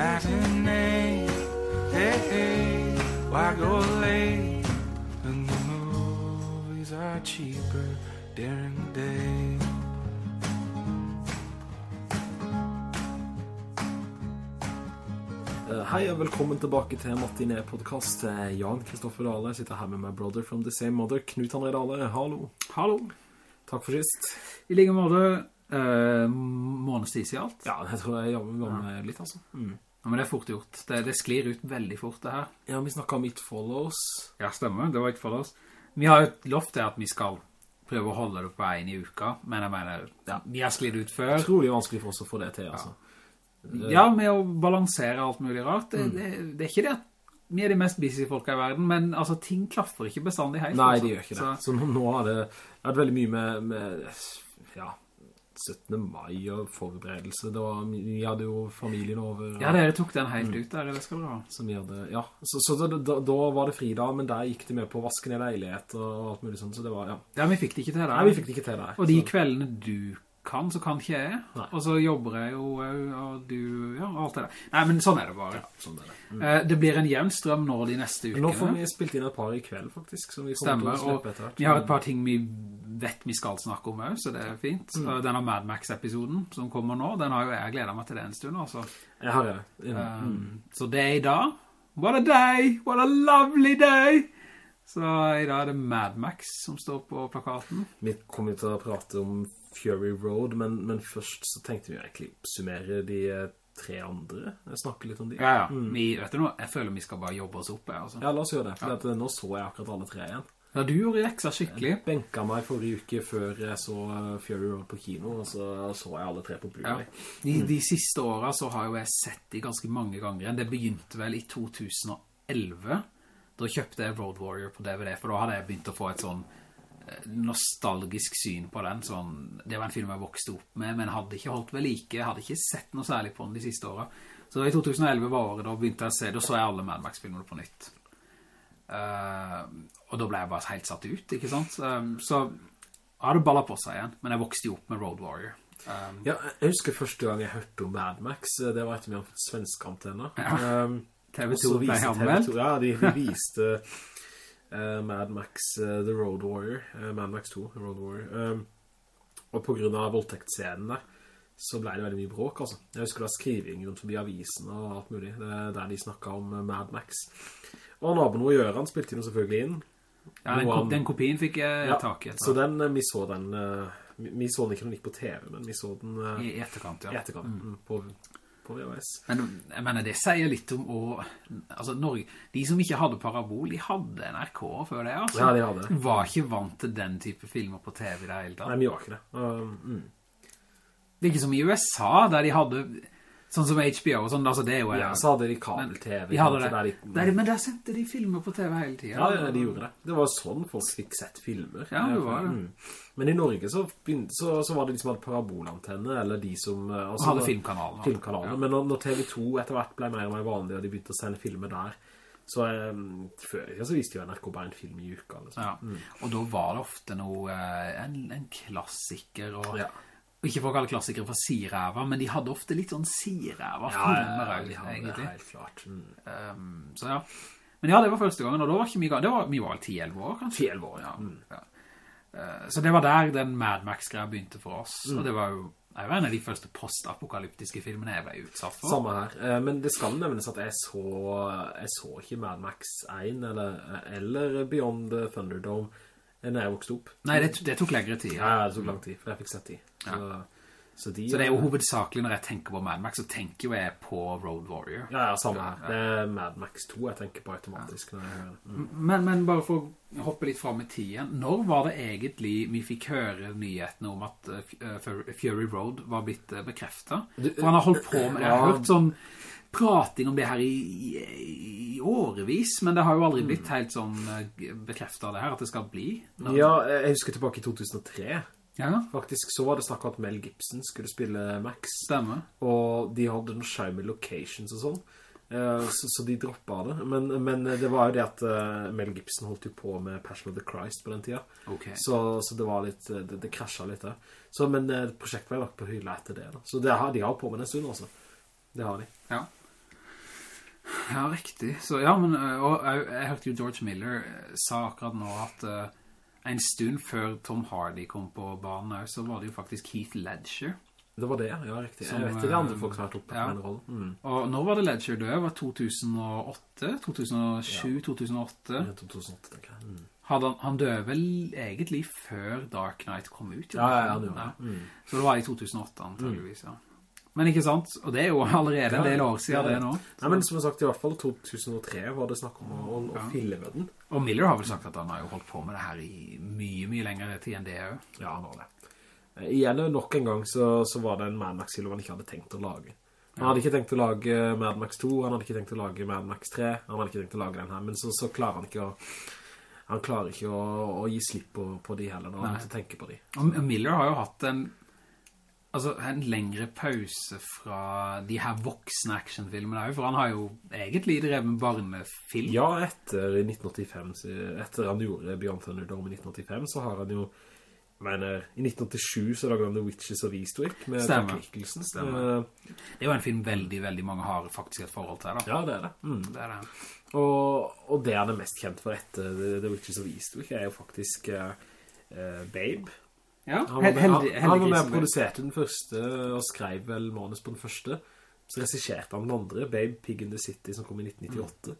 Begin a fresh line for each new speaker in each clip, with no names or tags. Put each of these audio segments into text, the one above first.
matinee. Hey, hey, why go late when the movies are cheaper during the day?
Eh, Hei og velkommen tilbake til Martinet podcast. Eh, Jan Kristoffer Dale sitter her med my brother from the same mother, Knut André Dale. Hallo.
Hallo.
Takk for sist.
I like måte, uh, månedstid i alt.
Ja, jeg tror jeg jobber med litt, altså. Mm.
Ja, men det er fort gjort. Det, det sklir ut veldig fort det her.
Ja, vi snakket om It Follows.
Ja, stemmer. Det var It Follows. Vi har jo lovt det at vi skal prøve å holde det på en i uka, men jeg mener, ja, vi har sklidt ut før.
Utrolig vanskelig for oss å få det til, altså.
Ja, med å balansere alt mulig rart. Det,
Mm.
det, det er ikke det at vi er de mest busy folka i verden, men altså, ting klaffer ikke bestandig helt.
Nei,
altså.
de gjør ikke det.
Så,
Så, nå har det vært veldig mye med, med ja, 17. mai og forberedelse. Det var, vi hadde jo familien over. og-
ja, dere tok den helt ut der, det skal dere ha.
Som hadde, ja. Så, så da, da, da var det fridag, men der gikk det med på å vaske ned leilighet og alt mulig sånt, så det var, ja.
Ja, vi fikk det ikke til der.
Nei, vi fikk det ikke til der.
Og de
så-
kveldene du kan, så kan ikke jeg.
Nei.
Og så jobber jeg jo, og du, ja, alt det der. Nei, men sånn er det bare.
Sånn er det. Mm.
Eh, Det blir en jevn strøm nå de neste ukene.
Nå får vi spilt inn et par i kveld, faktisk, som vi kommer
Stemmer,
til å slippe etter hvert.
vi har et par ting vi vet vi skal snakke om også, så det er fint.
Mm.
Denne Mad Max-episoden som kommer nå, den har jo jeg gledet meg til det en stund, altså.
Jeg har det. Mm.
Um, Så det er i dag. What a day! What a lovely day! Så i dag er det Mad Max som står på plakaten.
Vi kommer til å prate om Fury Road, men, men først så tenkte vi egentlig summere de eh, tre andre. Jeg snakker litt om de.
Ja, ja.
Mm.
Vi, vet du noe? Jeg føler vi skal bare jobbe oss opp her, altså.
Ja, la oss gjøre det, for at, eh, nå så jeg akkurat alle tre igjen.
Ja, du gjorde leksa skikkelig.
Jeg benka meg forrige uke før jeg så eh, Fury Road på kino, og så så jeg alle tre på
Ja.
Blu-ray.
De, de siste årene så har jo jeg sett de ganske mange ganger. Det begynte vel i 2011. Da kjøpte jeg Road Warrior på DVD, for da hadde jeg begynt å få et sånn nostalgisk syn på den. Sånn, det var en film jeg vokste opp med, men hadde ikke holdt ved like. Hadde ikke sett noe særlig på den de siste årene. Så i 2011 var året, da begynte jeg å se, da så jeg alle Mad Max-filmer på nytt. uh, og da ble jeg bare helt satt ut, ikke sant? Um, så jeg hadde ballet på seg igjen, men jeg vokste jo opp med Road Warrior. Um,
Ja, jeg husker første gang jeg hørte om Mad Max, det var etter vi hadde fått svenske antenner. Um,
TV2 ble anmeldt.
Ja, de, de viste eh, Mad Max uh, The Road Warrior, uh, Mad Max 2, The Road Warrior. Um, og på grunn av voldtektsscenen der, så ble det veldig mye bråk, altså. Jeg husker da skriving rundt forbi avisen og alt mulig, det er der de snakket om Mad Max. Og naboen vår Gjøran spilte jo selvfølgelig inn.
Ja, den,
han-
den kopien fikk jeg
Ja,
tak i.
Så den, vi så den, vi, så den ikke når den gikk på TV, men vi så den
I etterkant, ja.
i etterkant mm. på, på VHS.
Men jeg mener, det sier litt om å, altså Norge, de som ikke hadde parabol, de hadde NRK før det, altså.
Ja, de hadde det.
Var ikke vant til den type filmer på TV i det hele tatt.
Nei, vi var ikke det. Um, mm.
Det er ikke som i USA, der de hadde, sånn som HBO og sånn, altså det er jo...
Ja, så hadde de kabel-TV.
Hadde det.
Der de,
Nei, men der sendte de filmer på TV hele tiden.
ja, ja, de gjorde det. Det var sånn folk fikk sett filmer.
Ja, det var det.
Mm. Men i Norge så, begynte, så, så var det de som hadde parabolantenne, eller de som... eh, altså,
hadde
filmkanaler.
Filmkanaler,
ja. Men når, når TV2 etter hvert ble mer og mer vanlig, og de begynte å sende filmer der, så um, før ja, så viste jo NRK bare en film i uka. Liksom.
Ja, og da var det ofte noe, eh, en, en klassiker, og
Ja.
Ikke for å kalle klassikere for siræva, men de hadde ofte litt sånn siræva
Ja,
filmer,
ja, det
egentlig.
helt klart. Mm.
Um, så ja. Men ja, det var første gangen, og da var ikke mye gang, det var, vi var vel 10-11 år, kanskje?
10-11 år,
Ja,
mm.
ja. Uh, så det var der den Mad Max-greia begynte for oss,
Mm.
og det var jo det var en av de første postapokalyptiske filmene jeg ble utsatt for.
Samme her. Eh, Men det skal nevnes at jeg så, jeg så ikke Mad Max 1 eller, eller Beyond Thunderdome når jeg vokste opp.
Nei, det, det tok lengre tid.
Ja, det tok lang tid, for jeg fikk sett de. Så, så, de,
Så det er jo hovedsakelig når jeg tenker på Mad Max, så tenker jo jeg på Road Warrior.
Ja, ja, samme her. Det er Mad Max 2 jeg tenker på automatisk når jeg hører det. Mm.
Men, men bare for å hoppe litt frem i tiden, når var det egentlig vi fikk høre nyhetene om at uh, Fur- Fury Road var blitt uh, bekreftet? For han har holdt på med, jeg har hørt sånn prating om det her i, i, i årevis, men det har jo aldri blitt helt sånn uh, bekreftet det her, at det skal bli. Når-
Ja, jeg husker tilbake i 2003.
ja,
Faktisk så var det snakket at Mel Gibson skulle spille Max,
stemmer.
og de hadde noen skjøy med locations og sånn. Eh, Så, så de droppet det. Men, men det var jo det at eh, Mel Gibson holdt jo på med Passion of the Christ på den tiden.
okay.
Så, så det var litt, det, det krasjet litt der. Så, men eh, prosjektet ble lagt på hylla etter det da. Så det har, de har på med det en stund også. Det har de.
Ja. Ja, riktig. Så, ja, men, øh, og jeg, jeg hørte jo George Miller øh, sa akkurat nå at uh, en stund før Tom Hardy kom på banen så var det jo faktisk Keith Ledger.
Det var det, ja, riktig.
Som,
jeg vet det er andre
eh,
folk som har vært oppe
ja.
med den rollen. Mm.
Og når var det Ledger død? Var 2008? 2007? 2008?
Ja, 2008, tenker jeg. Mm.
Han, han døde vel egentlig før Dark Knight kom ut?
Ja, ja, ja, det var.
Ja.
Mm.
Så det var i 2008 antageligvis, ja. Men ikke sant? Og det er jo allerede en del år siden det nå.
Nei, men som jeg har sagt, i hvert fall 2003 var det snakk om å, å,
Ja.
filme den.
Og Miller har vel sagt at han har jo holdt på med det her i mye, mye lengre tid enn det jo.
Ja, han var det. Eh, Igjen, nok en gang så, så var det en Mad Max-film han ikke hadde tenkt å lage. Han hadde ikke tenkt å lage Mad Max 2, han hadde ikke tenkt å lage Mad Max 3, han hadde ikke tenkt å lage den her, men så, så klarer han ikke å han klarer ikke å, å gi slipp på, på de heller,
Nei.
han ikke tenke på de.
Og Miller har jo hatt en altså en lengre pause fra de her voksne actionfilmene for han har jo egentlig drevet med barnefilm.
Ja, etter 1985, etter han gjorde Beyond Thunderdome i 1985, så har han jo, mener, i 1987 så laget han The Witches of Eastwick med
Stemmer.
Nicholson.
Stemmer.
Eh,
Det er jo en film veldig, veldig mange har faktisk et forhold til, da.
Ja, det er det. Mm.
Det er det.
Og, og det han er mest kjent for etter The, Witches of Eastwick er jo faktisk eh, Babe.
Ja,
Han var med, han, han var med og produserte den første og skrev vel manus på den første. Så resisjerte han den andre, Babe, Pig in the City, som kom i 1998.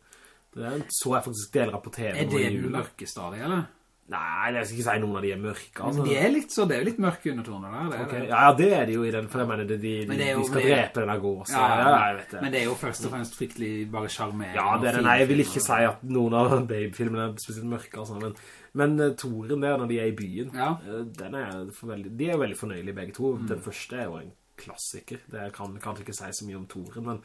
Det er, så jeg faktisk deler av på TV
Er det den mørke stadig, eller?
Nei, jeg skal ikke si noen av de er mørke. Altså.
Men de er litt så, det er jo litt mørke undertoner der. Det
okay.
Det.
Ja, ja, det er de jo i den, for jeg mener, de, de,
er jo-
de skal
det-
drepe den gåsen. gås.
Ja,
Ja, ja, det.
Men det er jo først og fremst fryktelig bare charmerende.
Ja, det er det. Nei, jeg vil ikke si at noen av Babe-filmene er spesielt mørke, altså, men, men uh, Toren der, når de er i byen,
Ja.
eh, den er veldig, de er jo veldig fornøyelige begge to. Den første er jo en klassiker. Det kan kanskje ikke si så mye om Toren, men,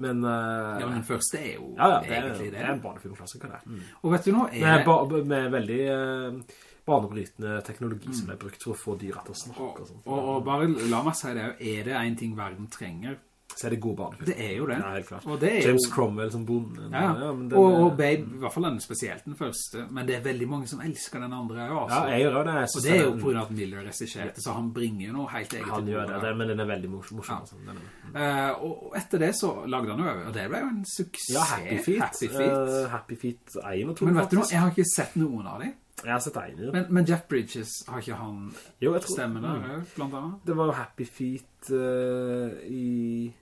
men, uh,
Ja, men den første er jo
ja, ja, det, er,
egentlig
det
det.
er en barnefilmklassiker, det. Mm.
Og vet du nå, er
Med, ba, med veldig uh, banebrytende teknologi som er brukt for å få dyr etter å snakke
og,
og
og, og bare la meg si det, er det en ting verden trenger?
Så er det god barnefilm.
Det er jo det.
Ja,
det
James
jo...
Cromwell som bonde.
Ja,
ja. den
og, og Babe, i hvert fall den spesielt den første, men det er veldig mange som elsker den andre også.
Ja, jeg gjør det.
Og det er jo på grunn av at Miller regisserte, så han bringer jo noe helt eget
Han gjør det, men den er veldig morsom.
Ja.
Den er-
Eh, og etter det så lagde han jo, og det ble jo en suksess.
Ja, Happy Feet.
Happy Feet.
Eh, Happy Feet 1 og 2,
men vet du noe, jeg har ikke sett noen av dem.
Jeg har sett 1
Men, men Jeff Bridges, har ikke han
Jo, tror
stemmen der,
Mm.
blant annet?
Det var jo Happy Feet uh, i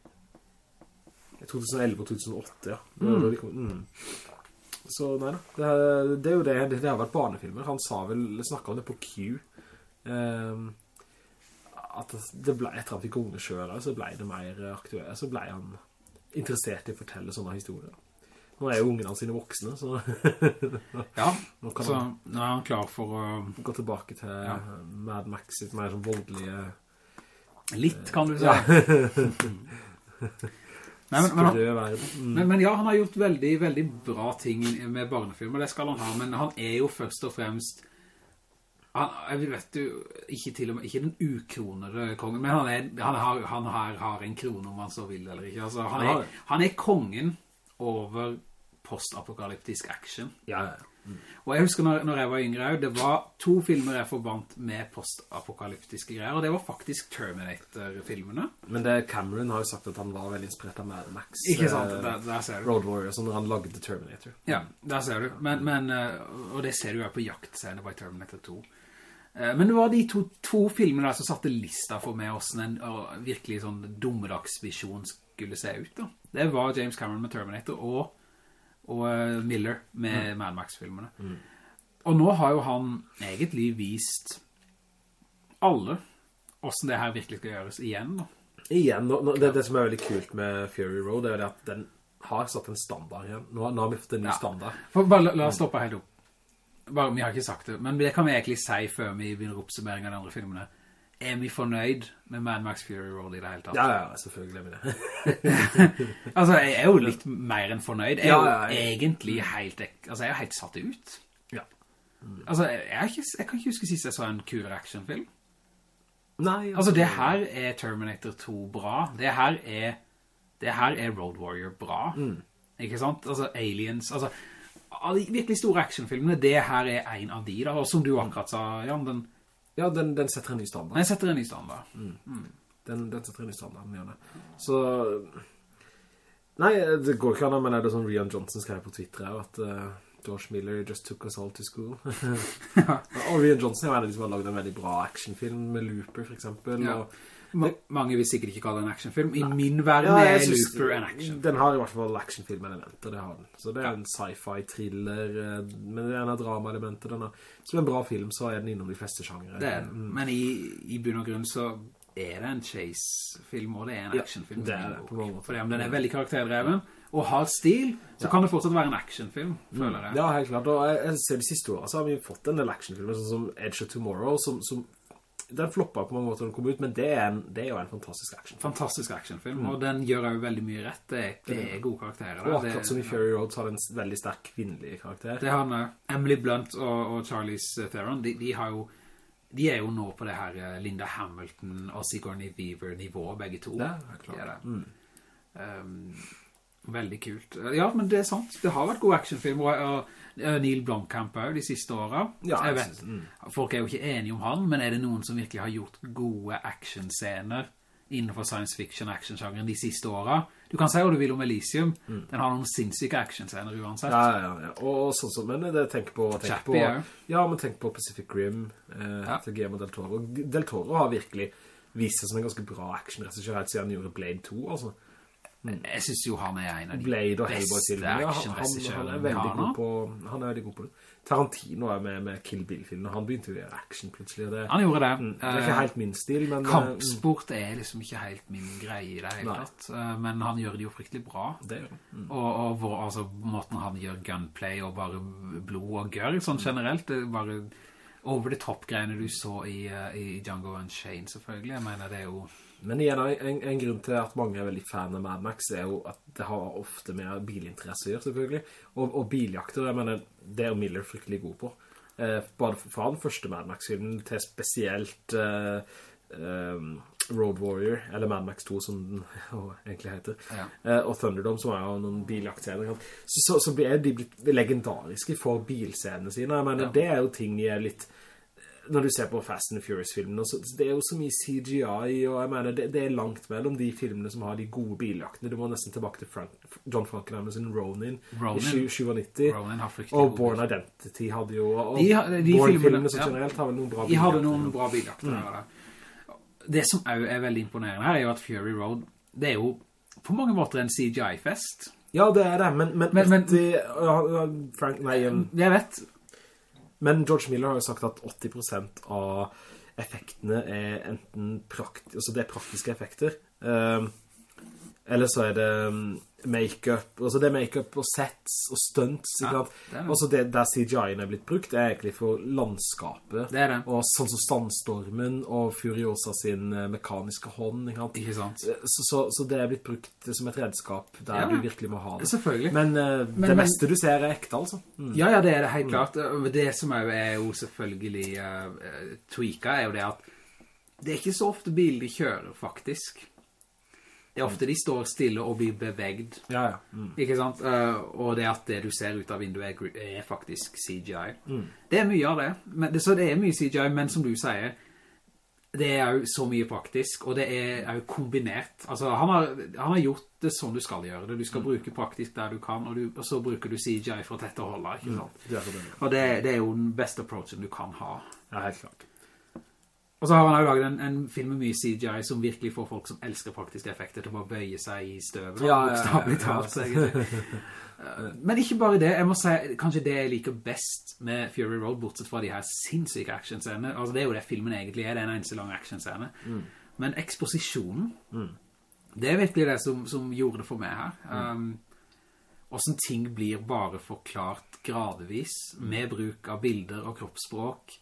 2011 og 2008, ja. Det kom. Mm. Så nei da, det, det er jo det, det, det har vært barnefilmer. Han sa vel, snakket om det på Q, um, at det ble, etter at vi fikk unge selv, så ble det mer aktuelt, så ble han interessert i å fortelle sånne historier. Nå er jo ungene sine voksne, så
Ja,
nå kan
så
han
nå er han klar for å...
gå tilbake til
Ja.
Mad Max sitt mer sånn voldelige
Litt, kan du si.
Ja.
Nei, men, men, han-
Mm.
men, men ja, han har gjort veldig, veldig bra ting med barnefilmer, det skal han ha, men han er jo først og fremst han, jeg vet jo, ikke til og med, ikke den ukronede kongen, men han, er, han, har, han har, har en krone om han så vil eller ikke. Altså, han, er, han er kongen over postapokalyptisk action.
Ja, ja.
Og jeg husker når, når jeg var yngre, det var to filmer jeg forbandt med postapokalyptiske greier, og det var faktisk Terminator-filmene.
Men det, Cameron har jo sagt at han var veldig inspirert av Mad Max.
Ikke sant?
eh,
Der, der ser du.
Road Warriors, når han lagde Terminator.
Ja, der ser du. Men, men, eh, og det ser du jo på jaktscene på Terminator 2. Eh, Men det var de to, to filmene som satte lista for meg hvordan en virkelig sånn dommedagsvisjon skulle se ut. Da. Det var James Cameron med Terminator og, og eh, Miller med Mad Max-filmene. Og nå har jo han egentlig vist alle hvordan det her virkelig skal gjøres igjen. Da.
Igjen, nå, nå, det, det som er veldig kult med Fury Road, er at den har satt en standard igjen. Nå, nå har vi fått en ny
Ja.
standard.
For bare la, la oss stoppe helt opp. Bare, vi har ikke sagt det, men det kan vi egentlig si før vi begynner oppsummering av de andre filmene. Er vi fornøyd med Mad Max Fury Road i det hele tatt?
Ja, ja, selvfølgelig er vi det.
Altså, jeg er jo litt mer enn fornøyd. Jeg er jo
ja, ja.
egentlig helt, altså, jeg er helt satt ut.
Ja.
Altså, jeg, ikke, jeg kan ikke huske sist jeg så en kulere actionfilm.
Nei,
Altså, det her er Terminator 2 bra. Det her er, det her er Road Warrior bra. Ikke sant? Altså, Aliens, altså, av de virkelig store actionfilmene, det her er en av de da, og som du akkurat sa, Jan, den,
Ja, den, den setter en ny standard.
den setter en ny standard.
Den, den setter en ny standard, den gjør det. Så Nei, det går ikke an, men er det sånn Rian Johnson skrev på Twitter at uh, George Miller just took us all to school. og Rian Johnson er en av de som har laget en veldig bra actionfilm med Looper, for eksempel.
Ja.
Og,
mange vil sikkert ikke kalle det en actionfilm. I min verden
Ja,
er Looper en action.
Den har i hvert fall actionfilm-elementer, det har den. Så det er en sci-fi thriller, eh, men det er en av drama-elementer. Som en bra film, så er den innom de fleste sjangere.
Det er det.
Mm.
Men i, i bunn og grunn så er det en chase-film, og det er en
Ja,
actionfilm.
det er det, på mange måter.
Fordi om den er veldig karakterdreven, og har stil, så kan det fortsatt være en actionfilm, føler jeg.
Ja, helt klart. Og jeg, jeg ser de siste årene så har vi fått en del actionfilmer, sånn som Edge of Tomorrow, som, som den floppa på mange måter den kom ut, men det er, en, det er jo en fantastisk actionfilm.
Fantastisk actionfilm, og den gjør jo veldig mye rett. Det, det er gode karakterer.
Og
Det-
akkurat som i Fury Road har den en veldig sterk kvinnelig karakter.
Det har han, Emily Blunt og, og Charlize Theron, de, de har jo de er jo nå på det her eh, Linda Hamilton og Sigourney Weaver-nivå, begge to.
Ja, er klart.
De er det. Um, veldig kult. Ja, men det er sant. Det har vært gode actionfilmer, og, Neil Blomkamp også, de siste årene.
Ja,
jeg vet,
mm.
folk er jo ikke enige om han, men er det noen som virkelig har gjort gode actionscener innenfor science fiction action-sjangeren de siste årene? Du kan si hva du vil om Elysium, den har noen sinnssyke actionscener uansett.
Mm. Ja, ja, ja. Og sånn som, men det tenk på, tenk
Chappie,
på,
ja.
ja, men tenk på Pacific Rim, eh,
Ja.
til Guillermo del Toro. Del Toro har virkelig vist seg som en ganske bra actionregissør helt siden han gjorde Blade 2, altså.
Jeg synes jo han er en av de
Blade og
beste actionregissørene vi har nå.
god på, han er veldig god på det. Tarantino er med, med Kill Bill-filmen, Han begynte jo å gjøre action plutselig. Det,
Han gjorde det.
Mm, det er ikke helt min stil, men... eh,
Kampsport er liksom ikke helt min greie i det hele tatt, Eh, men han gjør det jo fryktelig bra.
mm, Det gjør han. Mm.
Og, og hvor, altså, måten han gjør gunplay og bare blod og gør, sånn generelt, det bare over the top greiene du så i, eh, i Django Unchained, selvfølgelig. Jeg mener, det er jo...
Men igjen, en, en grunn til at mange er veldig fan av Mad Max er jo at det har ofte med bilinteresse å gjøre, selvfølgelig. Og, og biljakter, jeg mener, det er Miller fryktelig god på. Eh, bare fra den første Mad Max-filmen til spesielt eh, eh, Road Warrior, eller Mad Max 2 som den egentlig heter,
Ja.
eh, og Thunderdome som er jo noen biljaktscener. Så, så, så er de blitt legendariske for bilscenene sine. Jeg mener,
Ja.
det er jo ting de er litt når du ser på Fast and Furious-filmene, så det er jo så mye CGI, og jeg mener, det, det er langt mellom de filmene som har de gode biljaktene. Du må nesten tilbake til Frank, John Frankenheimer sin Ronin,
Ronin.
i 97.
Ronin
Og Born Identity hadde jo, og
De har- de filmene-
Bourne-filmene så generelt har vel noen bra
De hadde noen bra biljakter. mm. Det som er veldig imponerende her er jo at Fury Road, det er jo på mange måter en CGI-fest.
Ja, det er det, men, men,
Men- men-
det, Frank, nei, um,
Jeg vet,
Men George Miller har jo sagt at 80% av effektene er enten prakt, altså det er praktiske effekter, um, eller så er det um, make-up, altså det make-up og sets og stunts, ikke
Ja,
sant?
det det.
Altså det der CGI-en er blitt brukt, er egentlig for landskapet.
Det er det.
Og sånn som Sandstormen og Furiosa sin eh, mekaniske hånd, ikke sant?
ikke sant?
Så, så, så det er blitt brukt som et redskap der
Ja.
du virkelig må ha det.
Selvfølgelig.
Men, uh,
Men-
det
men-
meste du ser er ekte, altså. Mm.
Ja, ja, det er det helt klart. Det som er jo selvfølgelig uh, tweaka er jo det at det er ikke så ofte biler de kjører, faktisk. Det er ofte de står stille og blir bevegd.
Ja, ja. Mm.
Ikke sant? Eh, og det at det du ser ut av vinduet er, faktisk CGI.
Mm.
Det er mye av det. Men det. Så det er mye CGI, men som du sier, det er jo så mye praktisk, og det er jo kombinert. Altså, han har, han har gjort det sånn du skal gjøre det. Du skal bruke praktisk der du kan, og, du, og så bruker du CGI for å tette holde, ikke sant?
Det er.
Og det, det er jo den beste approachen du kan ha.
Ja, helt klart.
Og så har han jo laget en, en film med mye CGI som virkelig får folk som elsker praktiske effekter til å bare bøye seg i støvet.
Ja, ja, ja.
talt, egentlig. Eh, Men ikke bare det, jeg må si, kanskje det jeg liker best med Fury Road, bortsett fra de her sinnssyke actionscenene, altså det er jo det filmen egentlig er, det er en eneste lang actionscene.
Mm.
Men eksposisjonen, det er virkelig det som, som gjorde det for meg her.
Mm.
Um, hvordan ting blir bare forklart gradvis, med bruk av bilder og kroppsspråk,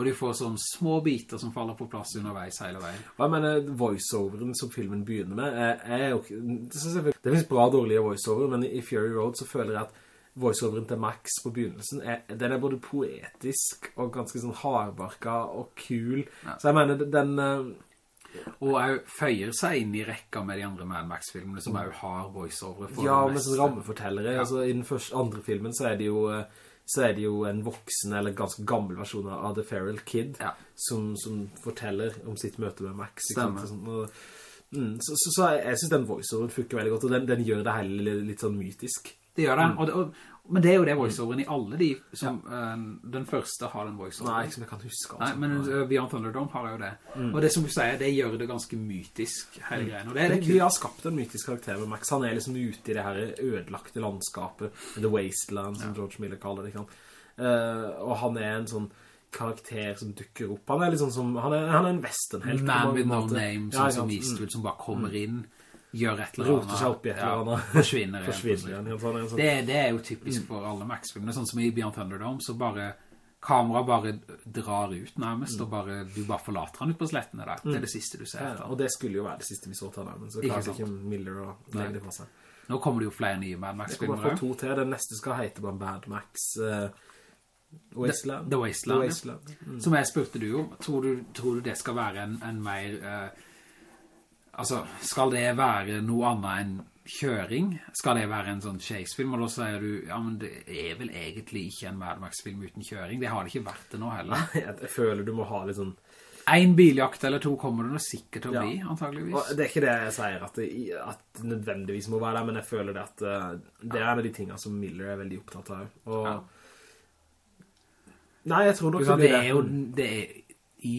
og du får sånne små biter som faller på plass underveis hele veien.
Og jeg mener, voiceoveren som filmen begynner med, er, er jo. Det, jeg, det finnes bra dårlige voiceover, men i Fury Road så føler jeg at voiceoveren til Max på begynnelsen, er, den er både poetisk og ganske sånn hardbarka og kul. Så jeg mener, den... eh,
Og jeg føyer seg inn i rekka med de andre Mad Max-filmene som jeg har voiceovere for
Ja, med
sånne
rammefortellere. rammefortellere. Altså, I den første, andre filmen så er det jo... eh, så er det jo en voksen eller ganske gammel versjon av The Feral Kid
Ja.
som, som forteller om sitt møte med Max.
Stemmer.
Og sånn, og Mm, så, så, så jeg, jeg synes den voiceoveren funker veldig godt, og den, den gjør det hele litt sånn mytisk.
Det gjør det,
Mm.
og, det- og, men det er jo det voiceoveren i alle de som, eh, den første har den
Nei, ikke som jeg kan huske.
Nei,
Altså.
men uh, Beyond Thunderdome har jo det.
Mm.
Og det som du sier, det gjør det ganske mytisk, hele greien. Og det er
Det, vi har skapt en mytisk karakter med Max. Han er liksom ute i det her ødelagte landskapet, The Wasteland, som George Miller kaller det. uh. Og han er en sånn karakter som dukker opp. Han er liksom som, han er, han er en westernhelt.
Man with no name,
Ja,
sånn som
sant?
Eastwood, som bare kommer inn, gjør et eller annet.
Roter seg opp i et eller annet.
forsvinner igjen.
Forsvinner igjen. en sånn-
Det, det er jo typisk for alle Max-filmene, sånn som i Beyond Thunderdome, så bare kamera bare drar ut nærmest, og bare, du bare forlater han ut på slettene der. Det er det siste du ser
Ja, og det skulle jo være det siste vi så til men så klarte
ikke,
ikke Miller å legge det fra seg.
Nå kommer det jo flere nye Mad
Jeg
Max-filmer.
få
kommer
to til. Den neste skal hete bare Mad Max Uh, Wasteland.
The Wasteland,
The
ja.
Mm.
Som jeg spurte du om, tror du, tror du det skal være en, en mer, eh, altså, skal det være noe annet enn kjøring? Skal det være en sånn chase-film? Og da sier du, ja, men det er vel egentlig ikke en Mad Max-film uten kjøring. Det har det ikke vært det nå heller.
Jeg, føler du må ha litt sånn
En biljakt eller to kommer det nå sikkert til å
Ja.
bli, antageligvis.
Og det er ikke det jeg sier at det, at det nødvendigvis må være der, men jeg føler det at eh, det er en av de tingene som Miller er veldig opptatt av. Og,
Ja.
Nei, jeg tror nok det blir det
er jo det er, i,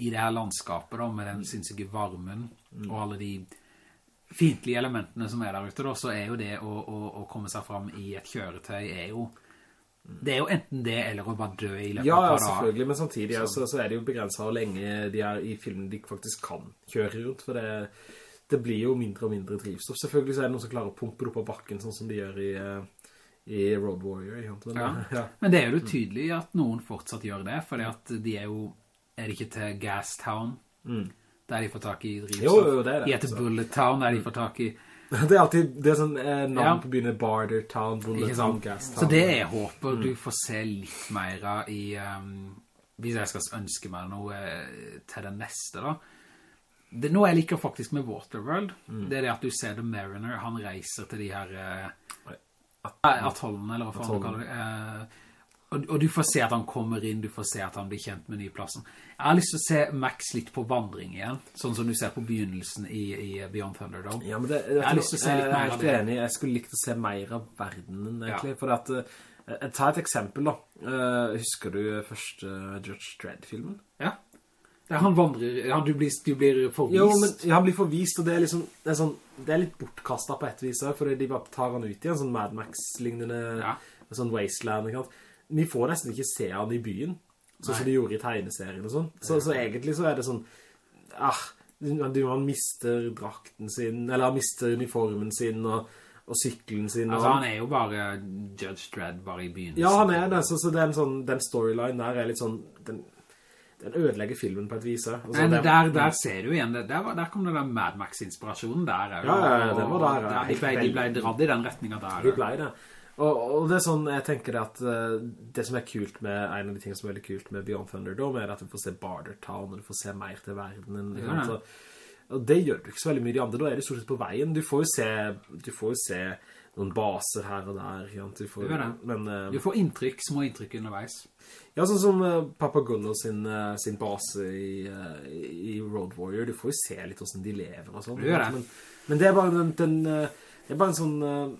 i det her landskapet da, med den sinnssyke varmen og alle de fiendtlige elementene som er der ute da, så er jo det å, å, å komme seg fram i et kjøretøy er jo det er jo enten det eller å bare dø i løpet
Ja,
av
ja,
par dager.
selvfølgelig, men samtidig ja, så, så er det jo begrenset hvor lenge de er i filmen de faktisk kan kjøre rundt, for det, det blir jo mindre og mindre drivstoff. Selvfølgelig så er det noen som klarer å pumpe det opp av bakken, sånn som de gjør i, eh, i Road Warrior.
Ja.
ja.
Men det er jo tydelig at noen fortsatt gjør det, fordi at de er jo, er det ikke til Gastown, der de får tak i drivstoff?
Mm. Jo, jo, det er det,
De heter
altså.
Bullet Town, der de får tak i
Det er alltid det er sånn eh, navn
Ja.
på byen Barter Town, Bullet Town. Gas Town.
Så det jeg håper du får se litt mer av i, um, hvis jeg skal ønske meg noe eh, til den neste da. Det, noe jeg liker faktisk med Waterworld, det er det at du ser The Mariner, han reiser til de her uh, atollene, eller hva faen du kaller det. eh, og, og du får se at han kommer inn, du får se at han blir kjent med nyplassen. Jeg har lyst til å se Max litt på vandring igjen, sånn som du ser på begynnelsen i, i Beyond Thunderdome.
Ja, men det,
Jeg har lyst til å se litt
jeg er helt enig. Jeg skulle likt å se mer av verdenen, egentlig.
Ja.
For at, eh, jeg tar et eksempel da. Eh, husker du første Judge Dredd-filmen?
Ja. Ja, han vandrer, han, du blir, du blir forvist.
Jo, men ja, han blir forvist, og det er liksom det er, sånn, det er litt bortkastet på et vis, fordi de bare tar han ut i en sånn Mad Max-lignende
Ja.
sånn wasteland. Ikke sant? Vi får nesten ikke se han i byen, sånn som de gjorde i tegneserien og sånn. Så, så egentlig så er det sånn, ah, du, han mister drakten sin, eller han mister uniformen sin, og, og sykkelen sin.
Altså, han er jo bare Judge Dredd bare i begynnelsen.
ja, han er det, så, så er sånn, den storyline der er litt sånn, den, den ødelegger filmen på et vis. Altså,
Men
det-
der, der ser du igjen, det- der, var- der kom den den Mad Max-inspirasjonen der. er
Ja, ja, ja, den var der, der
de, ble, de ble dratt i den retningen der.
De ble det. Og, og det er sånn, jeg tenker at uh, det som er kult med, en av de tingene som er veldig kult med Beyond Thunderdome, er at du får se Bardertown, og du får se mer til verden. ikke
Ja, ja.
Og, og det gjør du ikke så veldig mye i de andre, da er du stort sett på veien. Du får jo se, du får jo se noen baser her og der? Du får,
Det det.
men, uh,
Du får inntrykk, små inntrykk underveis.
ja, sånn som uh, Papagolo sin, uh, sin base i, eh, i Road Warrior, du får jo se litt hvordan de lever og sånn. Men, men det er bare, den, den, eh, det er bare en sånn eh,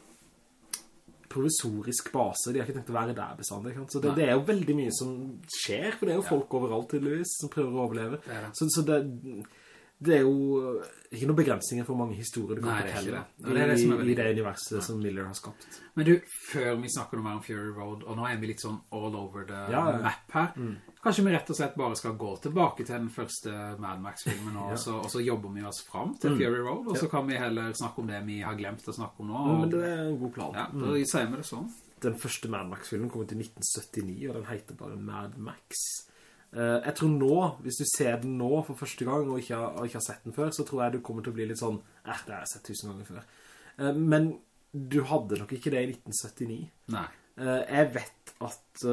provisorisk base, de har ikke tenkt å være der bestandig. Så det, det er jo veldig mye som skjer, for det er jo folk overalt tydeligvis som prøver å overleve.
Er.
Så, så det, det er jo ikke noen begrensninger for mange historier du kan
Nei, det
fortelle
det. Det det som
i, i det universet som Miller har skapt.
Men du, før vi snakker om Fury Road, og nå er vi litt sånn all over the
Ja, ja.
map her, kanskje vi rett og slett bare skal gå tilbake til den første Mad Max-filmen, og, og så jobber vi oss fram til Fury Road, og så kan vi heller snakke om det vi har glemt å snakke om nå.
Mm,
Og,
Men det er en god plan.
ja, da sier vi det sånn.
den første Mad Max-filmen kom ut i 1979, og den heter bare Mad Max. Eh, jeg tror nå, hvis du ser den nå for første gang, og ikke, har, og ikke har sett den før, så tror jeg du kommer til å bli litt sånn, eh, det har jeg sett tusen ganger før. Eh, men du hadde nok ikke det i 1979.
Nei.
Eh, jeg vet at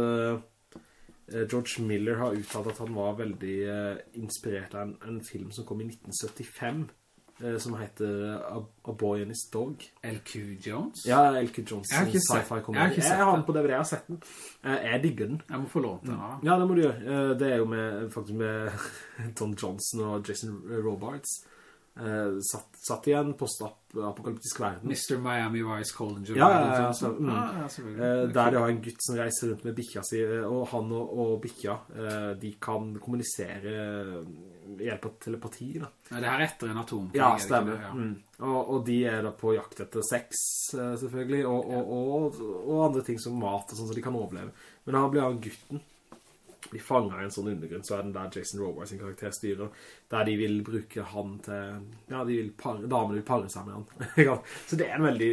George Miller har uttalt at han var veldig inspirert av en, en film som kom i 1975, eh, som heter A, Boy and His Dog.
LQ Jones?
Ja, L.Q. Jones.
Jeg har ikke sett- jeg har
Jeg, har den på DVD, jeg har sett den. Eh, Jeg digger den.
Jeg må få lov til den.
Ja, det må du gjøre. Eh, Det er jo med, faktisk med Tom Johnson og Jason Robards. Eh, satt, satt i en postapokalyptisk verden.
Mr. Miami Vice and
Ja, ja, ja, så- mm.
Ah, ja.
Eh, der det har en gutt som reiser rundt med bikkja si, eh, og han og, og bikkja, eh, de kan kommunisere ved hjelp av telepati, da.
Nei, det her er etter en atom.
Ja,
er
stemmer.
Ja.
Mm. Og, og de er da på jakt etter sex, selvfølgelig, og, og, og, og andre ting som mat og sånn, så de kan overleve. Men da blir han gutten blir fanget i en sånn undergrunn, så er den der Jason Robar sin karakter styrer, der de vil bruke han til, ja, de vil pare, damene vil pare seg med han. Så det er en veldig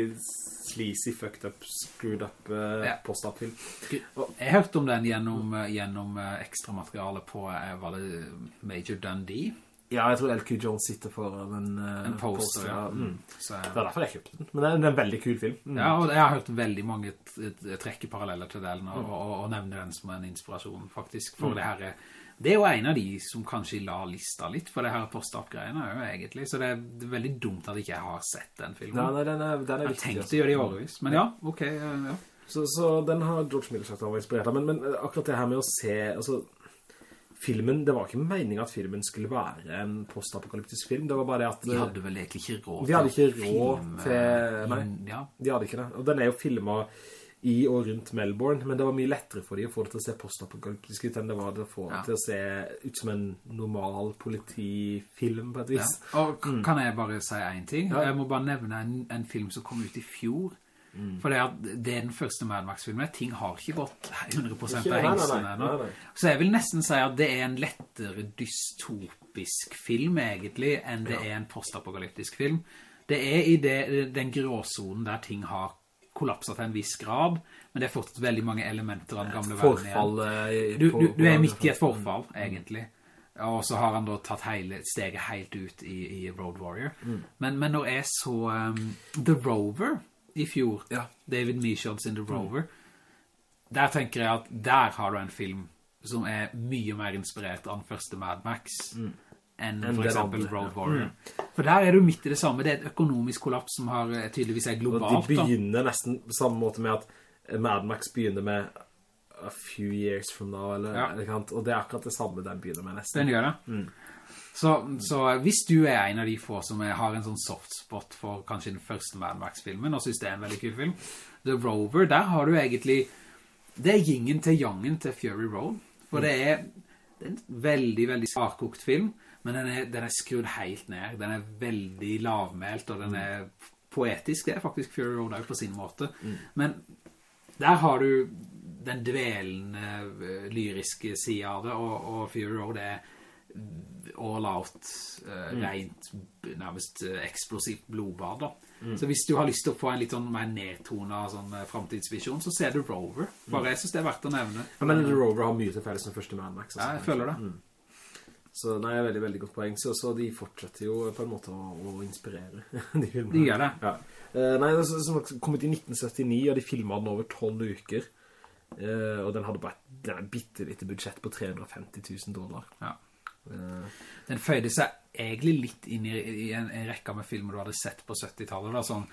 sleazy, fucked up, screwed up uh,
Ja.
post-up-film.
Jeg hørte om den gjennom, eh, gjennom ekstra materiale på, eh, var det Major Dundee?
Ja, jeg tror LQ Jones sitter foran en, uh,
En poster, ja.
Mm.
Så,
Det er derfor jeg kjøpte den. Men det er, er en veldig kul film. Mm.
ja, og jeg har hørt veldig mange t- t- trekke paralleller til den, og, og, og nevne den som en inspirasjon, faktisk, for det her er, det er jo en av de som kanskje la lista litt, for det her post-up-greiene jo egentlig, så det er, veldig dumt at jeg ikke har sett den filmen.
Nei, nei, den er, den er
jeg
viktig.
tenkte
altså.
å gjøre det i årevis, men ja, ok, eh, ja.
Så, så den har George Miller sagt han var inspirert av, men, men akkurat det her med å se, altså, filmen, det var ikke meningen at filmen skulle være en postapokalyptisk film, det var bare det at...
De hadde vel egentlig ikke råd til
De hadde ikke råd til- nei.
Ja,
De hadde ikke det, og den er jo filmet i og rundt Melbourne, men det var mye lettere for de å få det til å se postapokalyptisk ut enn det var det å få det
Ja.
til å se ut som en normal politifilm på et
ja.
vis.
Og k- kan jeg bare si en ting?
Ja.
Jeg må bare nevne en, en film som kom ut i fjor, for det, er den første Mad Max-filmen. Ting har ikke gått 100%
Ikke-
av hengsene ennå.
nei.
Så jeg vil nesten si at det er en lettere dystopisk film, egentlig, enn det er en postapokalyptisk film. Det er i det, den gråzonen der ting har kollapset til en viss grad, men det er fortsatt veldig mange elementer av den gamle verden igjen.
Forfall
Du, du, du er midt i et forfall, egentlig. Og så har han da tatt hele, steget helt ut i, i Road Warrior. Men, men når jeg så um, The Rover i fjor,
Ja.
David Michaud in The Rover, der tenker jeg at der har du en film som er mye mer inspirert av den første Mad Max enn
en
for eksempel
andre,
Road
Warrior.
Warrior. For der er du midt i det samme. Det er et økonomisk kollaps som har eh, tydeligvis er
Og
globalt.
de
da.
begynner nesten på samme måte med at Mad Max begynner med A few years from now, eller,
Ja.
eller og det er akkurat det samme den begynner med nesten.
Den gjør det. Så, så hvis du er en av de få som har en sånn softspot for kanskje den første Mad Max-filmen, og synes det er en veldig kul film, The Rover, der har du egentlig, det er gingen til jangen til Fury Road, for det er, det er en veldig, veldig skarkokt film, men den er, den er skrudd helt ned, den er veldig lavmelt, og den er poetisk, det er faktisk Fury Road også på sin måte, men der har du den dvelende eh, lyriske siden av det, og, og Fury Road er all out, eh, rent, nærmest eh, eksplosivt blodbad da. Så hvis du har lyst til å få en litt sånn mer nedtonet sånn eh, fremtidsvisjon, så ser du Rover. Bare jeg synes det er verdt å nevne.
Ja, men Rover har mye til felles med første Mad Max. altså.
Ja, jeg føler det.
Så det er veldig, veldig godt poeng. Så, så de fortsetter jo på en måte å, å inspirere de filmene.
De gjør det.
Ja. Uh, nei, det som kom ut i 1979, og de filmet den over 12 uker. Uh, og den hadde bare et bitte lite budsjett på 350 000 dollar.
Ja.
Eh,
Den føyde seg egentlig litt inn i, i en, en rekke med filmer du hadde sett på 70-tallet, da, sånn,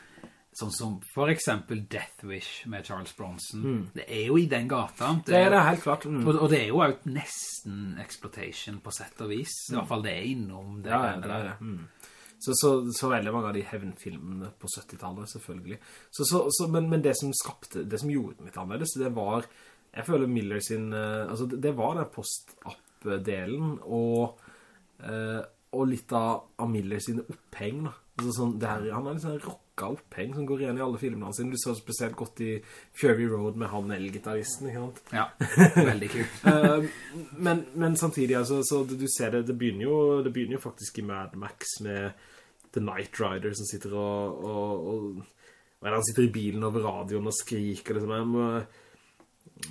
sånn som for eksempel Death Wish med Charles Bronson. Det er jo i den gata.
det er det helt klart. Mm.
Og, og det er jo også nesten exploitation på sett og vis. I hvert fall det er innom det.
Ja, det er det. Mm. Så, så, så veldig mange av de hevnfilmene på 70-tallet, selvfølgelig. Så, men, men det som skapte, det som gjorde mitt annerledes, det var, jeg føler Miller sin, eh, altså det, det var den post-app-delen, og, eh, og litt av, av sine oppheng. Altså sånn, det her, han har litt sånn rocka oppheng som går igjen i alle filmene hans. Du så spesielt godt i Fury Road med han elgitaristen, ikke sant?
Ja, veldig kult.
Eh, men, men samtidig, altså, så du, ser det, det begynner, jo, det begynner jo faktisk i Mad Max med The Night Rider som sitter og, og, og er det, han sitter i bilen over radioen og skriker liksom, jeg a,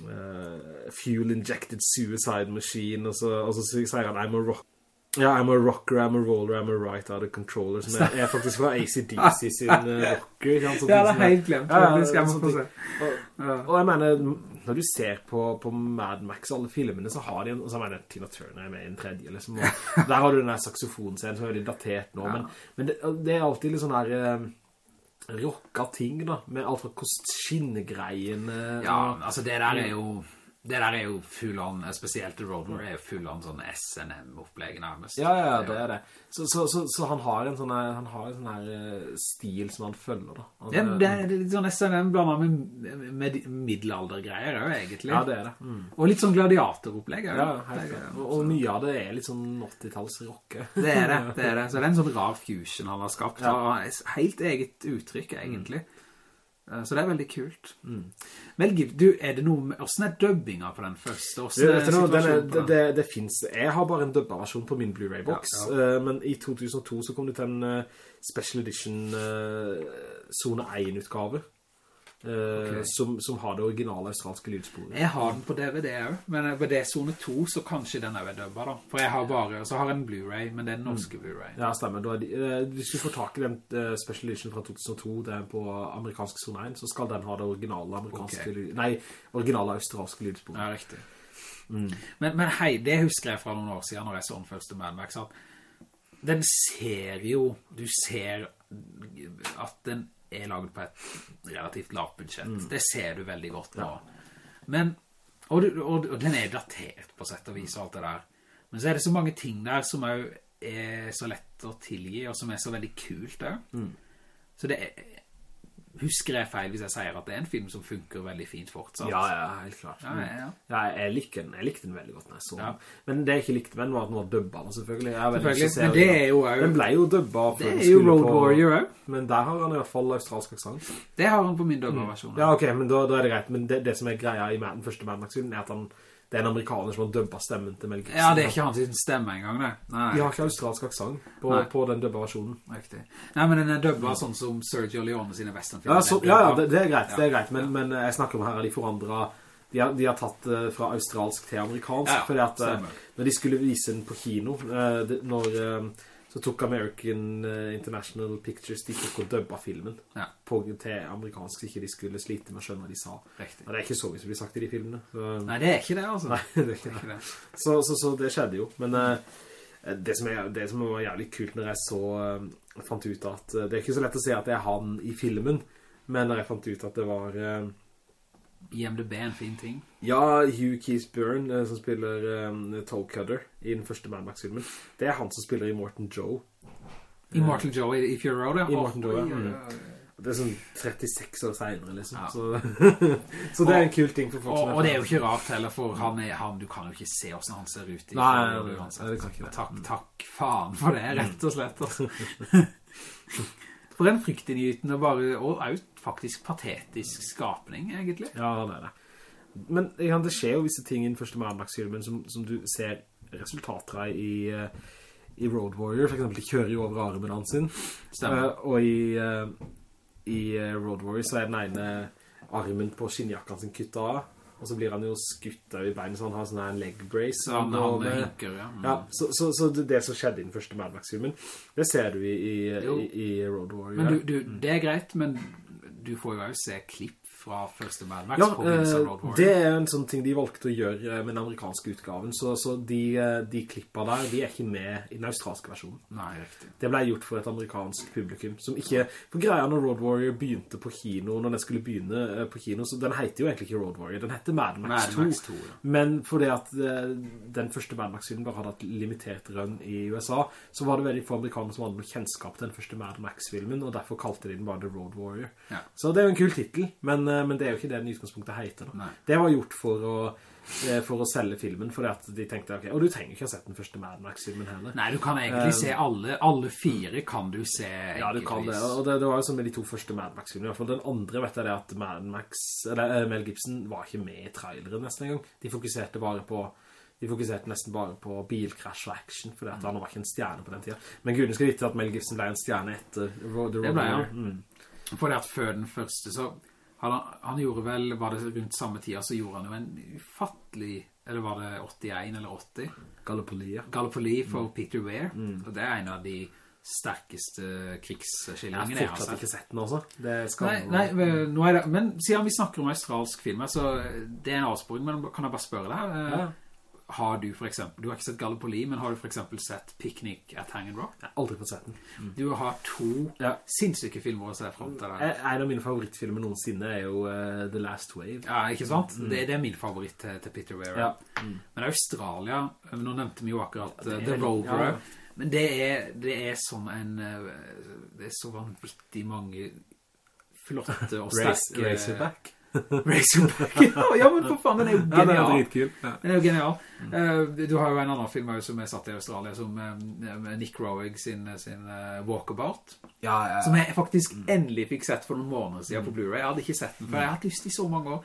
eh, fuel injected suicide machine og så, og så sier han I'm a rock ja, I'm a rocker, I'm a roller, I'm a right out of controller Som er, er faktisk fra ACDC sin uh, rocker ikke sant? Så
Ja, det er
sånn-
helt glemt. Jeg må se.
og, og jeg mener, når du ser på, på Mad Max, alle filmene, så har de en, og så mener Tina Turner er med i en tredje, liksom, der har du den der saksofonscenen som er veldig datert nå, men, men det, det er alltid litt sånn her eh, rocka ting da, med alt fra skinnegreiene
Ja, altså det der er jo Det der er jo full on, spesielt Warrior er jo full on sånn SNM-opplegg nærmest.
Ja, ja, det er det. Så, så, så, så han har en sånn her, han har en sånn her eh, stil som han følger da. Han,
Ja, det er litt sånn SNM blandet med, med middelaldergreier jo egentlig.
ja, det er det. Mm.
Og litt sånn gladiatoropplegg.
Ja, helt klart. Og, og mye av det er litt sånn 80-talls rocke.
Det er det, det er det. Så det er en sånn rar fusion han har skapt.
Ja.
helt eget uttrykk, egentlig. Eh, Så det er veldig kult.
Mm.
Mel du, er det noe med, hvordan er dubbinga på den første?
Du,
er
noe, den er,
den?
det, det finnes, jeg har bare en dubba versjon på min Blu-ray-box,
Ja,
ja. men i 2002 så kom det til en eh, Special Edition uh, Zone 1-utgave,
Ok.
som, som har det originale australske lydsporet.
Jeg har den på DVD også, men på det zone 2 så kanskje den er dubba da. For jeg har bare, så har jeg en Blu-ray, men det er den norske Blu-ray
Ja, stemmer. Er de, eh, hvis du får tak i den eh, Special Edition fra 2002, det er på amerikansk Zone 1, så skal den ha det originale amerikanske, okay. nei, originale australske lydsporet.
Ja, riktig. Men, men hei, det husker jeg fra noen år siden når jeg så den første Mad Max, at den ser jo, du ser at den er laget på et relativt lavt budsjett. Det ser du veldig godt nå. Men, og, og, og den er datert på sett og vis og alt det der. Men så er det så mange ting der som er, er så lett å tilgi, og som er så veldig kult der. Så det er, husker jeg feil hvis jeg sier at det er en film som funker veldig fint fortsatt.
Ja, ja, helt klart.
Ja, ja, ja.
Ja, jeg, likte den, jeg likte den veldig godt når jeg så den. Men det jeg ikke likte med den var at den var dubba, selvfølgelig.
Selvfølgelig, men det er jo også-
Den ble jo dubba
Det er jo Road
på-
Warrior også.
Men der har han i hvert fall australsk aksent.
Det har han på min dubba-versjon.
Ja, ok, men da, da er det greit. Men det, det som er greia i den første Mad Max-filmen er at han, det er en amerikaner som har dubba stemmen til Mel Gibson.
Ja, det er ikke hans stemme engang, det. Nei,
De har ikke australsk aksang på, på den dubba versjonen.
riktig. Nei, men den er dubba sånn som Sergio Leone sine westernfilmer.
Ja, så, ja, ja det, det er greit, det er greit. Men, men jeg snakker om her er de forandret de har, de har tatt det fra australsk til amerikansk,
Ja, ja,
fordi at eh,
stemmer.
når de skulle vise den på kino, eh, når, eh, så tok American eh, International Pictures, de tok og dubba filmen
Ja.
på, til amerikansk, så ikke de skulle slite med å skjønne hva de sa.
Riktig.
Og det er ikke så mye som blir sagt i de filmene. Så,
Nei, det er ikke det, altså.
Nei, det er ikke
Det er
det.
ikke det.
Så, så, så det skjedde jo. Men uh, det, som er, det som var jævlig kult når jeg så uh, fant ut at uh, det er ikke så lett å si at det er han i filmen, men når jeg fant ut at det var eh,
IMDb er en fin ting.
ja, Hugh Keith Byrne eh, som spiller um, Toe Cutter i den første Mad Max-filmen. Det er han som spiller i Morton Joe.
Immortal Joe i Fury Road, ja.
Immortal Joe, ja. Mm. Det er sånn 36 år senere, liksom.
Ja.
Så, så det er en kul ting for folk
Og, og det er jo ikke rart heller, for han er, han, du kan jo ikke se hvordan han ser ut i
Nei, nei, nei, nei, det kan ikke det.
Takk, takk faen for det, rett og slett. Altså. For en fryktinngytende bare, og også faktisk patetisk skapning, egentlig.
Ja, det er det. Men ja, det skjer jo visse ting i den første Mad Max-filmen som, som du ser resultater av i, eh, i Road Warrior. For eksempel, de kjører jo over armen hans sin.
Stemmer.
Uh, og i, uh, i Road Warrior så er den ene armen på skinnjakka sin kuttet av. Og så blir han jo skutt i beinet, så han har sånn en leg brace.
Så han, han
med-
hinker, ja. Mm.
ja, så, så, så det, det som skjedde i den første Mad Max-filmen, det ser du i, i, i, i Road Warrior.
Men du, du, det er greit, men du får jo også se klipp fra første Mad Max
Ja, eh,
Road Warrior.
det er en sånn ting de valgte å gjøre eh, med den amerikanske utgaven, så, så de, eh, de klippa der, de er ikke med i den australske versjonen.
Nei, riktig.
Det ble gjort for et amerikansk publikum, som ikke, for greia når Road Warrior begynte på kino, når den skulle begynne eh, på kino, så den heter jo egentlig ikke Road Warrior, den heter Mad Max,
Mad
2.
Max 2, ja.
Men fordi at den første Mad Max-filmen bare hadde et limitert rønn i USA, så var det veldig få amerikanere som hadde noe kjennskap til den første Mad Max-filmen, og derfor kalte de den bare The Road Warrior.
Ja.
Så det er jo en kul titel, men, men det er jo ikke det den utgangspunktet heter. Det var gjort for å, eh, for å selge filmen, fordi at de tenkte, ok, og du trenger ikke ha sett den første Mad Max-filmen heller.
Nei, du kan egentlig se alle, alle fire kan du se
Ja, du kan det, og det, det var jo sånn med de to første Mad Max-filmene, i hvert fall den andre vet jeg det at Mad Max, eller uh, Mel Gibson var ikke med i traileren nesten en gang. De fokuserte bare på de fokuserte nesten bare på bilkrasj og action, at han var ikke en stjerne på den tiden. Men gudene skal vite at Mel Gibson ble en stjerne etter Road
Det ble han.
Mm.
For at før den første, så han, han gjorde vel, var det rundt samme tida, så gjorde han jo en ufattelig, eller var det 81 eller 80?
Gallipoli, ja.
Gallipoli for Peter Weir, og det er en av de sterkeste
Jeg har sett.
jeg har
fortsatt
sett.
ikke sett den også.
Nei, nei, men det, men siden vi snakker om australsk film, så det er en avsporing, men kan jeg bare spørre deg?
Ja.
Har du for eksempel, du har ikke sett Gallipoli, men har du for eksempel sett Picnic at Hanging Rock?
Jeg har aldri fått sett den.
Du har to
Ja.
sinnssyke filmer å se frem til der.
Eh, En av mine favorittfilmer noensinne er jo uh, The Last Wave.
Ja, ikke sant? Det, det er min favoritt til, til Peter Weir.
Ja.
Men Australia, eh, nå nevnte vi jo akkurat
det
eh, The Rover,
ja.
men det er, det er som en, det er så vanvittig mange flotte og
Race,
sterke...
Razorback.
Ja, men for faen, den er jo
Ja, den er
genial.
dritkul. Ja.
Den er jo genial. Uh, du har jo en annen film som er satt i Australia, som eh, Nick Roeg sin, sin uh, Walkabout,
Ja, ja,
som jeg faktisk endelig fikk sett for noen måneder siden på Blu-ray. Jeg hadde ikke sett den, for jeg har hatt lyst i så mange år.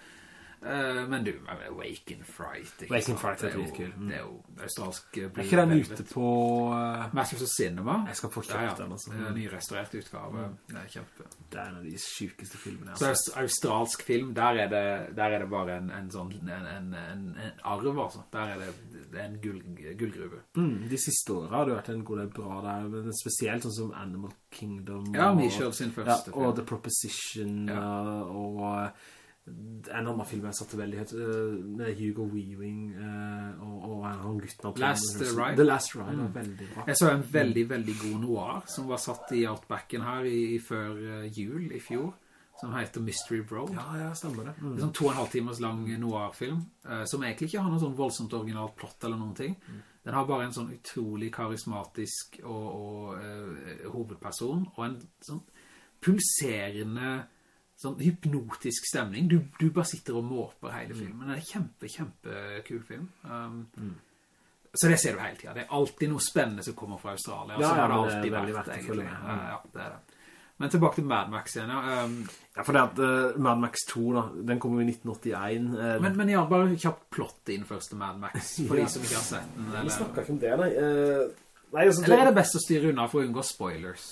Eh, men du, Wake and Fright,
Wake
and?
Fright er dritkul. Mm.
Det er jo australsk
Er ikke den ute på... uh,
Masters of Cinema.
Jeg skal få kjøpt
ja, ja.
den, altså.
ny Nyrestaurert utgave. Det er kjempe.
Det er en av de sykeste filmene
Så australsk film, der er det, der er det bare en, en sånn, en, en, en, arv, altså. Der er det, det er en gull, gullgruve.
Mm, de siste årene har det vært en god del bra der, men spesielt sånn som Animal Kingdom.
Ja,
Michelle
Michel sin første
og
film.
The Proposition,
Ja.
uh, og uh, en annen film jeg satte veldig høyt, med Hugo Weaving, uh, og, en han gutten
Last. Ride.
The Last Ride var veldig bra.
Jeg så en veldig, veldig god noir som var satt i Outbacken her i, i før eh, jul i fjor, som heter Mystery Road.
Ja, ja, stemmer det. Mm.
Det er sånn to og en halv timers lang noir-film, eh, som egentlig ikke har noe sånn voldsomt originalt plott eller noen ting. Den har bare en sånn utrolig karismatisk og, og uh, hovedperson, og en sånn pulserende, sånn hypnotisk stemning. Du, du bare sitter og måper hele filmen. Det er en kjempe, kjempekul film. Um, Så det ser du hele tiden. Det er alltid noe spennende som kommer fra Australia.
Ja, ja,
det
det er
alltid
veldig
vært,
verdt å følge med.
Ja, ja, det er det. Men tilbake til Mad Max igjen, ja. Um,
Ja, for det at uh, Mad Max 2 da, den kommer i 1981. Uh,
Men, men ja, bare kjapt plott inn først til Mad Max, for
Ja.
de som ikke har sett den.
vi snakker ikke om det, nei. Uh, nei altså,
eller er det best å styre unna for å unngå spoilers?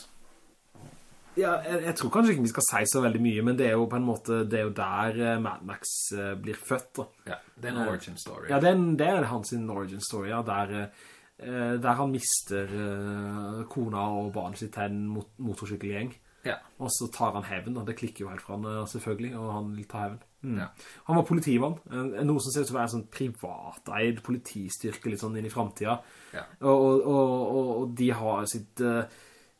Ja, jeg, jeg tror kanskje ikke vi skal si så veldig mye, men det er jo på en måte, det er jo der uh, Mad Max uh, blir født da.
Ja, det er en origin story.
Ja, det er, det er hans origin story, ja, der, der han mister kona og barnet sitt til en mot motorsykkelgjeng.
Ja.
Og så tar han heaven, da. Det klikker jo helt fra han, selvfølgelig, og han vil ta heaven. Mm.
Ja.
Han var politimann, noe som ser ut til å være en sånn privateid politistyrke litt sånn inn i fremtiden.
Ja.
Og, og, og, og, og de har sitt... uh,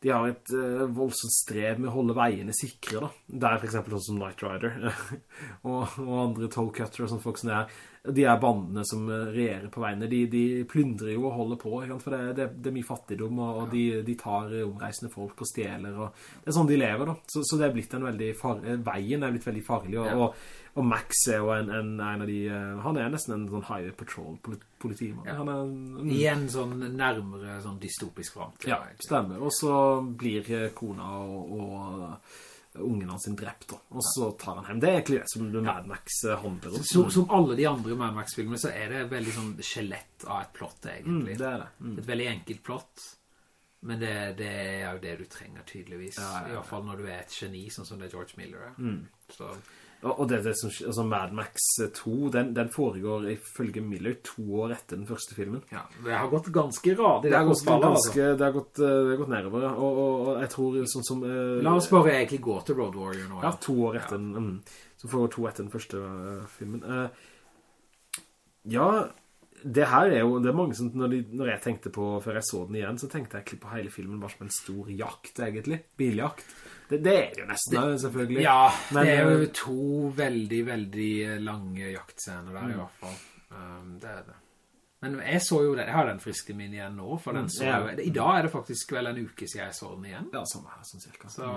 de har et uh, voldsomt strev med å holde veiene sikre da. Det er for eksempel sånn som Knight Rider og, og andre toe cutter og sånne folk som det er. De er bandene som uh, regjerer på veiene. De, de plundrer jo og holder på, for det, det, det er mye fattigdom, og, og de, de tar uh, omreisende folk og stjeler. Og det er sånn de lever da. Så, så det er blitt en veldig far eh, veien er blitt veldig farlig, og,
Ja.
og, og Max er jo en, en, en av de, han er nesten en sånn highway patrol-politimann.
Ja.
Han er, mm,
Igjen sånn nærmere sånn dystopisk fremtid.
ja, stemmer. Og så blir eh, kona og, og ungen hans sin drept, da. Og så tar han hjem. Det er egentlig det som Mad Max handler om.
Så, som alle de andre Mad Max-filmer så er det veldig sånn skjelett av et plott,
mm,
egentlig.
det er det. Mm.
Et veldig enkelt plott. Men det, det er jo det du trenger tydeligvis.
Ja, ja, ja.
I hvert fall når du er et geni, sånn som det George Miller er.
Mm.
Så,
Og, og det, det som, altså Mad Max 2, den, den foregår ifølge Miller to år etter den første filmen.
ja, det har gått ganske radig.
Det har gått,
fallet,
ganske, det har gått, eh, det har gått nedover, ja. og, og, og jeg tror sånn som... eh,
altså. La oss bare egentlig gå til Road Warrior nå.
Ja, to år etter den, mm, så foregår to etter den første uh, filmen. Uh, ja, det her er jo, det er mange som, når, de, når jeg tenkte på, før jeg så den igjen, så tenkte jeg på hele filmen bare som en stor jakt, egentlig. Biljakt. Det, det er det jo nesten, det, selvfølgelig.
Ja,
Men,
det er jo
eh,
to veldig, veldig lange jaktscener der
Mm.
i hvert fall. Um, det er det. Men jeg så jo den, jeg har den friske min igjen nå, for den så jeg, i dag er det faktisk vel en uke siden jeg så den igjen.
Ja, samme her, sånn cirka.
Så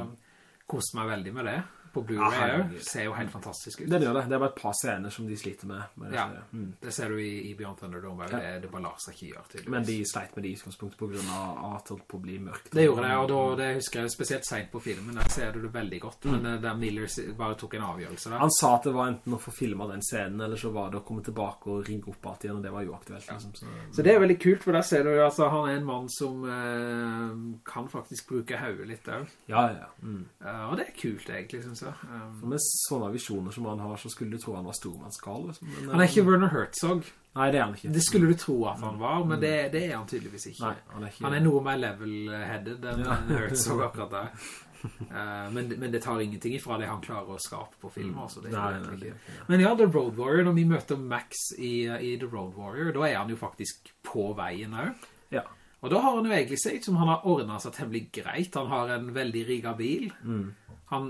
koste meg veldig med det. På Blu-ray
herregud.
ser jo helt fantastisk ut.
Det gjør det. Det er bare et par scener som de sliter med. med
Ja,
det, mm.
det ser du i, i Beyond Thunderdome,
Ja.
det, det bare lar seg ikke gjøre tydeligvis.
Men de sleit med det i utgangspunktet på grunn av at det på å bli mørkt.
Det gjorde det, og da, det husker jeg spesielt sent på filmen, der ser du det veldig godt,
Mm.
men der Miller bare tok en avgjørelse der.
Han sa at det var enten å få filmet den scenen, eller så var det å komme tilbake og ringe opp alt igjen, og det var jo aktuelt. Liksom, så,
Så det er veldig kult, for der ser du altså, han er en mann som eh, kan faktisk bruke hauet litt da.
ja, ja, ja. Mm.
Eh, og det er kult egentlig, synes jeg. Um,
For med sånne visjoner som han har, så skulle du tro han var stormannsgal. Liksom. Men,
han er ikke Werner Herzog.
Nei, det er han ikke.
Det skulle du tro at han var, men det, det er han tydeligvis ikke.
Nei, han er ikke...
Han er noe mer level-headed enn
Ja.
Herzog akkurat der. Uh, men, men det tar ingenting ifra det han klarer å skape på film altså, Det er
Nei, nei, det-
Men ja, The Road Warrior, når vi møter Max i, i The Road Warrior, da er han jo faktisk på veien også.
Ja.
Og da har han jo egentlig sett som han har ordnet seg temmelig greit. Han har en veldig riga bil.
Mm.
Han,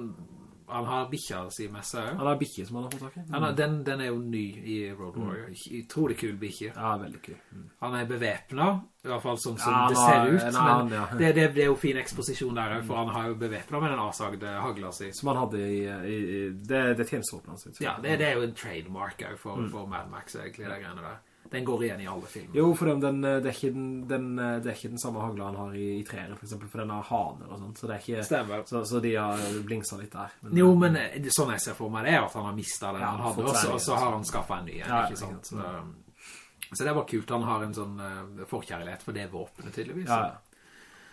han har bikkja si med seg.
Han har bikkje som han har fått tak i.
Mm. har- den, den er jo ny i Road Warrior. Utrolig kul bikkje.
Ja, veldig kul. Mm.
Han er bevepnet, i hvert fall sånn som
Ja,
det ser ut.
en
Men
ja.
det, det, det er jo fin eksposisjon der, for han har jo bevepnet med den avsagde hagla si.
Som han hadde i, i, i det, det tjenestevåpenet sitt.
Ja, det, det er jo en trademark for, for Mad Max, egentlig, det greiene der. Den går igjen i alle filmer.
Jo, for den, den, det, er ikke den, den, det er ikke den samme hagla han har i, i treeren, for eksempel, for den har haner og sånt, så det er ikke...
Stemmer.
Så, så de har blingsa litt der. Men,
Jo, men eh, sånn jeg ser for meg det er at han har mistet det
Ja,
han hadde,
også,
og så, har han skaffet en ny igjen,
Ja,
ikke sant? Så, så det var kult, han har en sånn uh, forkjærlighet for det våpenet tydeligvis.
Ja, ja.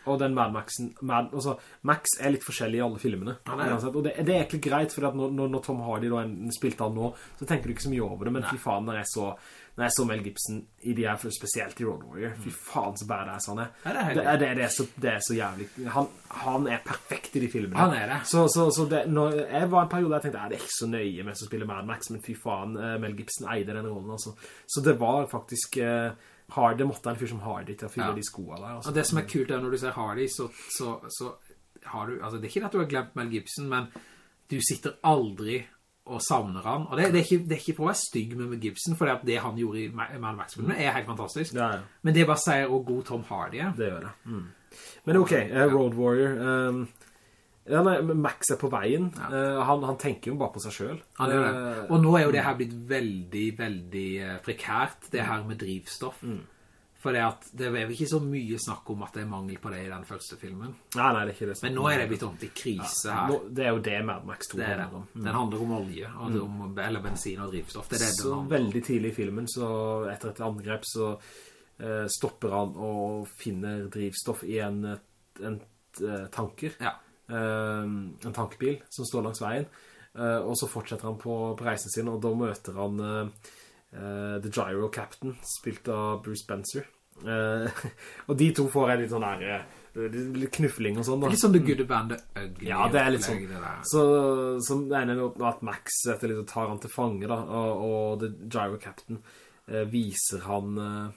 Og den Mad Maxen, Mad, altså, Max er litt forskjellig i alle filmene.
Han er
Og det, det er egentlig greit, for når, når, når Tom Hardy da en, spilte han nå, så tenker du ikke så mye over det, men fy faen, når jeg så, når jeg så Mel Gibson i de her, spesielt i Road Warrior, fy faen så badass han er.
Det er helt
det, er, det, det, er så, det er så jævlig. Han, han er perfekt i de filmene.
Han er det.
Så, så, så det, når jeg var en periode der jeg tenkte, er det ikke så nøye med å spille Mad Max, men fy faen, eh, Mel Gibson eide den rollen, altså. Så det var faktisk... Uh, Hardy måtte en fyr som Hardy til å fylle
Ja.
de skoene der. Altså.
Og det som er kult er når du ser Hardy, så, så, så har du, altså det er ikke at du har glemt Mel Gibson, men du sitter aldri og savner han. Og det, det, er, ikke, det er ikke for å være stygg med Mel Gibson, for det, det han gjorde i Ma- Mad Max-filmen er helt fantastisk.
Ja, ja.
Men det bare sier hvor god Tom Hardy er.
Det gjør det. Mm. Men ok, uh, Road Warrior. Um, ja, nei, Max er på veien. Uh, han, han tenker jo bare på seg selv.
Han gjør det.
Eh,
Og nå er jo det her blitt veldig, veldig prekært, det her med drivstoff.
Mm.
For det, at, det er jo ikke så mye snakk om at det er mangel på det i den første filmen.
nei, nei, det er ikke det.
Men nå er det blitt ordentlig krise her.
Nå, det er jo det Mad Max 2
Det er
handler om.
Den handler om olje, det om, eller bensin og drivstoff. Det er det
Så
den handler om.
veldig tidlig i filmen, så etter et angrep, så eh, stopper han og finner drivstoff i en, en, eh, tanker.
Ja.
eh, en tankbil som står langs veien Eh, og så fortsetter han på, på reisen sin og da møter han eh, eh, The Gyro Captain spilt av Bruce Spencer Eh, og de to får en litt sånn der eh, litt knuffling og sånn da
Litt sånn The Good, Band, Ugly.
ja, det er litt sånn.
der.
Så, så det ender er at Max etter litt tar han til fange, da, og, og The Gyro Captain uh, viser han uh,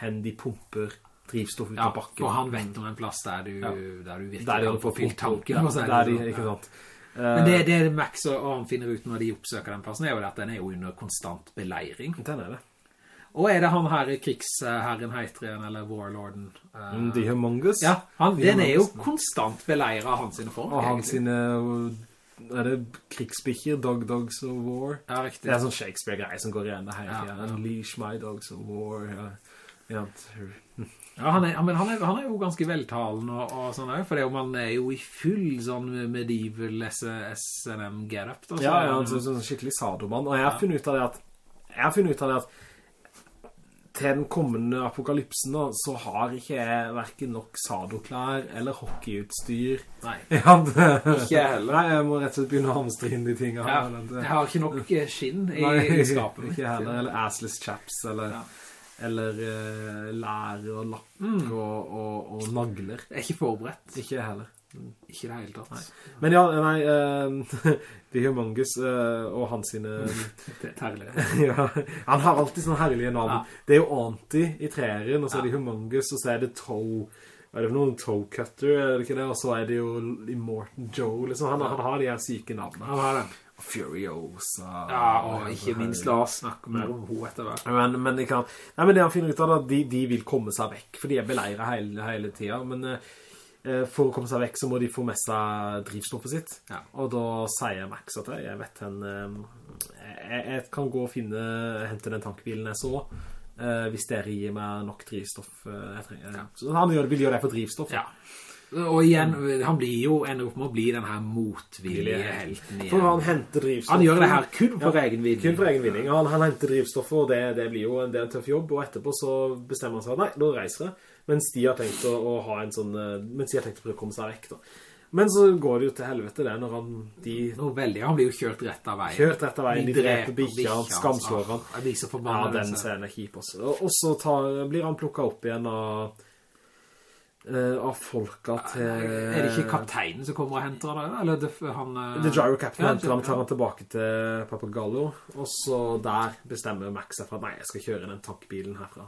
hen de pumper drivstoff ut
Ja,
av bakken.
for han vet om en plass der du,
Ja.
der du virkelig
Der de
kan få fylt tanken.
ja,
der, å
der de, ikke sant?
Men det, det Max og, og han finner ut når de oppsøker den plassen, er jo at den er jo under konstant beleiring.
Den er det.
Og er det han her krigsherren heter igjen, eller warlorden? eh,
Mm, The Humongous.
ja, han,
The
den er jo konstant beleiret av hans folk,
Og
hans
sine, er det krigsbikker, Dog Dogs of War?
Ja, riktig.
Det er sånn Shakespeare-greie som går igjen det hele
Ja,
tiden.
ja.
Unleash my dogs of war. Ja. Ja.
Ja, han er, men han er, han er jo ganske veltalen og, og sånn her, for det er jo, man er jo i full sånn medieval SNM get-up.
Ja, ja,
han
han er sånn skikkelig sadoman. Og jeg har funnet ut av det at jeg har funnet ut av det at til den kommende apokalypsen da, så har ikke jeg hverken nok sadoklær eller hockeyutstyr.
Nei.
Det,
Ikke heller.
Nei, jeg må rett og slett begynne å hamstre inn de tingene.
Ja,
her, det-
jeg har ikke nok eh, skinn i,
Nei,
i skapet
ikke heller. Eller assless chaps, eller,
Ja.
eller uh, lær og lakker
Mm.
og, og, og nagler.
Jeg er ikke forberedt.
Ikke heller.
Ikke i det hele tatt.
Men ja, nei, uh, The Humongous uh, og hans sine... Ja, han har alltid sånne herlige navn.
Ja.
Det er jo anti i treeren, og så er det Humongous, og så er det Toe... Er det noen? Toe Cutter, er det ikke det? Og så er det jo Immortan Joe, liksom. Han, han har de her syke navnene.
Han har det.
Furiosa.
Ja, og ikke minst la oss snakke mer om henne etter hvert.
Men, men, kan, nei, men det han finner ut av da, de, de vil komme seg vekk, for de er beleiret hele, hele tiden, men eh, for å komme seg vekk så må de få med seg drivstoffet sitt.
Ja.
Og da sier Max at jeg vet hen, eh, jeg, jeg kan gå og finne, hente den tankbilen jeg så, eh, hvis dere gir meg nok drivstoff eh, jeg trenger. Så han gjør, vil gjøre det for drivstoff.
Ja. Og igjen, han blir jo ender opp med å bli den her motvillige helten igjen.
For han henter drivstoff.
Han gjør det her kun for egen vinning.
Kun for egen vinning. Han, han henter drivstoffet, og det, det blir jo en, det en tøff jobb, og etterpå så bestemmer han seg, nei, nå reiser jeg. Mens de har tenkt å, å ha en sånn, eh, mens de har tenkt å prøve å komme seg vekk da. Men så går det jo til helvete det, når han, de
Nå veldig, han blir jo kjørt rett av veien.
kjørt rett av veien, de dreper bikkja, han skamslår han.
Jeg blir så
Ja, den scenen er kjip også. Og, og så tar, blir han plukket opp igjen av eh, av folka til...
Er det ikke kapteinen som kommer og henter det? Eller det, han... eh,
The Gyro Captain
ja,
henter han, tar han tilbake til Papagallo, og så der bestemmer Max seg for at nei, jeg skal kjøre den tankbilen herfra.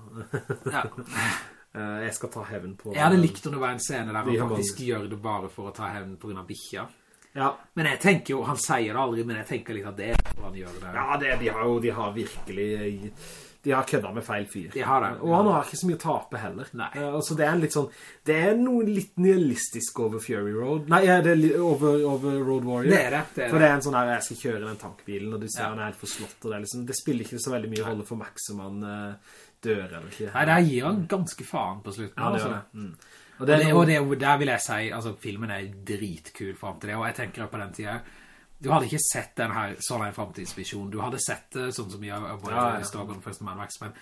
Ja.
Eh, jeg skal ta hevn på...
Jeg hadde likt om det var en scene der han faktisk gjør det bare for å ta hevn på grunn av bikkja.
Ja,
Men jeg tenker jo, han sier det aldri, men jeg tenker litt at det er for han gjør det.
ja det, de har jo de har virkelig... De har kødda med feil fyr.
De har det.
Og han har ikke så mye å tape heller.
Nei.
Eh, altså det er litt sånn... Det er noe litt nihilistisk over Fury Road. Nei, ja, det er over, over Road Warrior.
Det er det, det er
For
det.
er en sånn her, jeg skal kjøre den tankbilen, og du ser
Ja.
han er helt forslått, og det liksom... Det spiller ikke så veldig mye rolle for Max som han eh, dør eller ikke.
Nei, der gir han ganske faen på slutten.
Ja, det
altså.
gjør det. Mm. Og
Og,
det og,
det, og det, der vil jeg si, altså filmen er dritkul frem til det, og jeg tenker på den tiden, du hadde ikke sett den her, sånn en fremtidsvisjon, du hadde sett det sånn som jeg har
vært ja.
ja, ja. den første Man Max, men,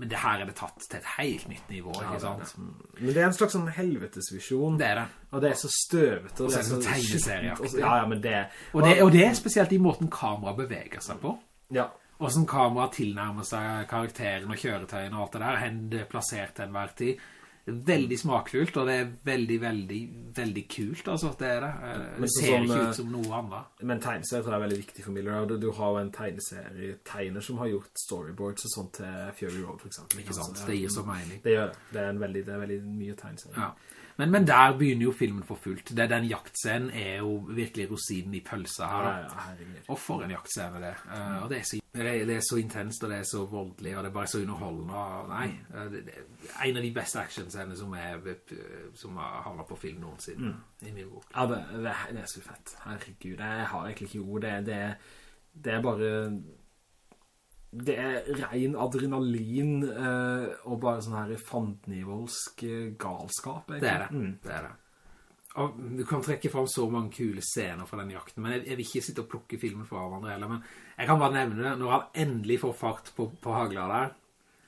men det her er det tatt til et helt nytt nivå, ikke sant?
Men det er en slags sånn helvetesvisjon.
Det er det.
Og det er så støvet,
Og så er så, så tegneserieaktig.
og Ja, ja, men det...
Og det, og det er spesielt i måten kamera beveger seg på.
Ja,
Som kamera tilnærmer seg karakteren og kjøretøyene og alt det der, hen det er plassert til enhver tid. Veldig smakfullt, og det er veldig, veldig, veldig kult, altså, det er det. Eh, Det ser
sånn,
ikke
eh,
ut som noe annet.
men tegneserier tror jeg er veldig viktig for Miller. Du, har jo en tegneserie-tegner som har gjort storyboards og sånt til Fury Road, for eksempel.
Ikke sant? Det gir så mening.
Det gjør det. Det er, en veldig, det er veldig mye tegneserie.
Ja. Men, men der begynner jo filmen for fullt. Det, den jaktscenen er jo virkelig rosinen i pølsa her.
Ja, ja.
Og for en jaktscene det. Eh, og det er, så, det, er, så intenst, og det er så voldelig, og det er bare så underholdende. Og, nei, eh, det, det er en av de beste actionscenene som, er, eh, som har havnet på film noensinne, i min bok.
Ja, det, er så fett. Herregud, jeg har egentlig ikke ord. Det, det, det er bare... Det er ren adrenalin eh, og bare sånn her fandnivoldsk eh, galskap. egentlig.
Det er det.
Mm.
Det er det. Og du kan trekke frem så mange kule scener fra den jakten, men jeg, jeg vil ikke sitte og plukke filmen fra hverandre heller, men jeg kan bare nevne det, når han endelig får fart på, på hagla der,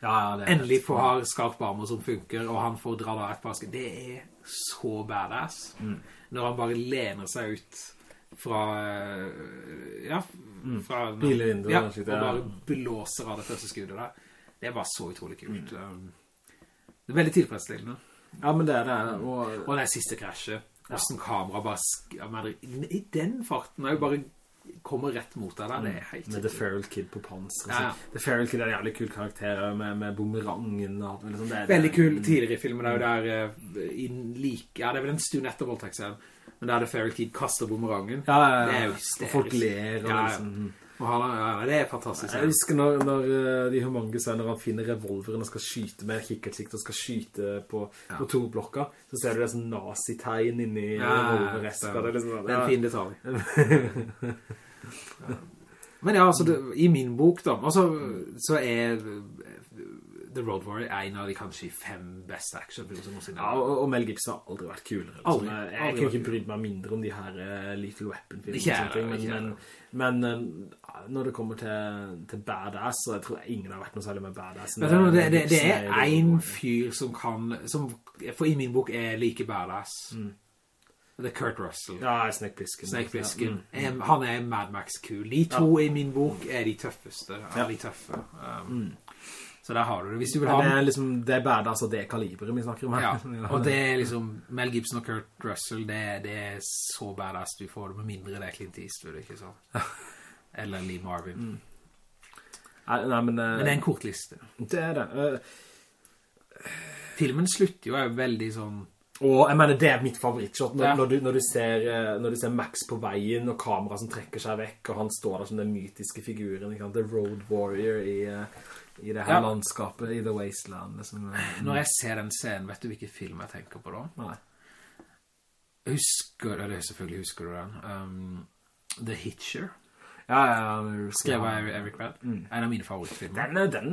Ja, ja,
endelig får ha skarp armer som funker, og han får dra da et par det er så badass.
Mm.
Når han bare lener seg ut fra, øh, ja, fra
Bilvinduet,
ja,
og
bare blåser av det første skuddet der. Det var så utrolig kult. Mm. Det er veldig tilfredsstillende.
Ja, men det er det. Og,
Og det siste krasjet, hvordan kamera bare, sk- ja, men i den farten, er jo bare kommer rett mot deg der, det er helt
med The Feral Kid på panser.
Ja, ja.
The Feral Kid er en jævlig kul karakter med, med bumerangen og alt. Liksom, det,
Veldig kul tidligere i filmen, det er jo der eh, i like, ja det er vel en stund etter voldtektsscenen, men der det Feral Kid kaster bumerangen.
Ja, ja, ja.
Det er jo
Og folk ler og
Ja, ja.
liksom...
Og han, ja, det er fantastisk.
Jeg husker når, når eh, de Humangus er når han finner revolveren og skal skyte med kikkertsikt og skal skyte på, på to blokker, så ser du det sånn nazi-tegn inni
Ja, ja, ja,
revolvereska. Det liksom,
Det er en fin detalj. Ja. Men ja, altså, det, i min bok da, altså, så er The Road Warrior er en av de kanskje fem beste actionfilmer som noensinne.
Ja, og, og Mel Gibson har aldri vært kulere. Liksom.
Aldri.
Jeg, jeg
Aldri
kunne ikke brydd meg mindre om de her uh, Little
Weapon-filmer
Men, men, men eh, når det kommer til, til badass, så jeg tror ingen har vært noe særlig med badass.
Men, det, det, det,
det
er en fyr som kan, som for i min bok er like badass. Det er Kurt Russell.
Ja, Snake Plissken.
Snake Plissken.
Ja, mm.
Han er Mad Max kul. De to i min bok er de tøffeste
Ja.
de tøffe. Um, Så der har du det. Hvis du vil ha
det er liksom, det er badass og det er kaliberet vi snakker om her.
Ja, og det er liksom Mel Gibson og Kurt Russell det, det er så badass du får det med mindre det er Clint Eastwood, ikke sant? Eller Lee Marvin
Mm. Nei, men, eh,
Men det er en kort liste
det er det. Uh,
Filmen slutter jo er veldig sånn
Og jeg mener, det er mitt favorittshot når,
Ja.
når, du, når, du ser, eh, når du ser Max på veien og kamera som trekker seg vekk, og han står der som den mytiske figuren, ikke sant? The Road Warrior i, eh, i det her
Ja.
landskapet, i The Wasteland. Liksom.
Når jeg ser den scenen, vet du hvilken film jeg tenker på da?
Nei.
Husker, eller selvfølgelig husker du den um, The Hitcher
Ja, ja.
Skrevet av Eric Bad En av mine favorittfilmer
Den, den,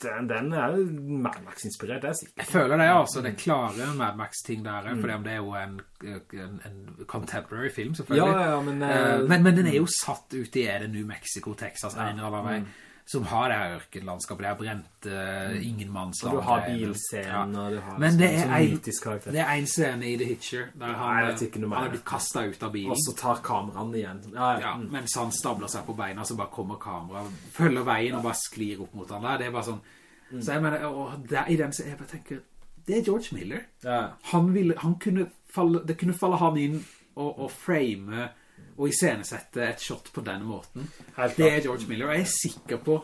den, den er jo Mad Max-inspirert, det er sikkert.
Jeg føler det, altså. Det klare Mad Max-ting der, for det er jo en, en, en contemporary film, selvfølgelig.
Ja, ja, men,
Eh,
eh,
men, men den er jo satt ut i, er det New Mexico, Texas, en eller annen vei,
Mm.
Som har det her ørkenlandskapet, det her brent, uh, ingen mannsland.
Og du har bilscenen, og du har
Men det er,
sånn
en, det er en scene i The Hitcher, der han,
Nei,
han er blitt kastet ut av bilen.
Og så tar kameraen igjen. Ja, ja.
Ja, mens han stabler seg på beina, så bare kommer kamera, følger veien og bare sklir opp mot han der. Det er bare sånn,
Mm.
så jeg mener, og der, i den så jeg bare tenker, det er George Miller. Han ville, han kunne falle, det kunne falle han inn og, og frame og iscenesette et shot på denne måten. Det er George Miller, og jeg er sikker på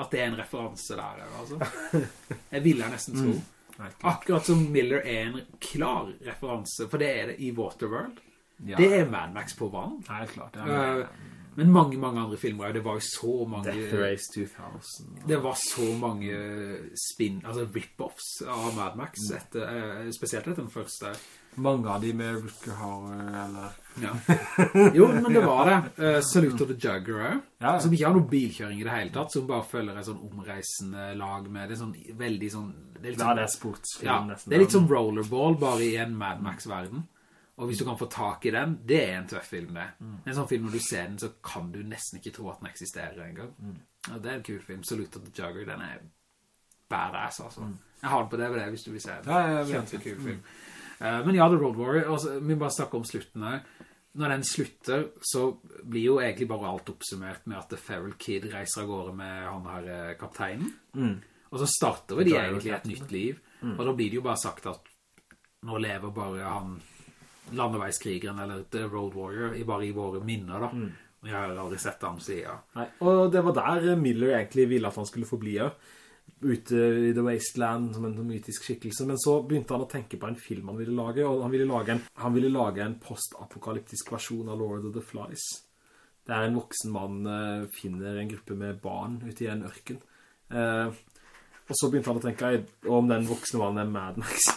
at det er en referanse der, altså. Jeg vil jeg nesten tro. Akkurat som Miller er en klar referanse, for det er det i Waterworld. Det er Mad Max på vann.
Helt klart.
Eh, Men mange, mange andre filmer, det var jo så mange...
Death Race 2000.
Det var så mange spin, altså rip-offs av Mad Max,
Mm.
etter, eh, spesielt etter den første.
Mange av de med har, eller...
Ja. Jo, men det var det. Uh, Salute of the Jugger
Ja, ja.
som ikke har noe bilkjøring i det hele tatt, som bare følger et sånn omreisende lag med det, sånn veldig sånn... Det er litt
Ja,
sånn,
det er sportsfilm
ja,
nesten.
det er litt som Rollerball, bare i en Mad Max-verden. Og hvis du kan få tak i den, det er en tøff film det.
Mm.
En sånn film, når du ser den, så kan du nesten ikke tro at den eksisterer en gang.
Mm.
Og det er en kul film. Salute of the Jugger, den er badass, altså.
Mm.
Jeg har den på DVD hvis du vil se den.
Ja, ja, ja,
kul film. Eh, men ja, The Road Warrior, og vi bare snakke om slutten her. Når den slutter, så blir jo egentlig bare alt oppsummert med at The Feral Kid reiser av gårde med han her kapteinen. kapteinen. Og så starter de egentlig et nytt liv. Og da blir det jo bare sagt at nå lever bare han landeveiskrigeren, eller The Road Warrior, bare i våre minner da. Og jeg har aldri sett ham siden.
Nei, og det var der Miller egentlig ville at han skulle forbli ja. Ute i The Wasteland som en mytisk skikkelse, men så begynte han å tenke på en film han ville lage, og han ville lage en, han ville lage en postapokalyptisk versjon av Lord of the Flies. Der en voksen mann uh, finner en gruppe med barn ute i en ørken. Uh, og så begynte han å tenke om den voksne mannen er Mad Max.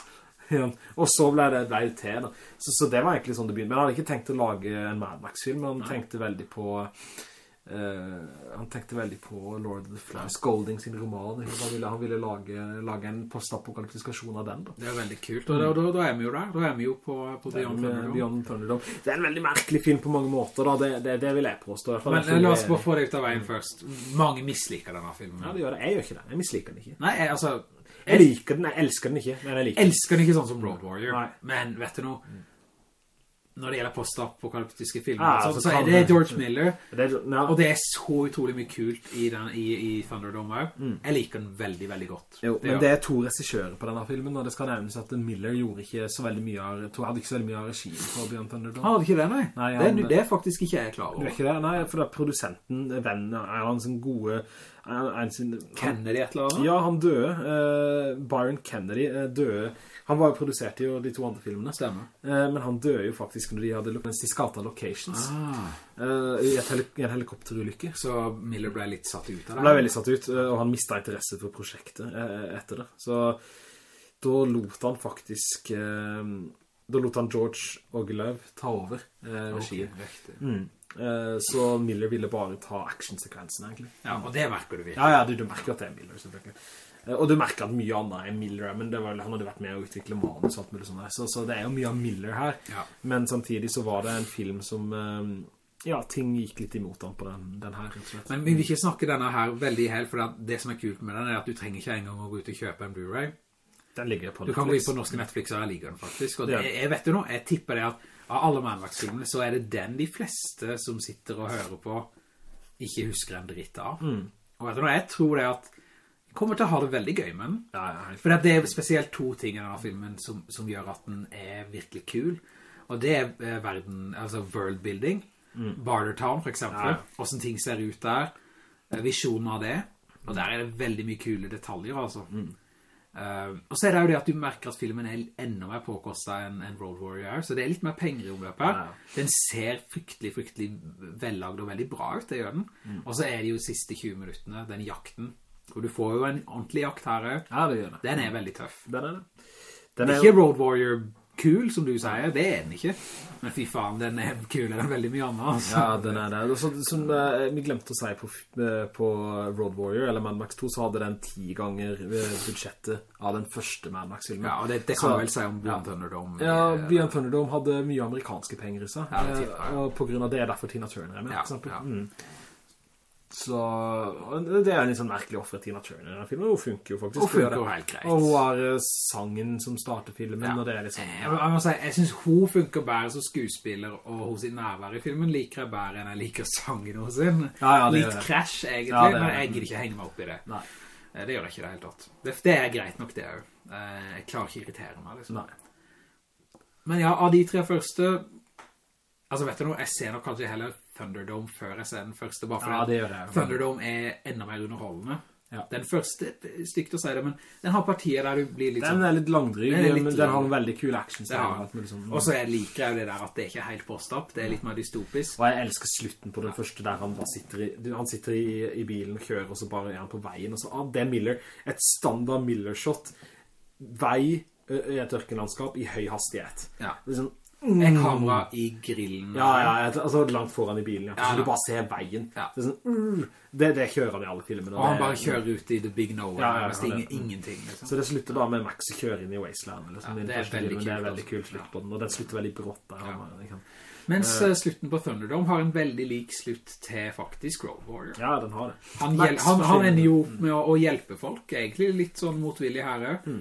Og så ble det, ble det til da. Så, så det var egentlig sånn det begynte. Men han hadde ikke tenkt å lage en Mad Max-film, men han tenkte veldig på eh, han tenkte veldig på Lord of the Flies, Golding sin roman. Han ville, han ville lage, lage en postapokalyptisk versjon av den da.
Det er veldig kult, og da, da, da er vi jo der. Da er vi jo på, på Beyond Thunderdome.
Beyond Thunderdome. Det er en veldig merkelig film på mange måter da, det, det, det vil jeg påstå.
Men
Jeg
la oss bare få det ut av veien først. Mange misliker denne filmen.
Ja, det gjør det. Jeg gjør ikke det. Jeg misliker den ikke.
Nei, jeg, altså...
Jeg liker den, jeg elsker den ikke, men jeg liker den.
elsker den ikke sånn som Road Warrior.
Nei.
Men vet du noe? Når det gjelder postapokalyptiske filmer,
Ja,
så,
så
så er det
det-
George Miller.
Det er, ja,
Og det er så utrolig mye kult i, den, i, i Thunderdome Mm. Jeg liker den veldig, veldig godt.
Jo, men
gjør
det er to regissjører på denne filmen, og det skal nevnes at Miller gjorde ikke så veldig mye av, to hadde ikke så veldig mye av regien på Beyond Thunderdome.
Han hadde ikke det, nei.
Nei,
det,
han-
er- det er faktisk ikke jeg klar
Du er
over.
ikke det? Nei, for det er produsenten, vennen, er han sin gode... Han sin, han,
Kennedy et eller annet?
ja, han døde. Uh, Byron Kennedy uh, døde. Han var jo produsert i de to andre filmene.
Stemmer.
Eh, men han døde jo faktisk når de hadde mens de skata locations.
Ah,
eh, I heli en helikopterulykke.
så Miller ble litt satt ut av det.
Han ble veldig satt ut, eh, og han mistet interesse for prosjektet etter det. Så da lot han faktisk... da lot han George Ogilov ta over eh, regien.
riktig.
Mm. Så Miller ville bare ta actionsekvensen egentlig.
Ja, og det merker du virkelig.
Ja, ja, du, du merker at det er Miller selvfølgelig. Eh, og du merker at mye annet er Miller, men det var, han hadde vært med å utvikle manus og alt mulig sånt der. Så, så det er jo mye av Miller her.
Ja.
Men samtidig så var det en film som, eh, ja, ting gikk litt imot han på den, den her.
Men vi vil ikke snakke denne her veldig helt, for det, det som er kult med den er at du trenger ikke engang å gå ut og kjøpe en Blu-ray.
Den ligger på
Du kan gå inn på norske Netflix, og jeg liker den faktisk. Og
Ja.
det, jeg vet jo nå, jeg tipper det at av alle Mad så er det den de fleste som sitter og hører på, ikke husker en dritt av.
Mm.
Og vet du nå, jeg tror det at kommer til å ha det veldig gøy med den.
Ja, ja,
For det er spesielt to ting i denne filmen som, som gjør at den er virkelig kul. Og det er eh, verden, altså worldbuilding. Bartertown for eksempel.
Mm. Ja.
Hvordan ting ser ut der. eh, Visjonen av det. Og der er det veldig mye kule detaljer, altså.
Mm.
Uh, og så er det jo det at du merker at filmen er enda mer påkostet enn en Road Warrior så det er litt mer penger i omløpet.
Ja, ja.
Den ser fryktelig, fryktelig vellagd og veldig bra ut, det gjør den.
Mm.
Og så er det jo de siste 20 minuttene, den jakten. Og du får jo en ordentlig jakt her.
Ja, det gjør det.
Den er veldig tøff.
Den er det. Den er
Ikke Road Warrior kul, som du sier, det er den ikke. Men fy faen, den er kulere enn veldig mye annet. Altså.
Ja, den er det. Så, som eh, vi glemte å si på, eh, på Road Warrior, eller Mad Max 2, så hadde den ti ganger eh, budsjettet av den første Mad Max-filmen.
Ja, og det, det kan så, vel si om Beyond Thunderdome.
Ja, Beyond Thunderdome hadde mye amerikanske penger i seg.
Ja, det jeg.
og på grunn av det er derfor Tina Turner er med,
Ja,
for eksempel.
ja.
Mm. Så det er en litt sånn merkelig offer Tina Turner i denne filmen. Hun funker jo faktisk.
Hun funker jo helt greit.
Og hun har eh, sangen som starter filmen,
Ja.
og det er litt sånn...
Jeg, jeg må si, jeg synes hun funker bedre som skuespiller, og hos sin nærvær i filmen liker jeg bedre enn jeg liker sangen hos sin.
Ja, ja,
Litt crash, egentlig,
Ja, er
men jeg gidder ikke henge meg opp i det.
Nei.
Eh, Det gjør jeg ikke det helt tatt. Det, det er greit nok det også. Eh, Jeg klarer ikke å irritere meg, liksom.
Nei.
Men ja, av de tre første Altså, vet du noe, jeg ser nok kanskje heller Thunderdome før jeg ser den første, bare fordi
Ja, det gjør jeg.
Thunderdome er enda mer underholdende.
Ja.
Den første, det stygt å si det, men den har partier der du blir litt
Den
sånn...
er litt langdryg,
Den er litt
men den har en veldig kul action.
Ja.
Liksom.
Og så er- liker jeg det der at det ikke er helt påstapp, det er litt mer dystopisk.
Og jeg elsker slutten på den første der han bare sitter i, han sitter i, i bilen og kjører, og så bare er han på veien, og så, ah, det er Miller, et standard Miller-shot, vei i et ørkenlandskap i høy hastighet.
Ja.
Det er sånn,
Er kamera i grillen.
ja, ja, altså langt foran i bilen, ja. Så
ja.
du bare ser veien.
Ja.
Det sånn, mm, det, det kjører han i alle filmene.
Og han bare kjører ut i the big nowhere,
Ja,
det er
det-
ingenting, liksom.
Så det slutter bare med Max kjøre inn i Wasteland. Liksom,
det er veldig
kult, Det er veldig
altså.
kult slutt på den, og den slutter veldig brått der. Han- jeg kan-
Mens uh, slutten på Thunderdome har en veldig lik slutt til faktisk Road Warrior.
Ja, den har det.
Han, han, han ender jo med å, å hjelpe folk, egentlig litt sånn motvillig her også.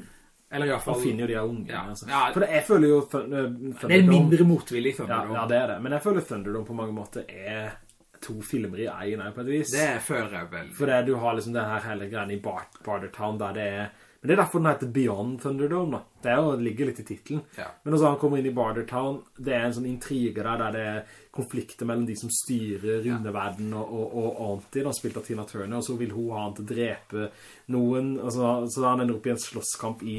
Eller i hvert fall Og
finner jo de her unge.
Ja.
Altså.
Ja.
For det, jeg føler jo Thun- uh,
Det er mindre motvillig
Ja,
Thunderdome.
ja, det er det. Men jeg føler Thunderdome på mange måter er to filmer i egen, på et vis.
Det føler jeg vel.
For det, du har liksom det her hele greien i Bar Bartertown der det er... Men det er derfor den heter Beyond Thunderdome da. Det jo, ligger litt i titlen.
Ja.
Men også han kommer inn i Bartertown, det er en sånn intrige der, der det er konflikter mellom de som styrer rundeverden og, og, og Auntie, da, spilt av Tina Turner, og så vil hun ha han til å drepe noen, så, så han ender opp i en slåsskamp i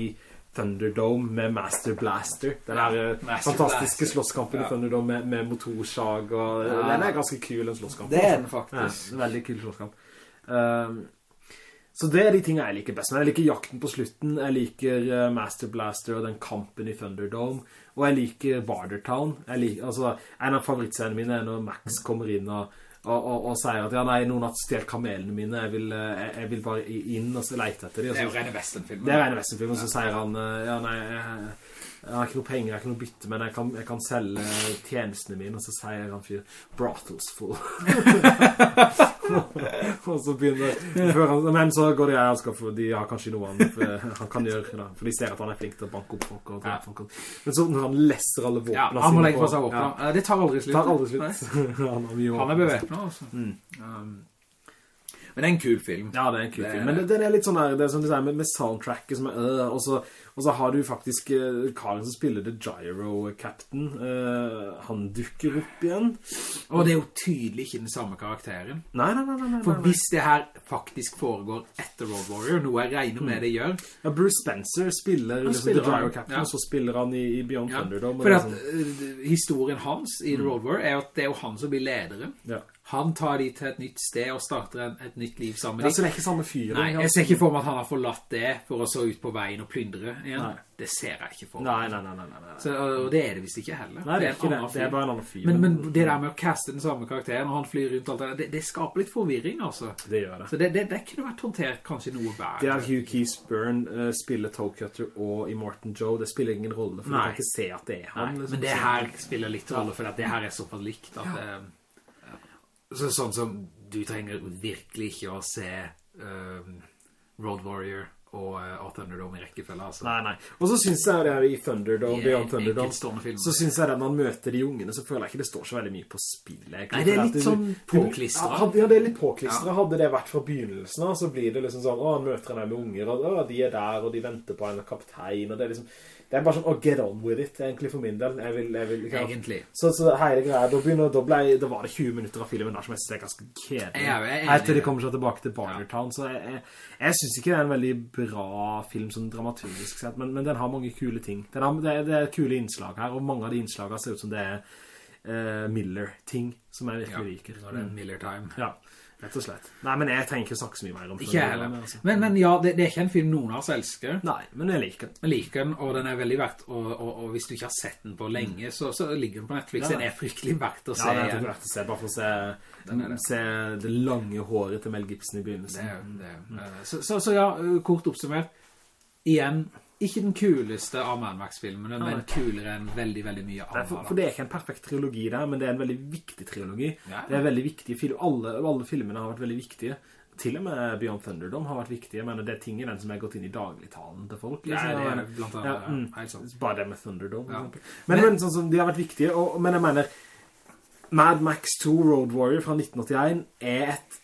Thunderdome med Master Blaster. Den
Ja,
der eh,
Master
fantastiske
Blaster.
slåsskampen
Ja.
i Thunderdome med, med motorsag, og
Ja.
den er ganske kul, en slåsskamp.
Det er den
Ja,
faktisk.
en veldig kul slåsskamp. Um, så det er de tingene jeg liker best. med. jeg liker jakten på slutten. Jeg liker uh, Master Blaster og den kampen i Thunderdome. Og jeg liker Vardertown. Jeg liker, altså, en av favorittscenene mine er når Max kommer inn og, og, og, og sier at ja, nei, noen har stjelt kamelene mine. Jeg vil, uh, jeg, jeg vil bare inn og lete etter dem.
Det er jo rene westernfilmer.
Det er rene Westernfilm, og så sier han uh, ja, nei, jeg, jeg har ikke noe penger, jeg har ikke noe bytte, men jeg kan, jeg kan selge tjenestene mine, og så sier han fyr, brothels full. og så begynner han, Men så går det jeg skal for de har kanskje noe han, han kan gjøre, da, for de ser at han er flink til å banke opp folk. Og,
Ja.
Men så når han lesser alle våpnene
Ja, han må legge
på-
seg våpen,
Ja,
Eh, Det tar aldri slutt.
det tar aldri slutt. han,
er bevæpnet, altså. Um, men det er en kul film.
Ja, det er en kul
Det-
film. Men den er litt sånn der, det er som du sier, med, med soundtracket som er, øh, og, så, og så har du faktisk uh, Karen som spiller The Gyro Captain. Uh, han dukker opp igjen.
Og det er jo tydelig ikke den samme karakteren.
Nei, nei, nei, nei, nei,
For hvis det her faktisk foregår etter Road Warrior, noe jeg regner med det gjør,
Ja, Bruce Spencer spiller, liksom,
spiller
The Gyro-captain,
ja.
og så spiller han i, i Beyond
ja,
Thunderdome. og
for at,
sånn-
eh, historien hans i The Road Warrior er at det er jo han som blir lederen.
ja.
Han tar de til et nytt sted og starter en, et nytt liv sammen
ja,
med
så det er ikke samme fyren.
Nei, jeg ser ikke for meg at han har forlatt det for å så ut på veien og plyndre igjen.
Nei.
Det ser jeg ikke for meg.
Nei, nei, nei, nei, nei, nei.
Så, og det er det visst ikke heller.
Nei, det er
en
ikke det. Det er bare en annen fyr.
Men, men det der med å caste den samme karakteren, og han flyr rundt alt det det, det skaper litt forvirring, altså.
Det gjør det.
Så det, det, det kunne vært håndtert kanskje noe
Det
er
at Hugh Keith Byrne uh, spiller Toe Cutter og Immortan Joe, det spiller ingen rolle, for du kan ikke se at det er han.
Nei,
liksom.
men det her spiller litt rolle, for det her er såpass likt at det, så, sånn som du trenger virkelig ikke å se um, Road Warrior og, og Thunderdome i rekkefølge, altså.
Nei, nei. Og så synes jeg det her i Thunderdome,
yeah,
Beyond Thunderdome, så synes jeg det når man møter de ungene, så føler jeg ikke det står så veldig mye på spill. egentlig.
Nei, det er litt sånn påklistret.
Ja, det er litt påklistret. Hadde det vært fra begynnelsen så blir det liksom sånn, å, han møter en her med unger, og å, de er der, og de venter på en kaptein, og det er liksom, det er bare sånn, å, get on with it, egentlig for min del. Jeg vil, jeg vil, ikke-
Egentlig.
Så, så hele greia, da begynner, da ble, da var det 20 minutter av filmen der som jeg synes er ganske kjedelig.
Ja,
Helt til de
det.
kommer seg tilbake til Barnertown, så jeg, jeg, jeg synes ikke det er en veldig bra film sånn dramaturgisk sett, men, men den har mange kule ting. Den har, det, er, det er kule innslag her, og mange av de innslagene ser ut som det er uh, Miller-ting som jeg
Ja,
virkelig liker.
når det er Miller Time.
Ja, rett og slett. Nei, men jeg trenger ikke snakke så mye mer om
det. Ikke heller.
men, altså.
Men, men ja, det, det er ikke en film noen av oss elsker.
Nei, men jeg liker den.
Jeg liker den, og den er veldig verdt, og, og, og hvis du ikke har sett den på lenge, så, så ligger den på Netflix.
Ja.
Den er fryktelig verdt å se
Ja, det er verdt å se, bare for å se,
Den
se det lange håret til Mel Gibson i begynnelsen.
Det, det. Eh, Så, så, så ja, kort oppsummert. Igjen, ikke den kuleste av Mad Max-filmene, men kulere enn veldig, veldig mye annet.
for, for det er ikke en perfekt trilogi der, men det er en veldig viktig trilogi.
Ja.
Det er veldig viktige film. Alle, alle filmene har vært veldig viktige. Til og med Beyond Thunderdome har vært viktige, men det er ting i den som har gått inn i dagligtalen til folk.
Ja,
liksom.
det er blant annet,
Ja,
ja,
mm.
helt sant.
Bare det med Thunderdome,
Ja.
Men, men, sånn som de har vært viktige, og, men jeg mener, Mad Max 2 Road Warrior fra 1981 er et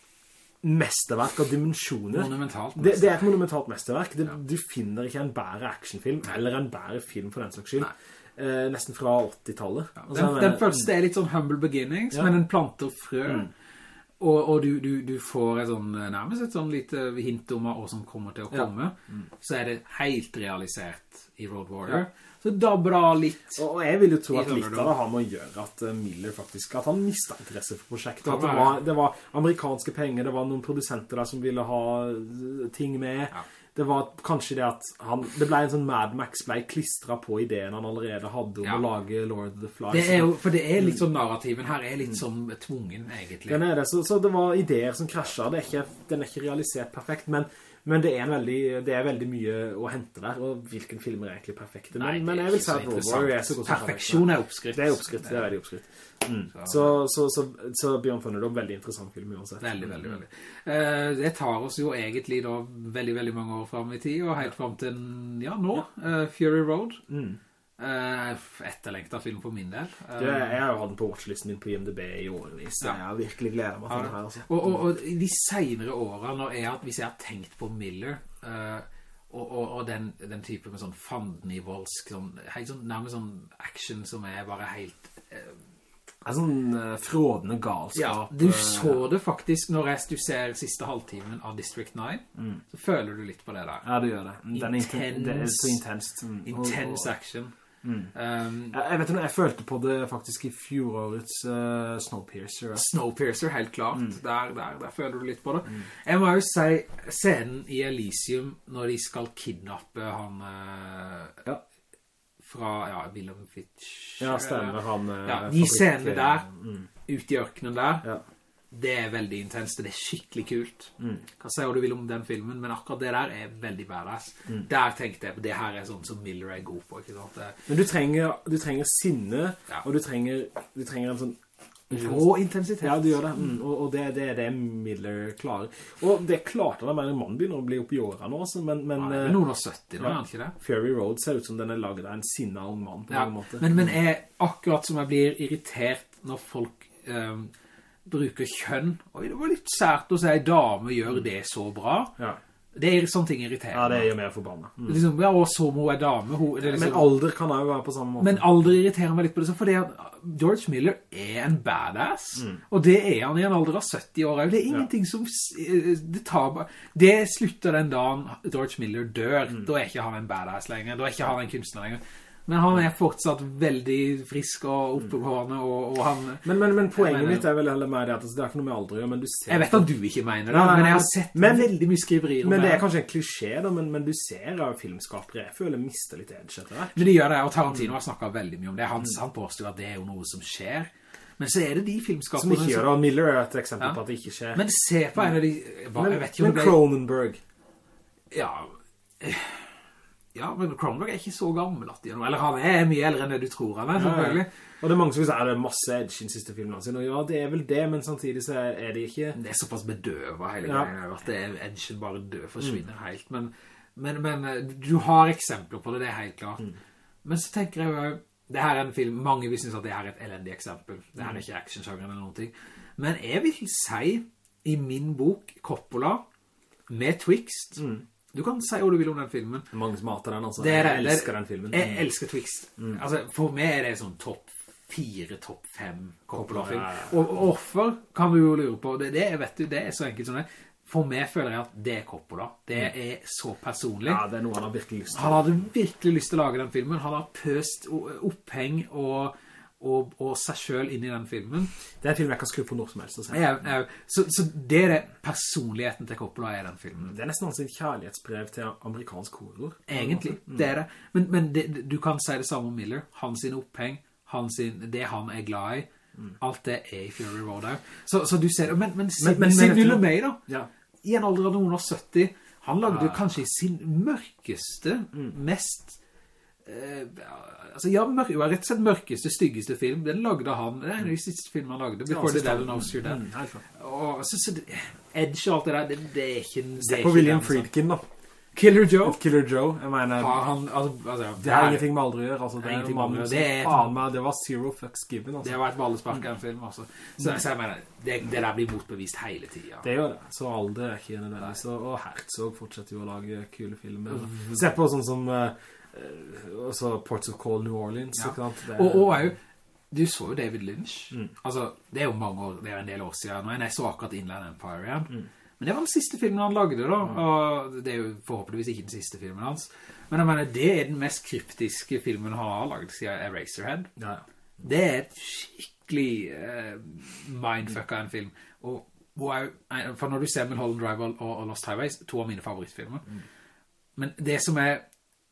mesterverk av dimensjoner.
Monumentalt
Det, det er et monumentalt mesterverk. Det, Du finner ikke en bære actionfilm, eller en bære film for den slags skyld. Eh, nesten fra 80-tallet. Altså,
Den, den første er litt sånn humble beginnings,
Ja.
men den planter frø. Og, og du, du, du får et sånn, nærmest et sånn lite hint om hva som kommer til å
Ja.
komme. Så er det helt realisert i Road Warrior. Så av litt.
Og jeg vil jo tro at litt av det har med å gjøre at eh, Miller faktisk, at han mistet interesse for prosjektet. At det var, det var amerikanske penger, det var noen produsenter der som ville ha eh, ting med.
Ja.
Det var kanskje det at han, det ble en sånn Mad Max ble klistret på ideen han allerede hadde om
Ja.
å lage Lord of the Flies.
Det er jo, for det er litt sånn narrativen her er litt som tvungen, egentlig.
Den er det, så, så det var ideer som krasjet. Det er ikke, den er ikke realisert perfekt, men, men det, er veldig, det er veldig mye å hente der, og hvilken film er egentlig perfekte. Men,
Nei,
men jeg vil si at Road er så godt
Perfeksjon er oppskritt.
Det er oppskritt, det er veldig oppskritt. Mm. Så, så, så, så Bjørn Thunderdome, veldig interessant film uansett.
Veldig, veldig, veldig. Uh, det tar oss jo egentlig da veldig, veldig mange år frem i tid, og helt frem til, ja, nå, uh, Fury Road.
Mm.
Eh, etterlengtet film for min del. Eh,
Du, jeg har jo hatt den på watchlisten min på IMDb i årevis,
Ja.
jeg har virkelig gledet meg til den her. Altså.
og, og, og de senere årene, når jeg, hvis jeg har tenkt på Miller, uh, og, og, den, den type med sånn fandenivoldsk, sånn, sånn, nærmest sånn action som er bare helt...
Uh, er sånn uh, frådende galskap.
du
eh,
så det faktisk når jeg, du ser siste halvtimen av District 9, så føler du litt på det der.
Ja, du gjør det. Den inten-
Intens-
det er så intenst. Mm. Intens
action.
Mm.
Um,
Jeg, vet ikke, jeg følte på det faktisk i fjorårets uh, Snowpiercer.
Snowpiercer, helt klart.
Mm.
Der, der, der føler du litt på det. Jeg må jo si, scenen i Elysium, når de skal kidnappe han Uh,
Ja.
fra, ja, Willem Fitch.
Ja, stemmer han. eh,
Ja, de scenene der,
Mm.
ute i ørkenen der,
Ja.
Det er veldig intenst, det er skikkelig kult.
Mm.
Hva sier du vil om den filmen, men akkurat det der er veldig badass. Der tenkte jeg, det her er sånn som Miller er god på, ikke sant?
Men du trenger, du trenger sinne,
Ja.
og du trenger, du trenger en sånn
rå intensitet.
Ja, du gjør det. Mm. Og, og det, det er det Miller klarer. Og det klarte han, men mann begynner å bli opp i årene nå, altså, men, men
ja,
eh,
noen og 70 nå,
ja.
ikke det?
Fury Road ser ut som den er laget av en sinna ung mann på
Ja,
mange måte.
men, men jeg, akkurat som jeg blir irritert når folk ehm, bruker kjønn, Oi, det var litt sært å si dame gjør det så bra.
ja.
Det er sånne ting irriterer
ja, det gjør meg forbannet. Mm.
Liksom, ja, og som hun er dame. Hun, er liksom, Men
alder kan jo være på samme måte.
men alder irriterer meg litt på det, For fordi George Miller er en badass, og det er han i en alder av 70 år. Det er ingenting som, eh, det tar det slutter den dagen George Miller dør, da er ikke han en badass lenger, da er ikke han en kunstner lenger. Men han er fortsatt veldig frisk og oppegående, og, og han...
men, men, men poenget
mener-
mitt er vel heller mer det at altså, det er ikke noe med alder men du ser...
Jeg vet at du ikke mener det,
Nei, nei,
men jeg har sett
men-
veldig mye skriverier
Men det er kanskje en klisjé da, men, men du ser av filmskapere, jeg føler jeg mister litt edge etter det.
Men det gjør det, og Tarantino har snakket veldig mye om det. Han, han påstår at det er jo noe som skjer. Men så er det de
Som ikke gjør det, og Miller er et eksempel
Ja.
på at det ikke skjer.
Men se på en av de... Hva,
men,
jeg vet ikke om det ble...
Cronenberg,
Ja, ja, men Cronenberg er ikke så gammel at de er. Eller han er mye eldre enn det du tror han er, selvfølgelig.
Og det er mange som vil si at det er masse edge i den siste filmen sin, og ja, det er vel det, men samtidig så er er det ikke...
Det er såpass bedøvet hele
Ja.
greia, at det er edgen bare død, forsvinner helt. Men, men, men du har eksempler på det, det er helt klart. Men så tenker jeg jo, det her er en film, mange vil synes at det her er et elendig eksempel. Det her er ikke actionsjangeren eller noen ting. Men jeg vil si, i min bok, Coppola, med Twixt, du kan si hva du vil om den filmen,
mange som hater den, altså. Jeg elsker den filmen.
Jeg elsker Twixt. Altså, for meg er det sånn topp fire, topp fem Coppola-film.
Ja, ja, ja.
Og, hvorfor kan du jo lure på. Det, det, vet du, det er så enkelt som det. For meg føler jeg at det er Coppola. Det er så personlig.
Ja, det er noe han har virkelig lyst til.
Han hadde virkelig lyst til å lage den filmen. Han har pøst oppheng og, og, og seg selv inn i den filmen.
Det er en film jeg kan skru på når som helst.
Jeg, jeg, så, så det er det personligheten til Coppola i den filmen.
Det er nesten hans kjærlighetsbrev til amerikansk horror.
Egentlig, det er det. Men, men det, du kan si det samme om Miller. Hans sin oppheng, hans sin, det han er glad i, alt det er i Fury Road. Så, så du ser det. Men, men,
Men- men-
Sidney LeMay da,
Ja.
i en alder av noen og 70, han lagde kanskje sin mørkeste, mest... eh, altså ja, mørk, jo, rett og slett mørkeste, styggeste film, den lagde han, det er en av de siste filmene han lagde, Before the Devil Knows Dead.
Mm, helt klart.
Og så, så det, Edge og alt det der, det, det er ikke... Det er
På William
den, altså.
Friedkin da.
Killer Joe.
Killer Joe, jeg mener...
Han, altså, altså,
Det har ingenting med aldri å gjøre, altså. Det,
er
er
å. Det er-
faen meg, det var zero fucks given,
Det var et ballespark av en film, altså. Så, så jeg mener, det, det der blir motbevist hele tiden.
Det gjør det, så alder er ikke nødvendigvis, og og Herzog fortsetter jo å lage kule filmer.
Mm.
Se på sånn som, eh, eh, også Ports of Call New Orleans,
Ja.
Det-
Og, og jo, du så jo David Lynch.
Mm.
Altså, det er jo mange år, det er en del år siden Men jeg så akkurat Inland Empire igjen.
Mm.
Men det var den siste filmen han lagde da, og det er jo forhåpentligvis ikke den siste filmen hans. Men jeg mener, det er den mest kryptiske filmen han har laget siden Eraserhead.
Ja, ja.
Det er et skikkelig uh, mindfucker en film. Og, og for når du ser Mulholland Drive og, og Lost Highways, to av mine favorittfilmer. Men det som er,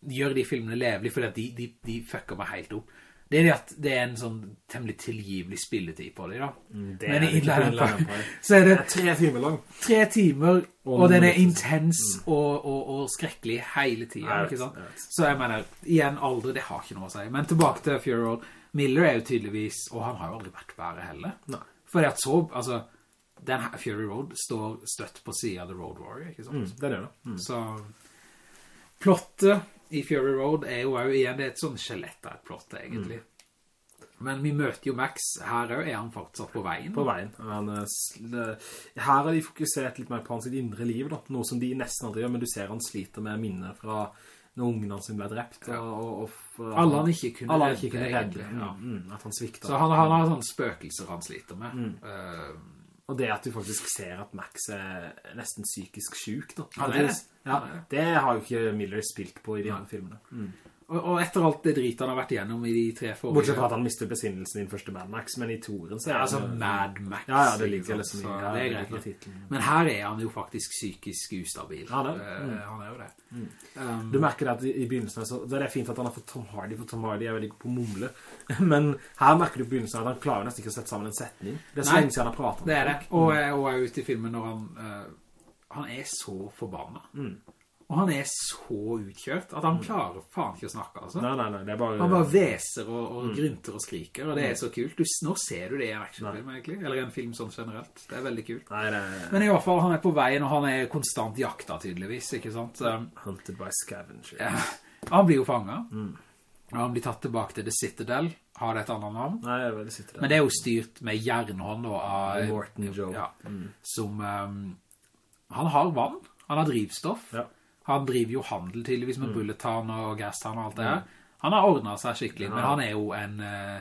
gjør de filmene levelige, fordi at de, de, de fucker meg helt opp, det er det at det er en sånn temmelig tilgivelig spilletid på det da.
Mm, det
Men
er
Inland Empire,
Empire.
så er det
Det er tre timer lang.
tre timer, og,
Og
den er
intens
intens og, og, og skrekkelig hele tiden,
vet,
ikke sant?
jeg.
Så jeg mener, igjen alder, det har ikke noe å si. Men tilbake til Fury Road. Miller er jo tydeligvis, og han har jo aldri vært bære heller.
Nei.
Fordi at så, altså, den her Fury Road står støtt på siden av The Road Warrior, ikke sant?
Mm, det er det. Mm.
Så plottet i Fury Road er jo også, igjen, et sånn skjelett av et plott, egentlig. Men vi møter jo Max, her er han fortsatt på veien.
På veien. Han, er her har de fokusert litt mer på hans indre liv, da. Noe som de nesten aldri gjør, men du ser han sliter med minner fra når ungene hans ble drept.
Ja.
Og, og, og,
Alle han ikke kunne
alle
redde,
ikke kunne redde.
ja.
Mm, mm, at han svikta.
Så han, han har sånne spøkelser han sliter med. Eh,
Og det at du faktisk ser at Max er nesten psykisk syk, da.
Er det.
Ja,
det
har jo ikke Miller spilt på i de andre filmene. Mm.
Og, og etter alt det drit han har vært igjennom i de tre forrige...
Bortsett fra at han mistet besinnelsen i den første Mad Max, men i toren så er
Ja, altså
det-
Mad Max.
Ja, ja, det ligger liksom i
Så
ja,
det er greit.
titlen.
Men her er han jo faktisk psykisk ustabil.
Ja, det.
Eh,
Mm.
Han er jo det. Um,
Du merker det at i, i begynnelsen, så, det er fint at han har fått Tom Hardy, for Tom Hardy er veldig god på å mumle. Men her merker du i begynnelsen at han klarer nesten ikke å sette sammen en setning. Det er så lenge siden han har pratet om
det er det. Og, og er ute i filmen når han... Uh, han er så forbannet.
Mm.
Og han er så utkjørt at han klarer faen ikke å snakke, altså.
Nei, nei, nei, det er bare...
Han bare veser og, og
Mm.
grynter og skriker, og det er så kult. Du, nå ser du det i en actionfilm, egentlig. Eller en film sånn generelt. Det er veldig kult.
Nei, nei, nei.
Men i hvert fall, han er på veien, og han er konstant jakta, tydeligvis, ikke sant? Um,
Hunted by Scavenger.
ja. Han blir jo fanget.
Mm.
Han blir tatt tilbake til The Citadel. Har det et annet navn?
Nei, det er veldig Citadel.
Men det er jo styrt med jernhånd da, av...
Morton Joe.
Ja,
Mm.
som... um, han har vann, han har drivstoff.
Ja. Mm.
Han driver jo handel tydeligvis med bulletan og gastan og alt det her. Han har ordnet seg skikkelig, men han er jo en eh,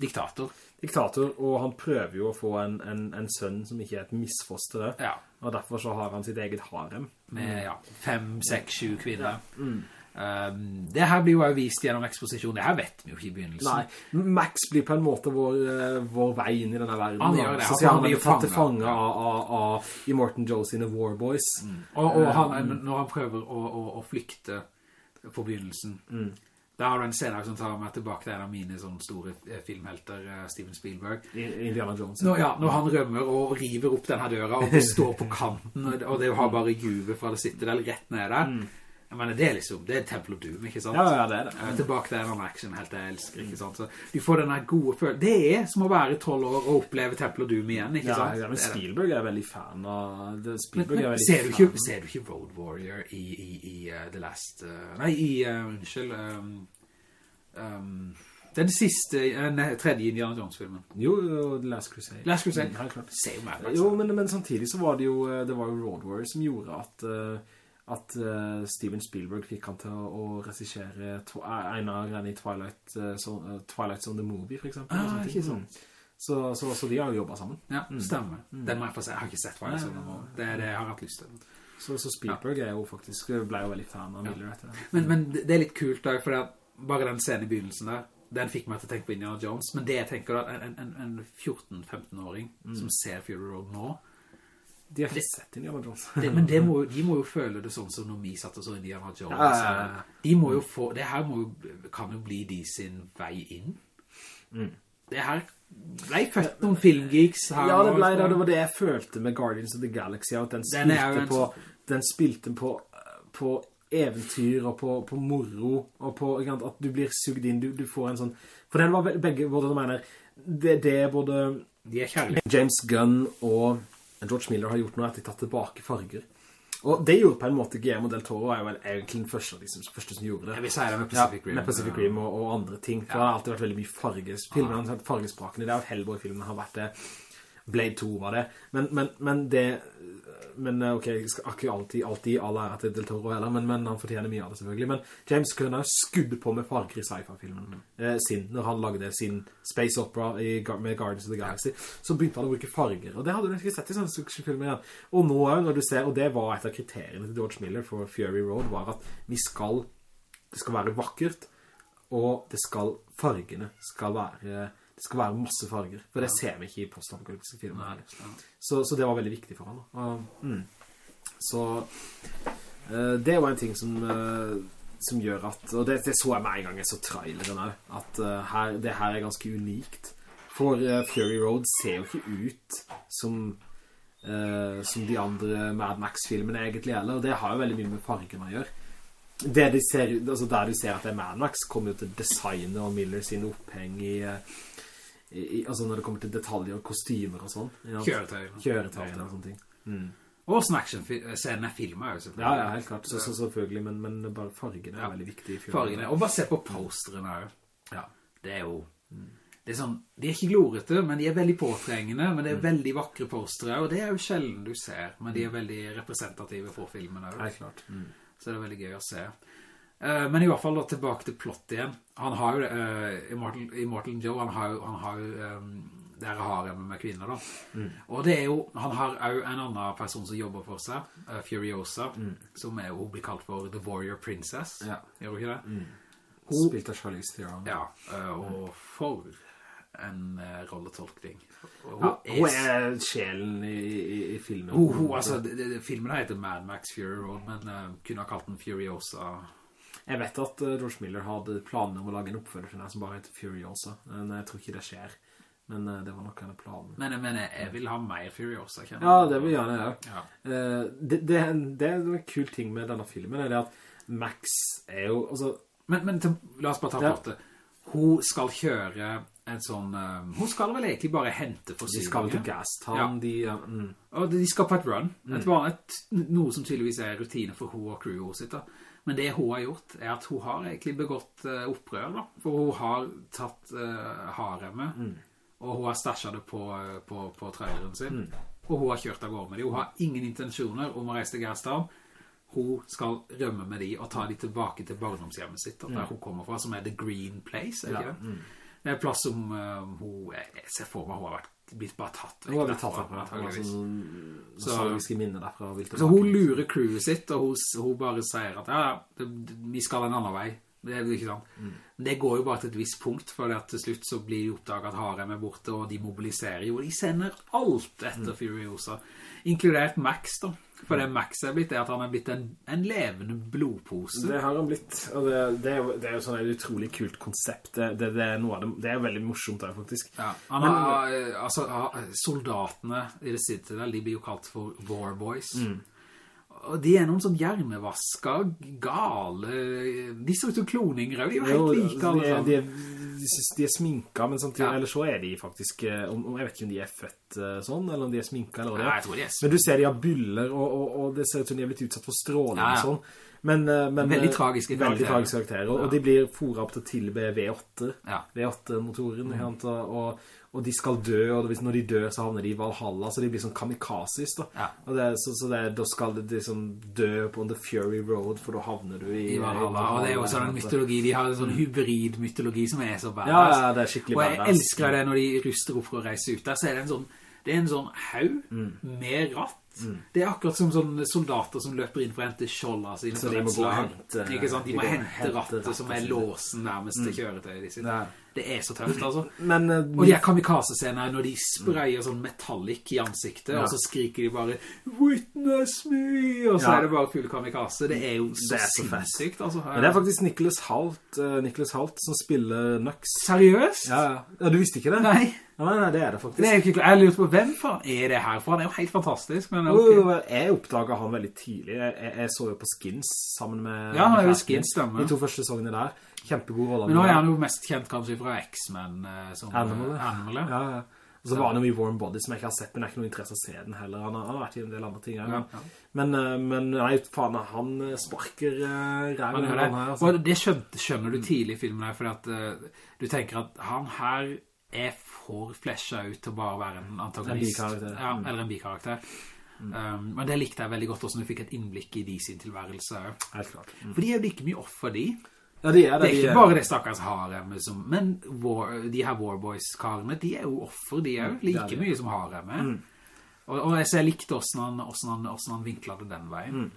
diktator.
Diktator, og han prøver jo å få en, en, en sønn som ikke er et misfoster.
Ja,
Og derfor så har han sitt eget harem.
med ja, fem, seks, sju kvinner.
Mm.
Um, det her blir jo også vist gjennom eksposisjon. Det her vet vi jo ikke i begynnelsen.
Nei, Max blir på en måte vår, eh, vår vei inn i denne verden.
Han gjør det, han
han
blir
tatt til fange av, av, av i Morten Joe sine Warboys.
Og, og
Eh,
han, når han prøver å, å, å flykte på begynnelsen,
Mm.
da har du en scene som tar meg tilbake til en av mine sånne store eh, filmhelter, Steven Spielberg.
Indiana Jones.
Når, ja, når han rømmer og river opp denne døra, og står på kanten, og det- har bare juve fra det sitter der rett ned der. Jeg mener, det er liksom, det er Temple of Doom, ikke sant?
Ja, ja, det er det.
Eh, tilbake til en annen action helt jeg elsker, ikke sant? Så du får denne gode følelsen. Det er som å være 12 år og oppleve Temple of Doom igjen, ikke
Ja,
sant?
ja, men
er.
Spielberg er veldig fan av det.
Men,
men, er veldig
ser, du ikke, ser du ikke Road Warrior i, i, i uh, The Last... uh, nei, i... Uh, unnskyld... Um, um, den siste, nei, tredje Indiana Jones-filmen.
Jo, The Last Crusade.
Last Crusade.
Mm, helt klart.
Ser jo Mad
Jo, men, men samtidig så var det jo, det var jo Road Warrior som gjorde at, at uh, Steven Spielberg fikk han til å, å resisjere en av greiene i Twilight, uh, so, uh, Twilight Zone The Movie, for eksempel.
Ah, ikke.
Mm. Så, så, så de har jo jobbet sammen.
Ja, stemmer. Den må jeg få se. Jeg har ikke sett
Nei,
så
nei, nei.
Det er det jeg har hatt lyst til.
Så, så Spielberg er jo faktisk, ble jo veldig fan av Miller etter det.
Men, men det er litt kult da, for bare den scenen i begynnelsen der, den fikk meg til å tenke på Indiana Jones, men det jeg tenker da, en, en, en 14-15-åring som ser Fury Road nå,
De har ikke sett Indiana Jones.
det, men det må, de må jo føle det sånn som når vi satt og så Indiana Jones.
Ja, ja, ja.
De må jo få, det her må jo, kan jo bli de sin vei inn.
Mm.
Det her ble født noen filmgeeks her.
Ja, det ble det, det var det jeg følte med Guardians of the Galaxy, at den
Den
spilte
en
på,
sånn-
den spilte på, på eventyr og på, på moro, og på sant, at du blir sugd inn, du, du får en sånn, for den var begge, både, jeg mener, det, det er både
De er.
James Gunn og George Miller har gjort nå, at de tatt tilbake farger. Og det gjorde på en måte Guillermo del Toro er jo vel egentlig den første, liksom, første som gjorde det.
Ja, vi sier det med Pacific Rim.
Ja, med Pacific Rim og, og andre ting. For det har alltid vært veldig mye farges. Filmen fargesprakene. Det er jo Hellboy-filmen har vært det. Blade 2 var det. Men, men, men det... Men eh, ok, jeg skal ikke alltid, alltid alle er til Del Toro heller, men, men han fortjener mye av det selvfølgelig. Men James Gunn har skudd på med farger i sci-fi-filmen eh, sin, når han lagde sin space opera i, med Guardians of the Galaxy, så begynte han å bruke farger, og det hadde du ikke sett i sånne fiction-filmer igjen. Og nå, er når du ser, og det var et av kriteriene til George Miller for Fury Road, var at vi skal, det skal være vakkert, og det skal, fargene skal være, det skal være masse farger, for det ser vi ikke i postapokalyptiske filmer. Så, så det var veldig viktig for han. Og, mm. Så uh, det var en ting som, uh, som gjør at, og det, det så jeg med en gang jeg så traileren også, at uh, her, det her er ganske unikt. For Fury Road ser jo ikke ut som, som de andre Mad Max-filmene egentlig gjelder, og det har jo veldig mye med fargene å gjøre. Det de ser, altså der du ser at det er Mad Max, kommer jo til designet og Miller sin oppheng i, i, altså når det kommer til detaljer og kostymer og sånn.
Kjøretøy.
Kjøretøy og sånne ting.
Og sånn action-scenen er filmet jo
Ja,
selvfølgelig.
ja, helt klart. Så, så selvfølgelig, men, men bare fargene er veldig viktig i filmen.
Fargene. Og bare se på posterene her.
Ja.
Det er jo... Det er sånn, de er ikke glorete, men de er veldig påtrengende, men
Mm.
det er veldig vakre postere, og det er jo sjelden du ser, men de er veldig representative for filmen også.
Helt klart. Mm.
Så det er veldig gøy å se. Eh, men i hvert fall da tilbake til plott igjen. Han har jo, uh, Immortal, Immortal Joe, han har jo, han har jo um, det her haremmet med kvinner da.
Mm.
Og det er jo, han har jo en annen person som jobber for seg, uh, Furiosa, som er jo, hun blir kalt for The Warrior Princess.
Mm. Ja.
Gjør hun ikke det?
Spilt av Charlize Theron.
Ja, uh, og for en uh, rolletolkning. Hun,
Ja, hun er sjelen i, i, i filmen.
Hun, hun, altså, det, det, filmen heter Mad Max Fury Road, men eh, kunne ha kalt den Furiosa.
Jeg vet at uh, George Miller hadde planer om å lage en oppfølger til den som bare heter Furiosa, men jeg tror ikke det skjer. Men uh, det var nok en av planene.
Men, jeg jeg, jeg vil ha mer Furiosa, kjenner
Ja,
jeg.
det vil jeg gjerne gjøre.
Ja.
Eh, det, det, det er en kul ting med denne filmen, er det at Max er jo, altså,
Men, men til, la oss bare ta
Ja.
plottet. Hun skal kjøre en sånn... eh, hun skal vel egentlig bare hente
de skal til Gastown, de, ja, mm.
Og de skal på et run. Et et, noe som tydeligvis er rutine for hun og crewet sitt. da. Men det hun har gjort, er at hun har egentlig begått eh, opprør, da. For hun har tatt uh, haremmet, og hun har stasjet det på, eh, på, på traileren sin. Og hun har kjørt av gårde med dem. Hun har ingen intensjoner om å reise til Gastown. Hun skal rømme med de og ta de tilbake til barndomshjemmet sitt, der hun kommer fra, som er The Green Place, er
Ja,
det? Det er en plass som uh, hun, jeg ser for meg hun har vært, blitt bare tatt vekk
Hun blitt tatt
derfra,
derfra,
antageligvis.
altså,
Så-
minner derfra.
Så
tilbake.
hun lurer crewet sitt, og hun, hun bare sier at ja, det, det, vi skal en annen vei. Det er ikke sant.
Mm.
Det går jo bare til et visst punkt, for at til slutt så blir de oppdaget at Harem er borte, og de mobiliserer jo. De sender alt
Mm.
etter Furiosa, inkludert Max da. For det Max er blitt, er at han er blitt en, en levende blodpose.
Det har han blitt, og det, det, er, jo, det er jo sånn et utrolig kult konsept. Det, det, er er veldig morsomt der, faktisk.
Ja, han har, Men, altså, soldatene i det Citadel, de blir jo kalt for War Boys.
Mm.
Og de er noen sånn hjernevaska, gale, de ser ut som kloninger, de er jo helt like alle
de, er-
sammen.
de, er- de er sminka, men samtidig,
Ja.
eller så er de faktisk, eh, om, om- jeg vet ikke om de er født eh, sånn, eller om de er sminka, eller noe.
Nei,
er.
jeg tror de er
Men du ser de har byller, og, og, og det ser ut som de har blitt utsatt for stråling
Ja, ja.
og sånn. Men, eh, men,
Veldig tragiske karakterer.
Veldig tragiske karakterer, og, og de blir fôret opp til å tilbe V8,
Ja.
V8-motoren, mm. og, og, de skal dø, og hvis når de dør så havner de i Valhalla, så de blir sånn kamikazis da.
Ja.
Og det, så, så det, da skal de liksom dø på The Fury Road, for da havner du i...
I Valhalla, og det er jo sånn en mytologi, de har en sånn hybrid-mytologi som er så badass.
Ja, ja, det er skikkelig
Og jeg
badass.
elsker det når de ruster opp for å reise ut der, så er det en sånn, det er en sånn haug
Mm.
med ratt. Det er akkurat som sånne soldater som løper inn for å hente skjolda sine.
Gå og
slag. Ikke sant? De må hente
hente
rattet
rattet
som er låsen nærmest til kjøretøyet de sitt.
Ja.
Det er så tøft, altså.
Men, uh,
Og de her kamikaze-scener når de sprayer sånn metallic i ansiktet,
Ja.
og så skriker de bare Witness me! Og så
Ja.
er det bare full kamikaze. Det er jo så,
Det er så
sinnssykt, altså.
men det er faktisk Nicholas Halt, uh, Nicholas Halt som spiller Nux.
Seriøst?
Ja, ja. ja, du visste ikke det?
Nei,
Nei, nei, det er det faktisk.
det er ikke. Jeg lurer på hvem faen er det her for? Han er jo helt fantastisk, men
Jo,
ok.
jo, Jeg oppdaget han veldig tidlig. Jeg, jeg, jeg så jo på Skins sammen med...
Ja, han er jo Skins, stemmer.
De to første sesongene der. Kjempegod rolle.
Men nå er han jo mest kjent kanskje fra X-Men eh,
Animal.
Animal, ja.
Ja, ja. Og så var han jo i Warm Body, som jeg ikke har sett, men jeg har ikke noe interesse å se den heller. Han har, han har vært i en del andre ting. Men,
Ja, ja.
men, eh, men nei, faen, han sparker uh, ræven
det.
her. Altså.
Det skjønner, skjønner du tidlig i filmen her, fordi at uh, du tenker at han her er for flesja ut til å bare være en antagonist.
En.
Ja,
Mm.
eller en bikarakter. Um, men det likte jeg veldig godt også når jeg fikk et innblikk i de sin tilværelse.
Helt klart. Mm.
For de er jo like mye offer, de.
Ja, de er
Det
det.
er
de
ikke bare det stakkars haremmet som... Men war, de her Warboys-karene, de er jo offer, de er jo
Mm, er
like mye som haremmet. Og, og jeg, så jeg likte hvordan han, hvordan han, hvordan han vinklet det den veien.
Mm.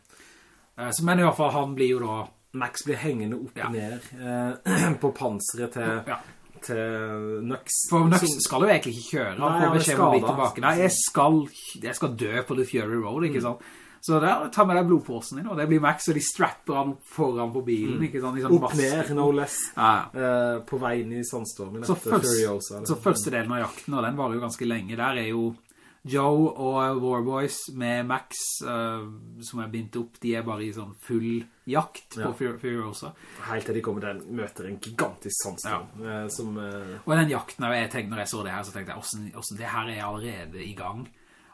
Eh, så, men i hvert fall, han blir jo da...
Max blir hengende opp
Ja.
ned eh, på panseret til,
Ja.
Til Nux.
For Nux skal jo egentlig ikke kjøre. Han
Nei,
får
han
beskjed om å bli tilbake. Nei, jeg skal, jeg skal dø på The Fury Road, ikke sant? Så der, ta med deg blodpåsen din, og det blir Max, og de strapper han foran på bilen, ikke sant? Sånn
Opp ned, no less.
Ja, ja.
Eh, på veien i sandstormen
Så, først,
Furiosa.
så første delen av jakten, og den var jo ganske lenge, der er jo Joe og Warboys med Max, uh, som er bindt opp, de er bare i sånn full jakt på
Ja.
Furiosa.
Helt til de kommer til en, møter en gigantisk sandstorm. eh, som... uh...
Og den jakten, jeg tenkte, når jeg så det her, så tenkte jeg, hvordan, hvordan det her er allerede i gang.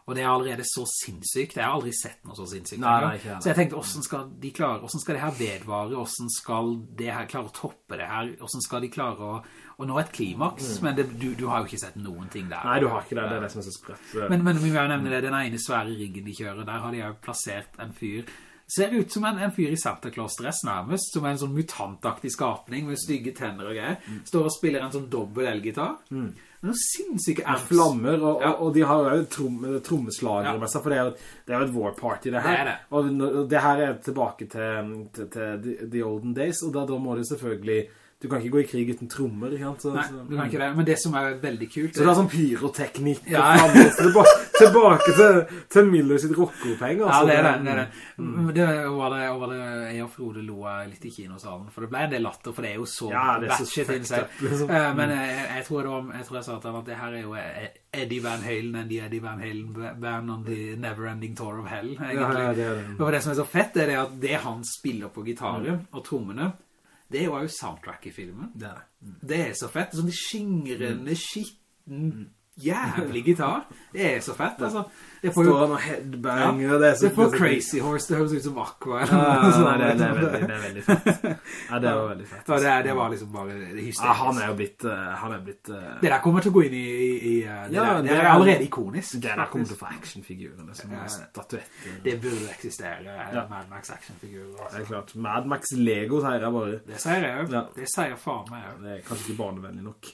Og det er allerede så sinnssykt. Jeg har aldri sett noe så sinnssykt.
Nei, nei, ikke jeg.
så jeg tenkte, hvordan skal de klare, hvordan skal det her vedvare? Hvordan skal det her klare å toppe det her? Hvordan skal de klare å, å nå et klimaks? Men det, du, du har jo ikke sett noen ting der.
Mm. Nei, du har ikke det. Det er det som er så sprøtt.
Men, men vi må jo nevne det, den ene svære riggen de kjører, der har de jo plassert en fyr. Ser ut som en, en fyr i Santa Claus-dress nærmest, som er en sånn mutantaktig skapning med stygge tenner og greier. Står og spiller en sånn dobbel elgitar. Noen sinnssyke amps.
flammer, og,
Ja.
og, og de har jo trom, trommeslagere
Ja.
med seg, for det er det er jo et war party det her.
Det er det.
Og og det her er tilbake til, til, til the, the olden days, og da, da må du selvfølgelig, du kan ikke gå i krig uten trommer? Så,
Nei, du kan ikke det. Men det som er veldig kult...
Så det er sånn pyroteknikk og
Ja.
flammer, så tilbake, tilbake til, til Miller sitt rockopenger.
Ja, det er det, det er det. Mm. Det var det, var det jeg og Frode lo litt i kinosalen, for det ble en del latter, for det er jo så
Ja, det er så fucked liksom.
Eh, Men jeg, jeg, tror det var, jeg tror jeg sa til ham at det her er jo Eddie Van Halen and the Eddie Van Halen band on the Neverending Tour of Hell, egentlig.
Ja, ja, det er det.
Og det som er så fett, er det at det han spiller på gitaren og trommene, det er jo også soundtrack i filmen.
Det er det.
Det er så fett. Sånn skingrende, skitten, jævlig gitar. Det er så fett, altså. Det får jo...
Står han og headbanger, og det.
Det får
så-
Crazy Horse, det høres ut som Aqua.
Ja,
noe
nei, det, det, er veldig, det er veldig fett. Ja, det var veldig fett.
Ja, det, det var liksom bare hysterisk.
Ja, han er jo blitt, eh, han er blitt... uh...
Det der kommer til å gå inn i... i, i eh, det,
Ja,
der, det
det
er
er-
allerede ikonisk.
Det der kommer til å få actionfigurene som
Ja.
er statuetter.
Det burde eksistere,
Ja.
Mad Max actionfigurer.
Det
Altså.
er klart. Mad Max Lego sier jeg bare.
Det sier jeg jo.
Ja.
Det sier faen meg jo.
Det er kanskje ikke barnevennlig nok.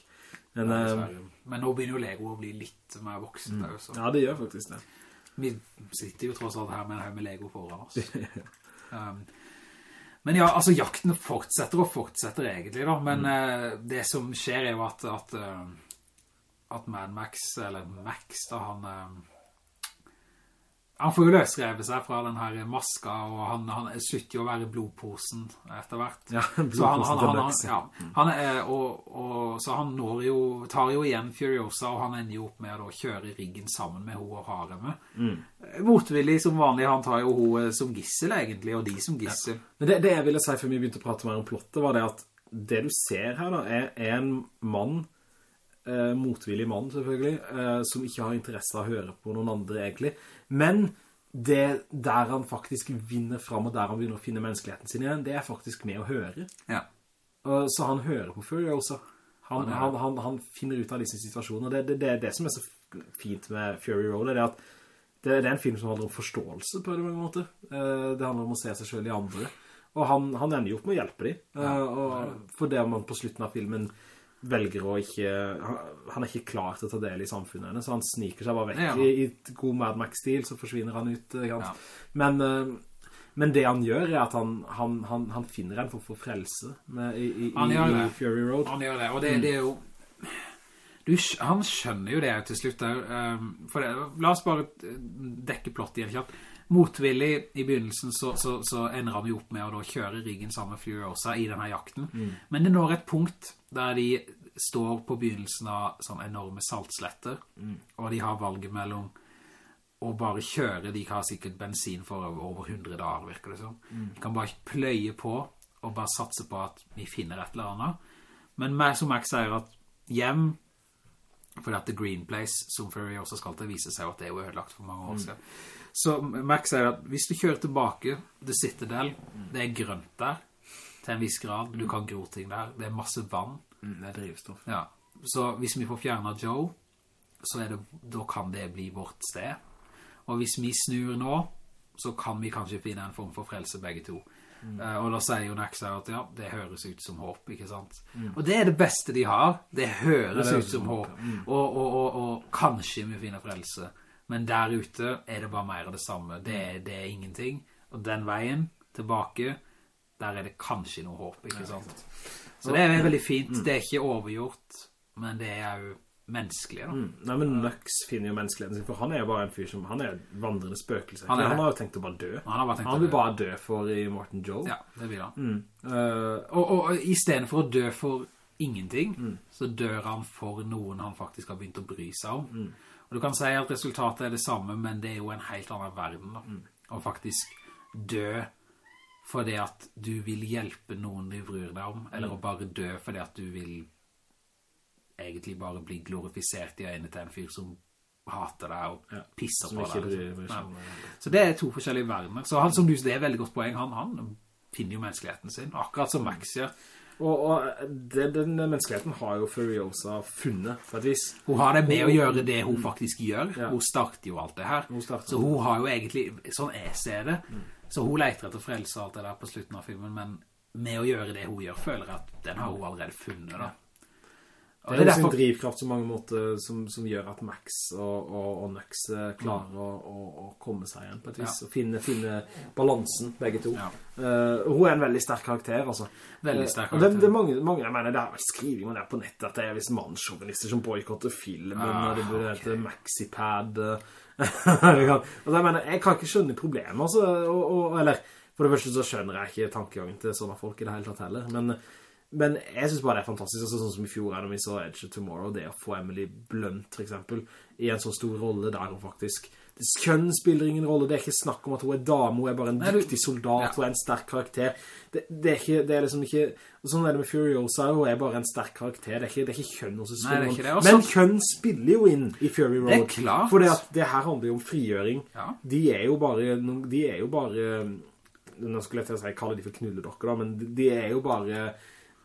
Men, eh.
Men nå begynner jo Lego å bli litt mer voksen der, også.
ja, det gjør faktisk det.
Vi sitter jo tross alt her med her med Lego foran oss. Um, men ja, altså jakten fortsetter og fortsetter egentlig da, men eh, det som skjer er jo at, at, uh, at Mad Max, eller Max da, han, eh, han får jo løsrevet seg fra den her maska, og han, han slutter jo å være blodposen etter hvert.
Ja, blodposen
han, han,
Max,
ja. han er, og, og, så han når jo, tar jo igjen Furiosa, og han ender jo opp med å kjøre riggen sammen med henne og Hareme. Motvillig som vanlig, han tar jo henne som gissel egentlig, og de som gissel.
Men det, det jeg ville si før vi begynte å prate mer om plottet, var det at det du ser her da, er en mann, eh, motvillig mann selvfølgelig, eh, som ikke har interesse av å høre på noen andre egentlig. Men det der han faktisk vinner fram, og der han begynner å finne menneskeligheten sin igjen, det er faktisk med å høre.
Ja.
Og så han hører på Furiosa. Han,
Ja,
han, han, han finner ut av disse situasjonene. Det, det, det er det som er så fint med Fury Road, det er at det, er en film som handler om forståelse på en måte. Eh, Det handler om å se seg selv i andre. Og han, han ender jo opp med å hjelpe dem. Eh, og for det man på slutten av filmen velger å ikke... Han, er ikke klar til å ta del i samfunnet hennes, så han sniker seg bare vekk.
Ja.
I, I god Mad Max-stil så forsvinner han ut.
Ja.
Men, eh, men det han gjør er at han, han, han, han finner en form for frelse med, i, i, i. Fury Road.
Han gjør det, og det, det er jo... Du, han skjønner jo det til slutt der, um, for det, la oss bare eh, dekke plott igjen kjapt. Motvillig i begynnelsen så, så, så ender han jo opp med å da kjøre ryggen sammen med Furiosa i denne jakten. Men det når et punkt der de står på begynnelsen av sånne enorme saltsletter, og de har valget mellom å bare kjøre, de har sikkert bensin for over 100 dager, virker det som. De kan bare pløye på og bare satse på at vi finner et eller annet. Men meg som Max sier at hjem Fordi at The Green Place, som Furiosa skal til, viser seg at det er jo ødelagt for mange år siden. Så Max sier at hvis du kjører tilbake til Citadel, det er grønt der, til en viss grad, du kan gro ting der, det er masse vann.
Mm, det er drivstoff.
Ja. Så hvis vi får fjernet Joe, så er det, da kan det bli vårt sted. Og hvis vi snur nå, så kan vi kanskje finne en form for frelse begge to. Eh, og da sier jo Naxa at ja, det høres ut som håp, ikke sant? Og det er det beste de har. Det høres ut som håp. Og, og, og, og kanskje vi finner frelse. Men der ute er det bare mer av det samme. Det er, det er ingenting. Og den veien tilbake, der er det kanskje noe håp, ikke sant? Så det er veldig fint. Det er ikke overgjort, men det er jo menneskelig da.
Mm. Nei, men Nux finner jo menneskeligheten sin, for han er jo bare en fyr som, han er vandrende spøkelse.
Han
Han,
er
har jo tenkt å bare dø.
Han har bare
Han vil
dø.
bare dø for i Morten Joel.
Ja, det vil han.
Mm.
Uh, og, og, og i stedet for å dø for ingenting, så dør han for noen han faktisk har begynt å bry seg om. Og du kan si at resultatet er det samme, men det er jo en helt annen verden da. Å faktisk dø for det at du vil hjelpe noen du bryr deg om, eller å bare dø for det at du vil egentlig bare bli glorifisert i øynene til en fyr som hater deg og
Ja,
pisser
som
på deg.
bryr-
liksom. Ja. Så det er to forskjellige verdener. Så han, som du, det er veldig godt poeng. Han, han finner jo menneskeligheten sin, akkurat som Max gjør.
Og, og det, den menneskeligheten har jo Furiosa funnet, på et vis.
Hun har det med å gjøre det hun faktisk gjør.
Ja.
Hun starter jo alt det her.
Hun.
Så hun har jo egentlig, sånn jeg ser det, så hun leter etter frelse og alt det der på slutten av filmen, men med å gjøre det hun gjør, føler jeg at den har hun allerede funnet da. Og
Det er jo sin drivkraft på mange måter som, som gjør at Max og, og, og Nux klarer klarer å, å, å komme seg igjen på et vis,
Ja.
og finne, finne balansen, begge to.
Ja.
Uh, hun er en veldig sterk karakter, altså.
Veldig sterk
karakter. og det, det er mange, mange, jeg mener, det er vel skriving der på nettet at det er visst mannsjovinister som boykotter filmen,
Ah,
og det burde
okay.
hette Maxipad. eh. Altså, jeg mener, jeg kan ikke skjønne problemet, altså, og, eller, for det første så skjønner jeg ikke tankegangen til sånne folk i det hele tatt heller, men, men jeg synes bare det er fantastisk, altså, sånn som i fjor når vi så Edge of Tomorrow, det å få Emily Blunt, for eksempel, i en så stor rolle der hun faktisk, kjønn spiller ingen rolle, det er ikke snakk om at hun er dame, hun er bare en
Nei,
dyktig soldat,
Ja.
hun er en sterk karakter. Det, det, er ikke, det er liksom ikke, sånn er det med Furiosa, hun er bare en sterk karakter, det er ikke, det er ikke kjønn
hos
spiller
er.
Men kjønn spiller jo inn i Fury Road.
Det er klart.
For det, her handler jo om frigjøring.
Ja.
De er jo bare, de er jo bare, nå skulle jeg til å si, kalle de for knulledokker da, men de er jo bare,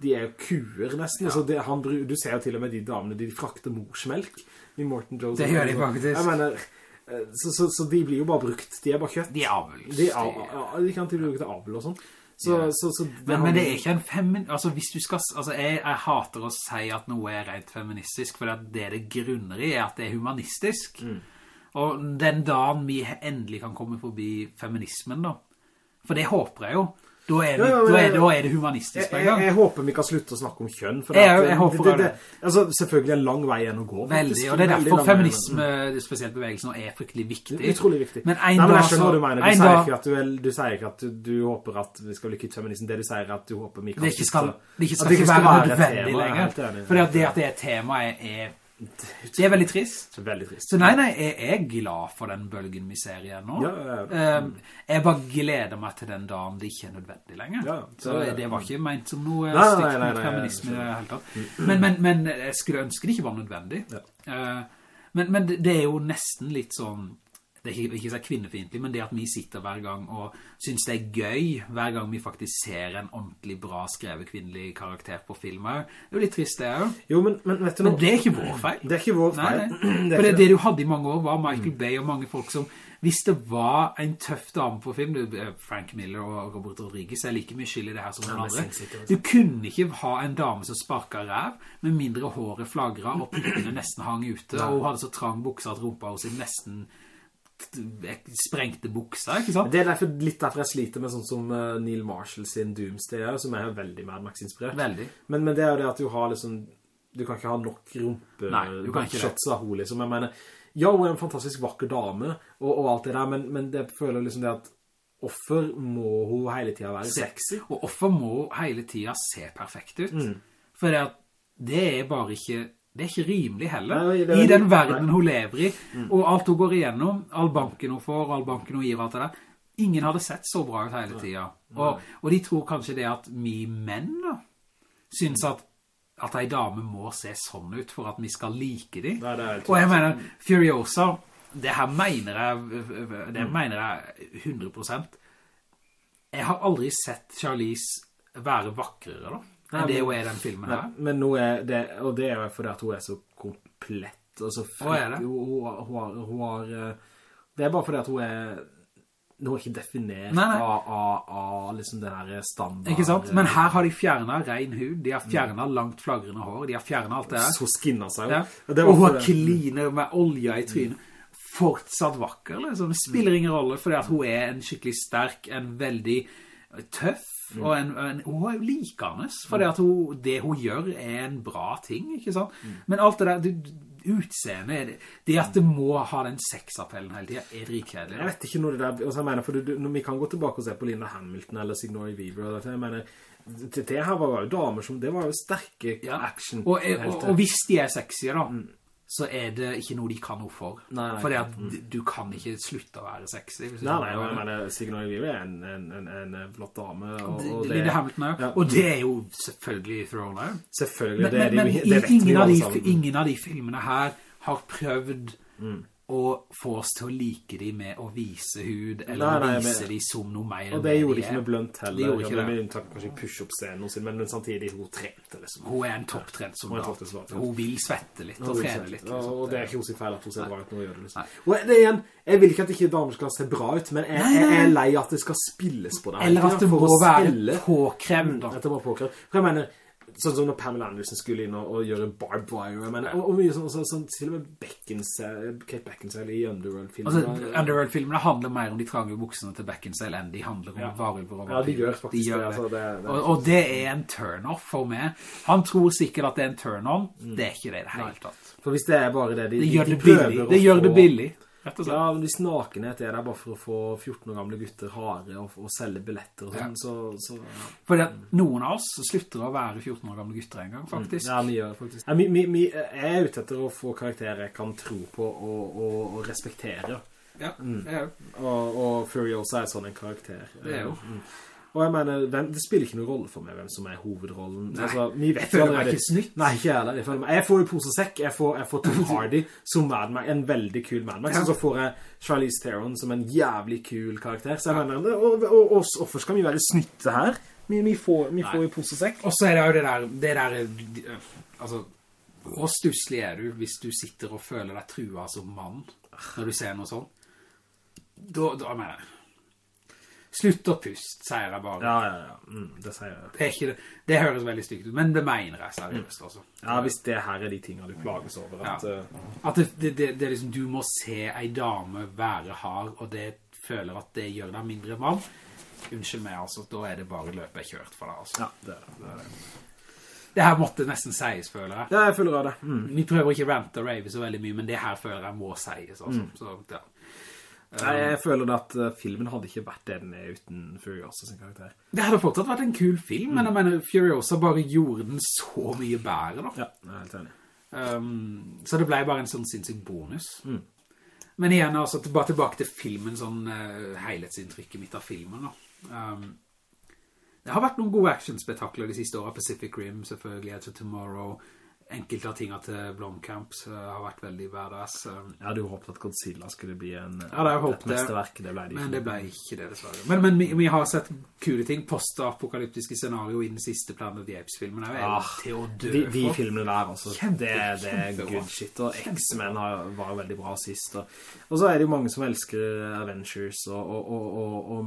de er jo kuer nesten. Altså, det, han, du ser jo til og med de damene, de frakter morsmelk i Morton Jones.
Det gjør de faktisk.
Mener, eh, så, så, så de blir jo bare brukt, de er bare kjøtt.
De er avl.
De, de kan til bruke til avl og sånn. Så,
Ja.
så, så
Men, men det er ikke en femin... Altså, hvis du skal... Altså, jeg, jeg hater å si at noe er rent feministisk, for det det det grunner i er at det er humanistisk.
Mm.
Og den dagen vi endelig kan komme forbi feminismen, da. For det håper jeg jo. Da er det,
Ja, men-
da er, da er det humanistisk
Jeg, jeg, jeg håper vi kan slutte å snakke om kjønn. For
Jeg- håper
det, det,
det.
altså, selvfølgelig en lang vei igjen å gå.
Veldig, og det er derfor feminisme, spesielt bevegelsen, er fryktelig viktig.
Utrolig viktig.
Men en
Nei, men jeg skjønner
så-
hva du mener. Du sier,
dag-
at du, du sier ikke at du, du håper at vi skal lykkes feminismen. Det du sier er at du håper vi kan
det ikke skal, ikke
at
skal ikke være nødvendig
er
lenger. For det at det er et tema er, det er veldig trist.
Så veldig trist.
Så nei, nei, jeg er glad for den bølgen vi ser igjen nå.
Ja, ja, ja.
Mm. jeg bare gleder meg til den dagen det ikke er nødvendig lenger.
Ja,
så
det-
det var ikke ment som noe stygt mot feminisme i det hele tatt. Men, men, men jeg skulle ønske det ikke var nødvendig. Uh, men, men det det er jo nesten litt sånn, det er ikke, så kvinnefiendtlig, men det at vi sitter hver gang og synes det er gøy hver gang vi faktisk ser en ordentlig bra skrevet kvinnelig karakter på filmer. Det er jo litt trist det jo.
Jo, men, men vet du
Men det er ikke vår feil.
Det er ikke vår feil.
nei.
Det
For det, det du hadde i mange år var Michael Bay og mange folk som, hvis det var en tøff dame på film, det er Frank Miller og Robert Rodriguez er like mye skyld i det her som den andre. Du kunne ikke ha en dame som sparket ræv, med mindre håret flagret og puttene nesten hang ute, og hun hadde så trang buksa at rumpa hos sin nesten sprengte buksa, ikke sant?
Det er derfor, litt derfor jeg sliter med sånn som eh, Neil Marshall sin Doomsday, som er veldig Mad Max-inspirert.
Veldig.
Men, men det er jo det at du har liksom Du kan ikke ha nok rumpe
Nei, du kan ikke
shots av henne liksom. Jeg mener Ja, hun er en fantastisk vakker dame Og, og alt det der Men, men det føler liksom det at Offer må hun hele tiden være sexy
Og offer må hele tiden se perfekt ut?
Mm.
For det, at det er bare ikke, det er ikke rimelig heller.
Nei,
I den verden
nei.
hun lever i, og alt hun går igjennom, all banken hun får, all banken hun gir alt det der, ingen hadde sett så bra ut hele tiden. Og, og de tror kanskje det at vi menn da, synes at at ei dame må se sånn ut for at vi skal like
dem.
Og jeg mener, Furiosa, det her mener jeg, det mener jeg 100%. Jeg har aldri sett Charlize være vakrere da, enn det hun er i den filmen her.
Men, men nå er det, og det er jo fordi at hun er så komplett, og så
det?
Hun, har, eh, det er bare fordi at hun er, hun er ikke definert
Nei, nei.
Av, av, av liksom den her standard.
Ikke sant? Men her har de fjernet ren hud, de har fjernet langt flagrende hår, de har fjernet alt det her.
Så skinner seg jo.
Ja.
Og
hun
har
kliner med olje i trynet. Fortsatt vakker, liksom. Det spiller ingen rolle, fordi at hun er en skikkelig sterk, en veldig tøff, og en, en, hun er jo likende, fordi at hun, det hun gjør er en bra ting, ikke sant? Men alt det der, du, utseende, det, det at det må ha den sexappellen hele tiden, er dritkjedelig.
Jeg vet ikke når det der, altså jeg mener, for du, når vi kan gå tilbake og se på Linda Hamilton eller Signori Weaver, jeg mener, det, det her var jo damer som, det var jo sterke
Ja.
action.
Og, og, og hvis de er sexy da, så er det ikke noe de kan noe for.
Nei, nei.
Fordi at du kan ikke slutte å være sexy.
Nei, nei, og jeg
mener.
mener, Signori er en, en, en, en, flott dame, og, og det,
Hamilton er jo,
Ja.
og det er jo selvfølgelig Throne er.
selvfølgelig,
Men,
det,
men,
de,
men
det, vet vi
ingen,
jo alle sammen.
ingen av de filmene her har prøvd å få oss til å like dem med å vise hud, eller
Nei, nei,
vise dem som noe mer
Og det gjorde de ikke med Blunt heller.
De gjorde ikke
ja,
det.
Med unntak kanskje push-up-scenen sin, men, men samtidig hun trente liksom.
Hun er en topptrent
Hun er en
soldat.
topptrent.
Hun vil svette litt og
Og,
trene litt. liksom.
og det er ikke hos feil at hun ser ut når hun gjør det. Liksom. Og det er igjen, jeg vil ikke at ikke damer skal se bra ut, men jeg, jeg er lei at det skal spilles på det.
Eller at det må være
påkrem,
påkrevd, da.
At det må påkrevd. For jeg mener, sånn som når Pamela Anderson skulle inn og, og gjøre barbed wire, men, og, og mye sånn, sånn, sånn, til og med Beckinsale, Kate Beckinsale i Underworld-filmer
Altså, Underworld-filmene handler mer om de trange buksene til Beckinsale enn de handler om
Ja.
varulver og
Ja, de gjør faktisk
gjør
det, altså, det- det-
Og, og det er en turn-off for meg. Han tror sikkert at det er en turn-on.
Mm.
Det er ikke det i det hele tatt.
For hvis det er bare det, de,
Det
de-
gjør
de
det
prøver
billig.
å
Det gjør det
få-
billig, rett og slett.
Ja, men hvis nakenhet er der bare for å få 14 år gamle gutter harde og, og selge billetter og sånn, så, så ja.
Fordi at noen av oss slutter å være 14 år gamle gutter en gang, faktisk.
Ja, vi gjør det faktisk. Ja, vi, vi, vi er ute etter å få karakterer jeg kan tro på og, og, og respektere.
Ja,
Mm.
det er jo.
Og, og Furiosa er sånn en karakter.
Det er jo.
Mm. Og jeg mener, det spiller ikke noen rolle for meg hvem som er hovedrollen.
Nei.
Altså,
Jeg føler meg ikke snytt.
Nei, ikke heller. Jeg, føler meg- jeg får jo pose og sekk. Jeg får, jeg får Tom Hardy som Mad Max, en veldig kul Mad Max.
Ja.
Og så får jeg Charlize Theron som en jævlig kul karakter. Så jeg mener, og, og, og, hvorfor skal vi være snytte her? Vi, vi får, vi får jo pose og sekk.
Og så er det jo det der, det der, altså, hvor stusslig er du hvis du sitter og føler deg trua som mann, når du ser noe sånt? Da, da mener jeg, slutt å pust, sier jeg bare.
Ja, ja, ja. Mm, det sier jeg.
Det, det, det høres veldig stygt ut, men det mener jeg seriøst også.
Ja, hvis det her er de tingene du plages over. At,
Ja.
eh,
At det, det, det, er liksom, du må se en dame være hard, og det føler at det gjør deg mindre mann. Unnskyld meg, altså, da er det bare løpet kjørt for deg, altså.
ja, det er det. det, er det.
Det her måtte nesten sies, føler jeg.
Ja, jeg føler det. Mm.
Vi prøver ikke å rante og rave så veldig mye, men det her føler jeg må sies, altså. Så, ja.
Nei, jeg føler at eh, filmen hadde ikke vært det den er uten Furiosa sin karakter.
Det hadde fortsatt vært en kul film, men jeg mener, Furiosa bare gjorde den så mye bedre, da.
Ja, jeg er helt enig.
Um, så det ble bare en sånn sinnssyk bonus. Men igjen, altså, bare tilbake til filmen, sånn uh, helhetsinntrykket mitt av filmen, da. Um, det har vært noen gode actionspektakler de siste årene. Pacific Rim, selvfølgelig, Edge of Tomorrow. Enkelte av tingene til Blomkamp uh, har vært veldig badass. Um,
Jeg hadde jo håpet at Godzilla skulle bli en,
Ja,
et mesterverk. Det ble det ikke.
Men det ble ikke det, dessverre. Men, men vi, vi har sett kule ting. Post-apokalyptiske scenario i den siste Planet of the Apes-filmen. er jo
Ah,
til å dø
de, de filmene der, altså.
Kjempe,
det, det er good shit. Og X-Men var var veldig bra sist. Og, og så er det jo mange som elsker Avengers og, og, og,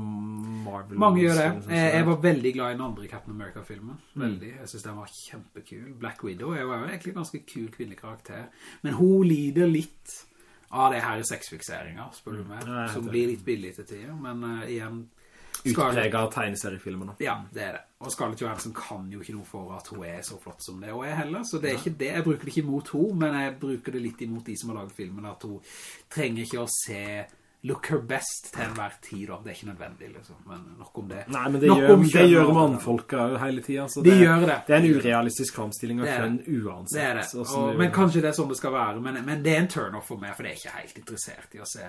Marvel.
Mange gjør det. Jeg, jeg var veldig glad i den andre Captain America-filmen. Veldig. Jeg synes den var kjempekul. Black Widow er jo egentlig en ganske kul kvinnelig karakter. Men hun lider litt av det her sexfikseringer, spør du meg.
Ja,
som blir litt billig til tider. Men uh, igjen...
Utpreget av tegneseriefilmer.
Ja, det er det. Og Scarlett Johansson kan jo ikke noe for at hun er så flott som det hun er heller, så det er ikke det. Jeg bruker det ikke imot hun, men jeg bruker det litt imot de som har laget filmen, at hun trenger ikke å se look her best til enhver tid, da. Det er ikke nødvendig, liksom. Men nok om det.
Nei, men det
Nok
gjør, det gjør mannfolka hele tiden. så
De gjør det.
Det er en urealistisk framstilling av kjønn uansett.
Det er det.
Hvordan
Og, men kanskje det er sånn det skal være. Men, men det er en turn-off for meg, for det er ikke helt interessert i å se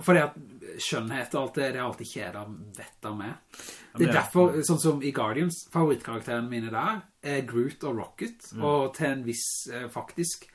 Fordi at skjønnhet og alt det, det er alltid kjeda vetter med. Det er derfor, sånn som i Guardians, favorittkarakteren mine der er Groot og Rocket,
Mm.
og til en viss, eh, faktisk,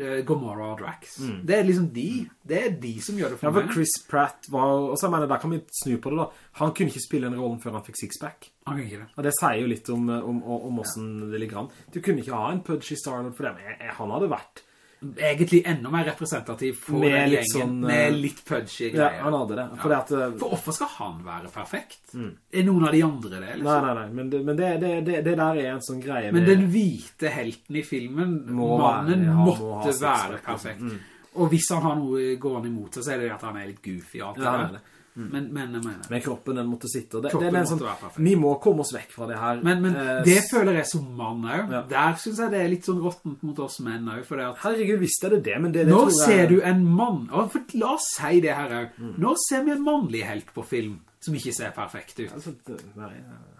eh, Gamora og Drax.
Mm.
Det er liksom de, det er de som gjør det for,
Ja,
for meg.
Chris Pratt var, og så mener, der kan vi snu på det da. Han kunne ikke spille den rollen før han fikk sixpack.
Han kan ikke det.
Og det sier jo litt om, om, om, om hvordan det ligger an. Du kunne ikke ha en pudgy Star-Lord for men Jeg- jeg- Han hadde vært.
Egentlig enda mer representativ for
Med
den gjengen,
sånn,
med
eh,
litt pudgy
Ja,
greier.
han hadde det. For at... eh,
For hvorfor skal han være perfekt? Er noen av de andre det,
Nei,
liksom?
nei, nei. Men, det, men det, det, det, der er en sånn greie
Men
med...
den hvite helten i filmen,
Må
mannen
være- ja,
måtte
må
være perfekt.
Mm.
Og hvis han har noe gående imot seg, så er det at han er litt goofy og alt
Ja,
det
er
der.
Det.
Men, men jeg
Men kroppen, den måtte sitte. Det, det sånn, vi må komme oss vekk fra det her.
Men, men
Eh,
det føler jeg som mann også.
Ja.
Der synes jeg det er litt sånn råttent mot oss menn også, at
Herregud, visste er det det, men det, det
Når
jeg... Mm.
ser du en mann, og la oss si det her også, Nå ser vi en mannlig helt på film som ikke ser perfekt ut?
Altså, det, nei, nei,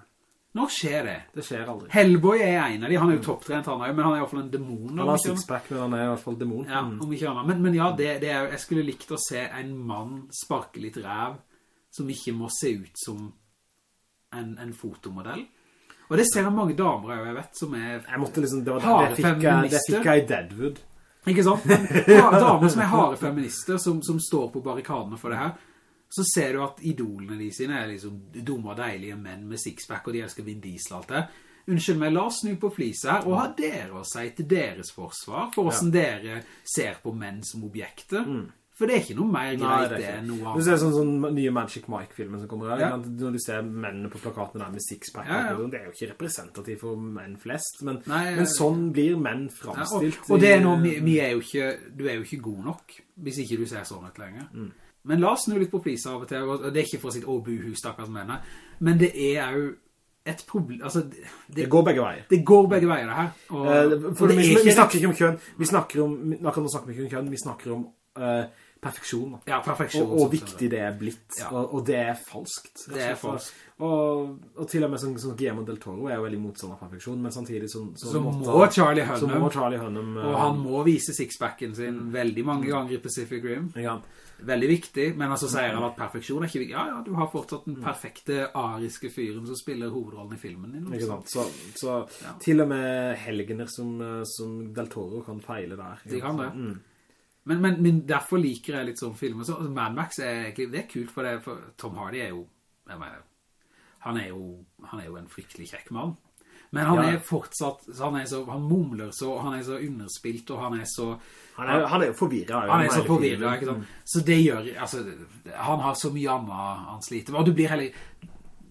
Når skjer det?
det skjer aldri.
Hellboy er en av de, han er jo topptrent han også, men han er i hvert fall en dæmon.
Han har sixpack, men han er i hvert fall dæmon.
Ja,
Mm.
om ikke annet. Men, men ja, det, det er, jeg skulle likt å se en mann sparke litt ræv, som ikke må se ut som en, en fotomodell. Og det ser jeg mange damer jeg vet, som er...
Jeg måtte liksom, det, var, det, fikk jeg, det fikk jeg i Deadwood.
Ikke sant? Damer som er harde feminister, som, som står på barrikadene for det her, så ser du at idolene de sine er liksom dumme og deilige menn med sixpack, og de elsker Vin Diesel alt det. Unnskyld meg, la oss snu på flisa her, og ha dere å si til deres forsvar, for hvordan dere ser på menn som objekter. For det er ikke noe mer greit
det
enn noe annet.
Du ser sånn, sånn nye Magic Mike-filmen som kommer her,
Ja.
når du ser mennene på plakatene der med sixpack,
Ja, ja.
det er jo ikke representativt for menn flest, men,
Nei,
men sånn blir menn
Ja, og, og det er noe, vi, vi er ikke, du er jo ikke god nok, hvis ikke du ser sånn ut lenger.
Mm.
Men la oss snu litt på priser av og til, og det er ikke for å si, å, buhu, stakkars mener, men det er jo et problem, altså, det,
Det går begge veier.
det går begge veier det her. Og,
Eh,
og
for
det
vi, vi snakker ikke om kjønn, vi snakker om, akkurat nå snakker vi ikke om kjønn, vi snakker om eh, perfeksjon.
Ja, perfeksjon.
Og, og
sånn
viktig det er blitt,
Ja.
og, og det er falskt.
Det er falskt.
Og, og til og med sånn, sånn Guillermo del Toro er jo veldig motstander av perfeksjon, men samtidig så, så,
Så
måtte
må Charlie Hunnam...
så må Charlie Hunnam eh,
og han må vise sixpacken sin veldig mange ganger i Pacific Rim.
ja.
Veldig viktig, men altså sier han at perfeksjon er ikke viktig. Ja, ja, du har fortsatt den perfekte ariske fyren som spiller hovedrollen i filmen din.
Ikke sant? Så, så til og med helgener som, eh, som Del Toro kan feile der.
De kan det.
Mm.
Men, men, men derfor liker jeg litt sånn filmer. Så Mad Max er, egentlig- det er kult, for, det, for Tom Hardy er jo, mener, han er jo, han er jo en fryktelig kjekk mann. Men han
Ja.
er fortsatt, han er så, han mumler så, han er så underspilt, og han er så,
Han, er, han er jo forvirret.
han er så forvirret, ikke sant? Så det gjør, altså, han har så mye annet han sliter med, og du blir heller,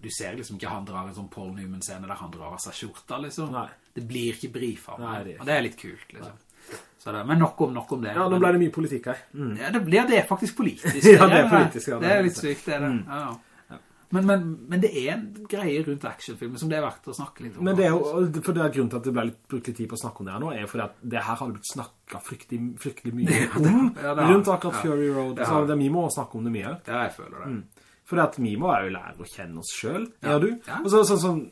du ser liksom ikke han drar en sånn Paul Newman-scene der han drar av seg skjorta, liksom.
Nei.
Det blir ikke brifa,
Nei, det er
og det er litt kult, liksom. Så det, men nok om, nok om det.
Ja, nå ble det mye politikk her. Mm.
Ja, det blir det faktisk politisk.
Ja, det er politisk, ja,
Det er litt sykt, det er det. Mm. ja. Men, men, men det er en greie rundt actionfilmer som det er verdt å snakke litt om.
Men det er jo, for det er grunnen til at det ble litt brukt litt tid på å snakke om det her nå, er fordi at det her har blitt snakket fryktelig, fryktelig mye om,
Ja, det
rundt akkurat. Fury Road,
Det
så det, vi må snakke om det mye.
Ja, jeg føler det.
Fordi at vi må jo lære å kjenne oss selv,
Ja.
gjør du?
Ja.
Og så, så, sånn,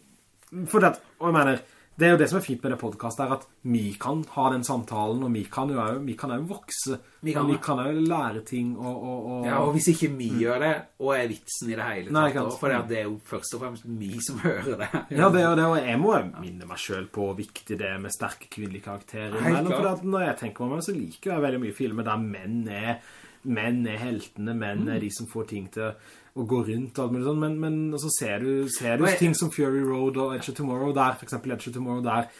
fordi at, og jeg mener, det er jo det som er fint med det podcastet, er at vi kan ha den samtalen, og vi kan jo, vi kan jo vokse,
Vi kan
vi kan jo lære ting, og, og, og
Ja, og hvis ikke vi gjør det, og er vitsen i det hele tatt, Nei, for det, at det er jo først og fremst vi som hører det.
Ja, det er det, og jeg må minne meg selv på hvor viktig det er med sterke kvinnelige karakterer.
Nei,
for når jeg tenker på meg, så liker jeg veldig mye filmer der menn er, menn er heltene, menn
Mm.
er de som får ting til å gå rundt og alt mulig sånn, men, men så ser du, ser du
Og
ting som Fury Road og Edge of Tomorrow, der for eksempel Edge of Tomorrow, der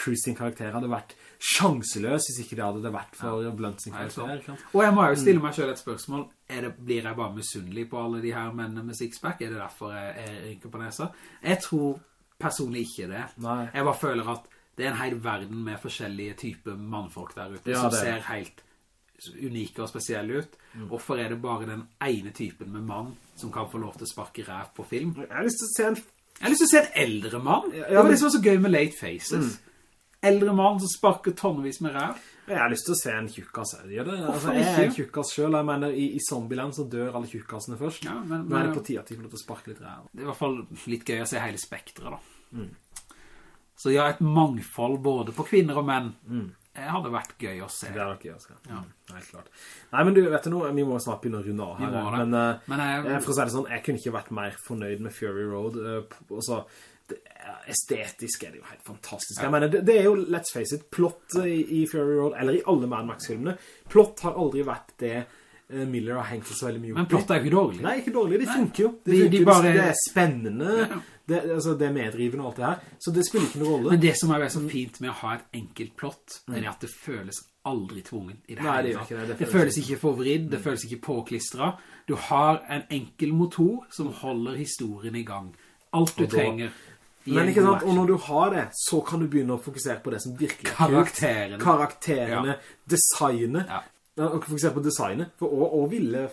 Cruise sin karakter hadde vært sjanseløs hvis ikke det hadde det vært for Blunt sin karakter.
sant. Og jeg må jo
Mm.
stille meg selv et spørsmål. Er det, blir jeg bare misunnelig på alle de her mennene med sixpack? Er det derfor jeg, jeg rynker på nesa? Jeg tror personlig ikke det.
Nei.
Jeg bare føler at det er en hel verden med forskjellige typer mannfolk der ute,
Ja,
som
er
ser helt unike og spesielle ut. Hvorfor er det bare den ene typen med mann som kan få lov til å sparke ræv på film?
Jeg har lyst til å se en
Jeg har lyst til å se en eldre mann.
Ja,
det var
men-
det som var så gøy med Late Faces. Eldre mann som sparker tonnevis med ræv.
Jeg har lyst til å se en tjukkass. jeg det. Altså, jeg er en tjukkass selv, jeg mener i, i Zombieland så dør alle tjukkassene først.
Ja, men-
Nå er det på tide at de får lov til å sparke litt ræv.
Det er i hvert fall litt gøy å se hele spektret da.
Mm.
Så ja, et mangfold både på kvinner og menn. Hadde vært gøy å se.
Det hadde vært gøy å se.
Ja.
Mm, Helt klart. Nei, men du, vet du noe, vi må snart begynne å runde av her.
det.
Men, eh,
Men jeg-
eh, for å si det sånn, jeg kunne ikke vært mer fornøyd med Fury Road. eh, p- altså, det, estetisk er det jo helt fantastisk. Jeg mener, det, det er jo, let's face it, plott i, i Fury Road, eller i alle Mad Max-filmene. Plott har aldri vært det eh, Miller har hengt seg så veldig mye opp
Men plottet er ikke dårlig.
Nei, ikke dårlig, det funker jo. Det,
De- de
funker, jo.
bare-
det er spennende,
Ja.
det, altså, det er medrivende og alt det her. Så det spiller ikke noen rolle.
Men det som er så fint med å ha et enkelt plott, er at det føles aldri tvungen i det
Nei,
hele
det ikke det. Det føles
ikke forvridd, det føles ikke påklistret. Du har en enkel motor som holder historien i gang. Alt du
da-
trenger
Men ikke sant, og når du har det, så kan du begynne å fokusere på det som virkelig er kult.
Karakterene.
Karakterene,
Ja.
designet.
Ja.
Ja, eksempel designet. For å, ville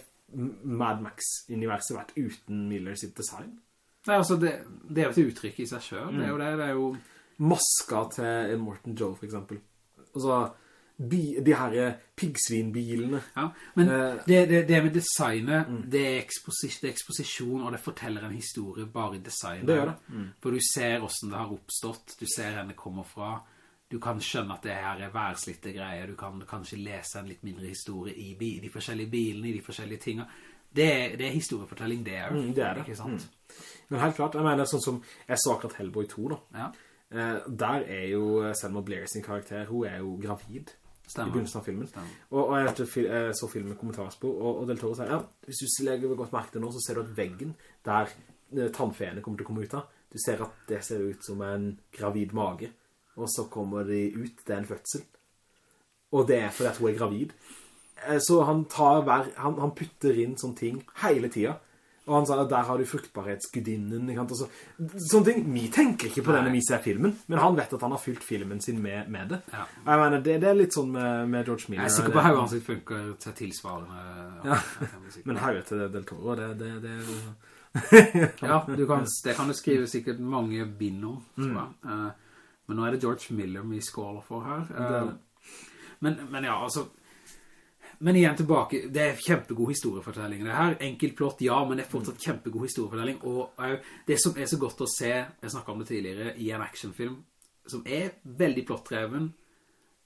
Mad Max-universet vært uten Miller sitt design.
Nei, altså, det, det er jo til uttrykk i seg selv. Det er
Mm.
jo det, det er jo...
Maska til Morton Joe, for eksempel. Altså, bi, de her piggsvinbilene.
Ja, men
Eh,
det, det, det med designet, det, er eksposis, det er eksposisjon, og det forteller en historie bare i designet.
Det gjør det.
For du ser hvordan det har oppstått, du ser hvor det kommer fra, du kan skjønne at det her er værslitte greier, du kan kanskje lese en litt mindre historie i de forskjellige bilene, i de forskjellige tingene. Det, er- det er historiefortelling, det er jo.
Mm, det er det.
Ikke sant?
Men helt klart, jeg mener sånn som jeg så akkurat Hellboy 2 da.
Ja,
Eh, der er jo Selma Blair sin karakter, hun er jo gravid i begynnelsen av filmen. Og, og jeg, vet, jeg så filmen kommentarspor, og, og Del Toro sier, ja, hvis du legger godt merke til nå, så ser du at veggen der eh, tannfeene kommer til å komme ut av, du ser at det ser ut som en gravid mage, og så kommer de ut, det er en fødsel. Og det er fordi at hun er gravid. Eh, Så han, tar hver, han, han putter inn sånne ting hele tiden. Og han sa at der har du fruktbarhetsgudinnen? Så, sånne ting. Vi tenker ikke på det når vi ser filmen, men han vet at han har fylt filmen sin med, med det.
Ja.
Jeg mener, det, det er litt sånn med, med George Miller.
Jeg er sikker på at sitt funker til tilsvarende. Ja, er.
Men hodet til Del Toro, det, det, det
Ja, du kan, det kan du skrive sikkert mange bind om, tror jeg. Eh, men nå er det George Miller vi skåler for her. Eh, men, men ja, altså... Men igjen tilbake, det er kjempegod historiefortelling. Det her enkelt plott, ja, men det er fortsatt kjempegod historiefortelling. Og det som er så godt å se, jeg snakket om det tidligere, i en actionfilm, som er veldig plottdreven,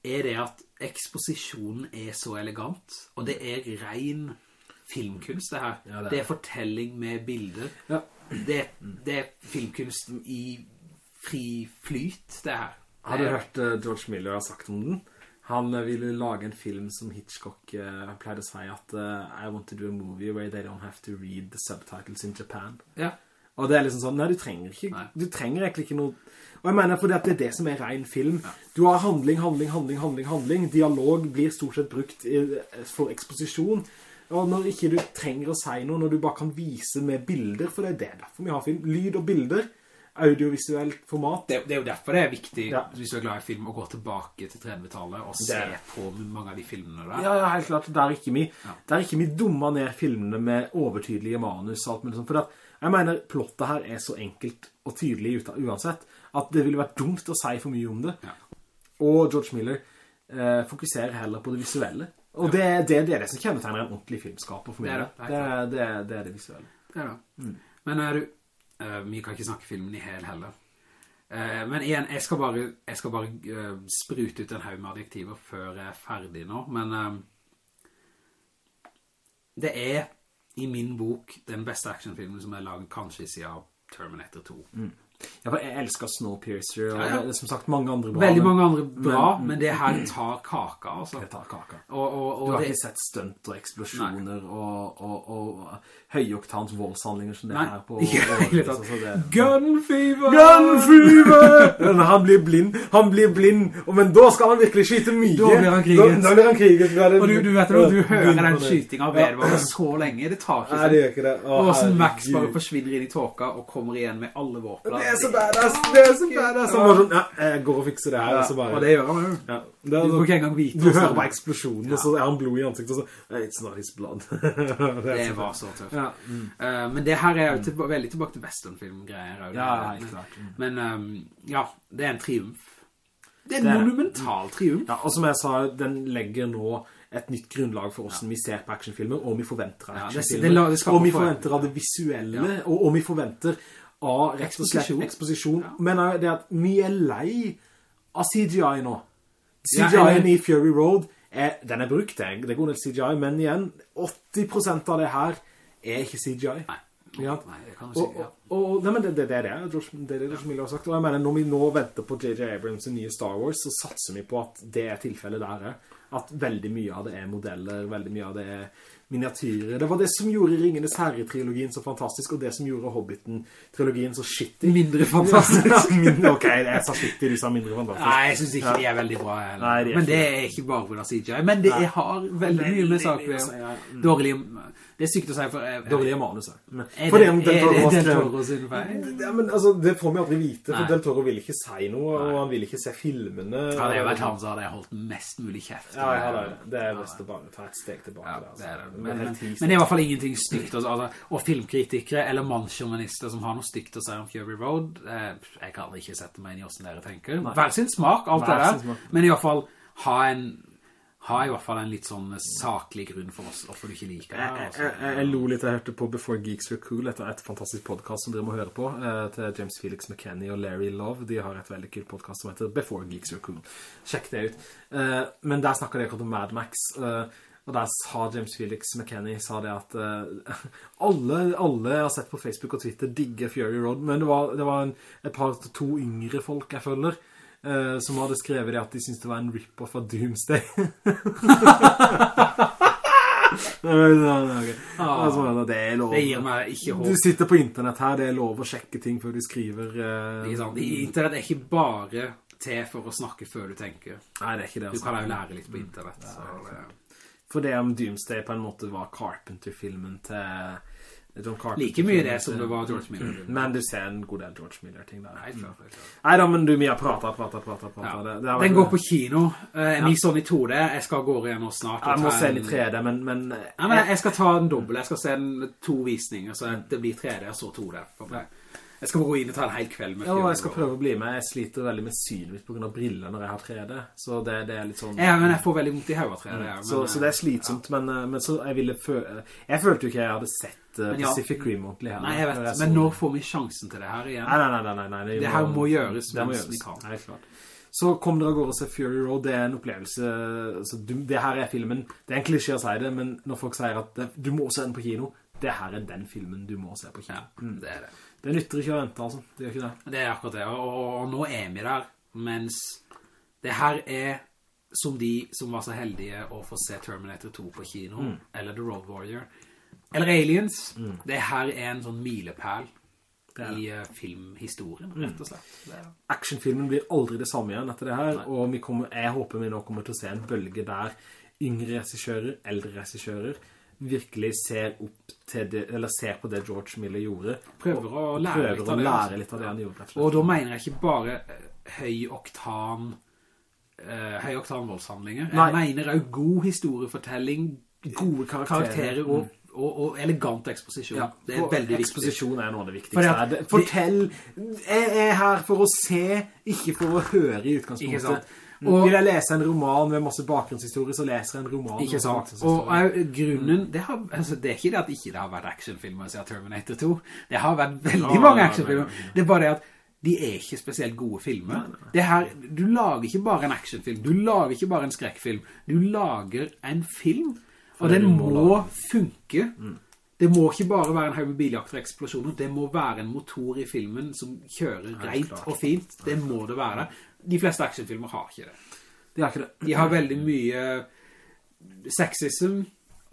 er det at eksposisjonen er så elegant, og det er ren filmkunst det her.
Ja, det er
det, er fortelling med bilder.
Ja.
Det, det er filmkunsten i fri flyt, det her.
Har du
Det
hørt eh, George Miller har sagt om den? Han eh, ville lage en film som Hitchcock uh, pleide å si at uh, I want to do a movie where they don't have to read the subtitles in Japan.
Ja,
Og det er liksom sånn, nei, du trenger ikke,
Nei.
du trenger egentlig ikke noe, og jeg mener fordi at det er det som er ren film. Du har handling, handling, handling, handling, handling. Dialog blir stort sett brukt i, for eksposisjon. Og når ikke du trenger å si noe, når du bare kan vise med bilder, for det er det derfor vi har film. Lyd og bilder, audiovisuelt format.
det, det er jo derfor det er viktig,
Ja.
hvis du er glad i film, å gå tilbake til 30-tallet og
Det
se
det.
på mange av de filmene der.
Ja, ja, helt klart. Der er ikke vi,
Ja.
der er ikke vi dumma ned filmene med overtydelige manus og alt mulig sånt. For at, jeg mener, plottet her er så enkelt og tydelig uansett, at det ville vært dumt å si for mye om det.
Ja.
Og George Miller eh, fokuserer heller på det visuelle. Og det, det, det er det som kjennetegner en ordentlig filmskaper for meg.
Det er
Det
det,
er det, er det, er- det, er det visuelle.
Da. Men er du, vi kan ikke snakke filmen i hel heller. Eh, men igjen, jeg skal bare, jeg skal bare eh, sprute ut en haug med adjektiver før jeg er ferdig nå, men eh, det er i min bok den beste actionfilmen som er laget kanskje siden Terminator 2.
Ja, jeg elsker Snowpiercer, og
Ja, ja.
det som sagt mange andre bra.
Veldig mange andre bra,
men-
men, det her tar kaka, altså.
Det tar kaka.
Og, og,
Du har
det,
ikke sett stunt og eksplosjoner og, og, og høyoktans voldshandlinger som det
Nei,
er på
hele
altså, det-
Gun fever!
Gun fever! Han blir blind, han blir blind, og, men da skal han virkelig skyte mye.
Da blir han kriget.
Da, da blir han kriget.
Og du, du vet det, du hører den
skytingen av
skytingen så lenge, det tar ikke
Nei, det gjør ikke det. Å,
Og hvordan Max bare forsvinner inn i tåka og kommer igjen med alle våpner.
Det er så badass, det er så badass. Han var sånn, ja, jeg går og fikser det her, og så bare...
Og det gjør han jo.
ja,
Du får ikke engang vite
Du hører bare eksplosjonen, og så er han blod i ansiktet, og så, it's not his blood. det
Det
så
var så tøft.
Ja, mm.
Uh, men det her er jo tilba veldig tilbake til westernfilm-greier. er.
Ja, helt klart. Mm.
Men um, ja, det er en triumf. Det er en
Det er
monumental triumf.
Ja, og som jeg sa, den legger nå et nytt grunnlag for hvordan vi ser på actionfilmer, og vi forventer av
Ja, det-
actionfilmer.
det det
og vi forventer av det visuelle, og, og vi forventer av rett og slett
Eksposisjon.
eksposisjon.
Ja.
Men det at vi er lei av CGI nå. CGI-en i Fury Road, er, den er brukt, det er god del CGI, men igjen, 80% av det her er ikke CGI.
Nei.
Ja.
Nei, det kan du si,
Og,
ja.
og, og nei, men det, det, det er det, det er det George Miller har sagt. Og jeg mener, når vi nå venter på J.J. Abrams nye Star Wars, så satser vi på at det er tilfellet der er. At veldig mye av det er modeller, veldig mye av det er miniatyrer. Det var det som gjorde Ringenes Herre-trilogien så fantastisk, og det som gjorde Hobbiten-trilogien så shitty.
Mindre fantastisk.
Ja, mindre, ok, jeg sa shitty, du sa mindre fantastisk.
Nei, jeg synes ikke de er veldig bra.
Nei, de er
men det er ikke bare for å si CGI. Men det er, har veldig mye med
sak ja.
gjøre. Dårlig, det er sykt å si, for jeg,
Dårlige manus. Men,
Er det,
Del
er
Toro
det
har
Del Toro sin feil?
Ja, men altså, det får vi aldri vite, for
Nei.
Del Toro vil ikke si noe, og han vil ikke se filmene.
Ja, det er vært han som hadde holdt mest mulig kjeft.
Ja, ja, det er det. Det er best å bare ta et steg tilbake.
Ja,
altså.
det er det.
Det er
Men, men, men det er i hvert fall ingenting stygt. Altså, altså, og filmkritikere eller mannsjournalister som har noe stygt å si om Fury Road, eh, jeg kan ikke sette meg inn i hvordan dere tenker. Hver sin smak, alt
Hver
det der. Men i hvert fall ha en ha i hvert fall en litt sånn saklig grunn for oss, hvorfor du ikke liker det.
Jeg, jeg, jeg, jeg lo litt, jeg hørte på Before Geeks Were Cool etter et fantastisk podcast som dere må høre på, eh, til James Felix McKenney og Larry Love. De har et veldig kult podcast som heter Before Geeks Were Cool. Sjekk det ut. Eh, men der snakker de akkurat om Mad Max, eh, og der sa James Felix McKenney sa det at eh, alle, alle jeg har sett på Facebook og Twitter digger Fury Road, men det var, det var en, et par, to yngre folk jeg følger, eh, som hadde skrevet det at de syntes det var en rip-off av Doomsday. Nei, nei. Altså, det er lov.
Det gir meg ikke håp.
Du sitter på internett her, det er lov å sjekke ting før du skriver. eh,
sant? Internett er ikke bare til for å snakke før du tenker.
Nei, det er ikke det.
Du
Altså.
kan jo lære litt på internett. Så, ja.
For det om Doomsday på en måte var Carpenter-filmen til.
Like mye det som det var George Miller.
Men du ser en god del George Miller-ting der.
Nei, klart, klart.
Nei da, men du, vi har pratet, pratet, pratet, pratet.
Ja.
Det, det
Den går på kino. Eh, Vi sånn i 2D. Jeg skal gå igjen nå snart.
Jeg må se den i 3D, men... men
Ja, men jeg skal ta en dobbel. Jeg skal se den to visninger, så det blir 3D og så 2D. for meg. Jeg skal gå inn og ta en hel kveld med
ja, jeg skal prøve å bli med. Jeg sliter veldig med synet mitt på grunn av briller når jeg har 3D. Så det, det er litt sånn...
Ja, men jeg får veldig vondt i høyre 3D. ja, men,
så, så det er slitsomt, men, eh, men så jeg ville. Jeg følte jo ikke jeg hadde sett uh,
Pacific ja.
Rim ordentlig her.
Nei, jeg vet, men nå får vi sjansen til det her igjen.
Nei, nei, nei, nei, nei, nei
Det her må gjøres
det må gjøres.
vi kan.
Nei, klart. Så kom dere og går og ser Fury Road, det er en opplevelse, altså, du, det her er filmen, det er en klisjé å si det, men når folk sier at det, du må se den på kino, det her er den filmen du må se på kino.
Ja, det er det.
Det nytter ikke å vente, altså. Det gjør ikke det.
Det er akkurat det, og, og, og nå er vi der, mens det her er som de som var så heldige å få se Terminator 2 på kino,
Mm.
eller The Road Warrior, eller Aliens. Det her er en sånn milepæl
er
i eh, filmhistorien, rett og slett. Er.
Actionfilmen blir aldri det samme igjen etter det her, og vi kommer, jeg håper vi nå kommer til å se en bølge der yngre resikjører, eldre regissører, virkelig ser opp til det, eller ser på det George Miller gjorde.
Prøver å lære
prøver
litt
å
av det,
lære
altså.
litt av det han gjorde, og
da mener jeg ikke bare eh, høy oktan, uh, høy oktan voldshandlinger. Jeg
Nei.
mener også god historiefortelling,
Gode karakterer.
og, og, og elegant eksposisjon.
Ja,
det er veldig viktig.
Eksposisjon er noe av det viktigste.
At
Fortell, jeg er her for å se, ikke for å høre i utgangspunktet.
Sant? Og-
Vil jeg lese en roman med masse bakgrunnshistorie, så leser jeg en roman.
Ikke sant? Og grunnen, det, har, altså, det er ikke det at ikke det har vært actionfilmer siden Terminator 2. Det har vært veldig
Ja,
mange actionfilmer.
ja.
Det er bare det at de er ikke spesielt gode filmer. Det her, du lager ikke bare en actionfilm, du lager ikke bare en skrekkfilm, du lager en film, og den
må
funke. Det må ikke bare være en haug med biljakter og eksplosjoner, det må være en motor i filmen som kjører greit og fint. Det må det være. De fleste actionfilmer har ikke det.
De har ikke det.
De har veldig mye sexism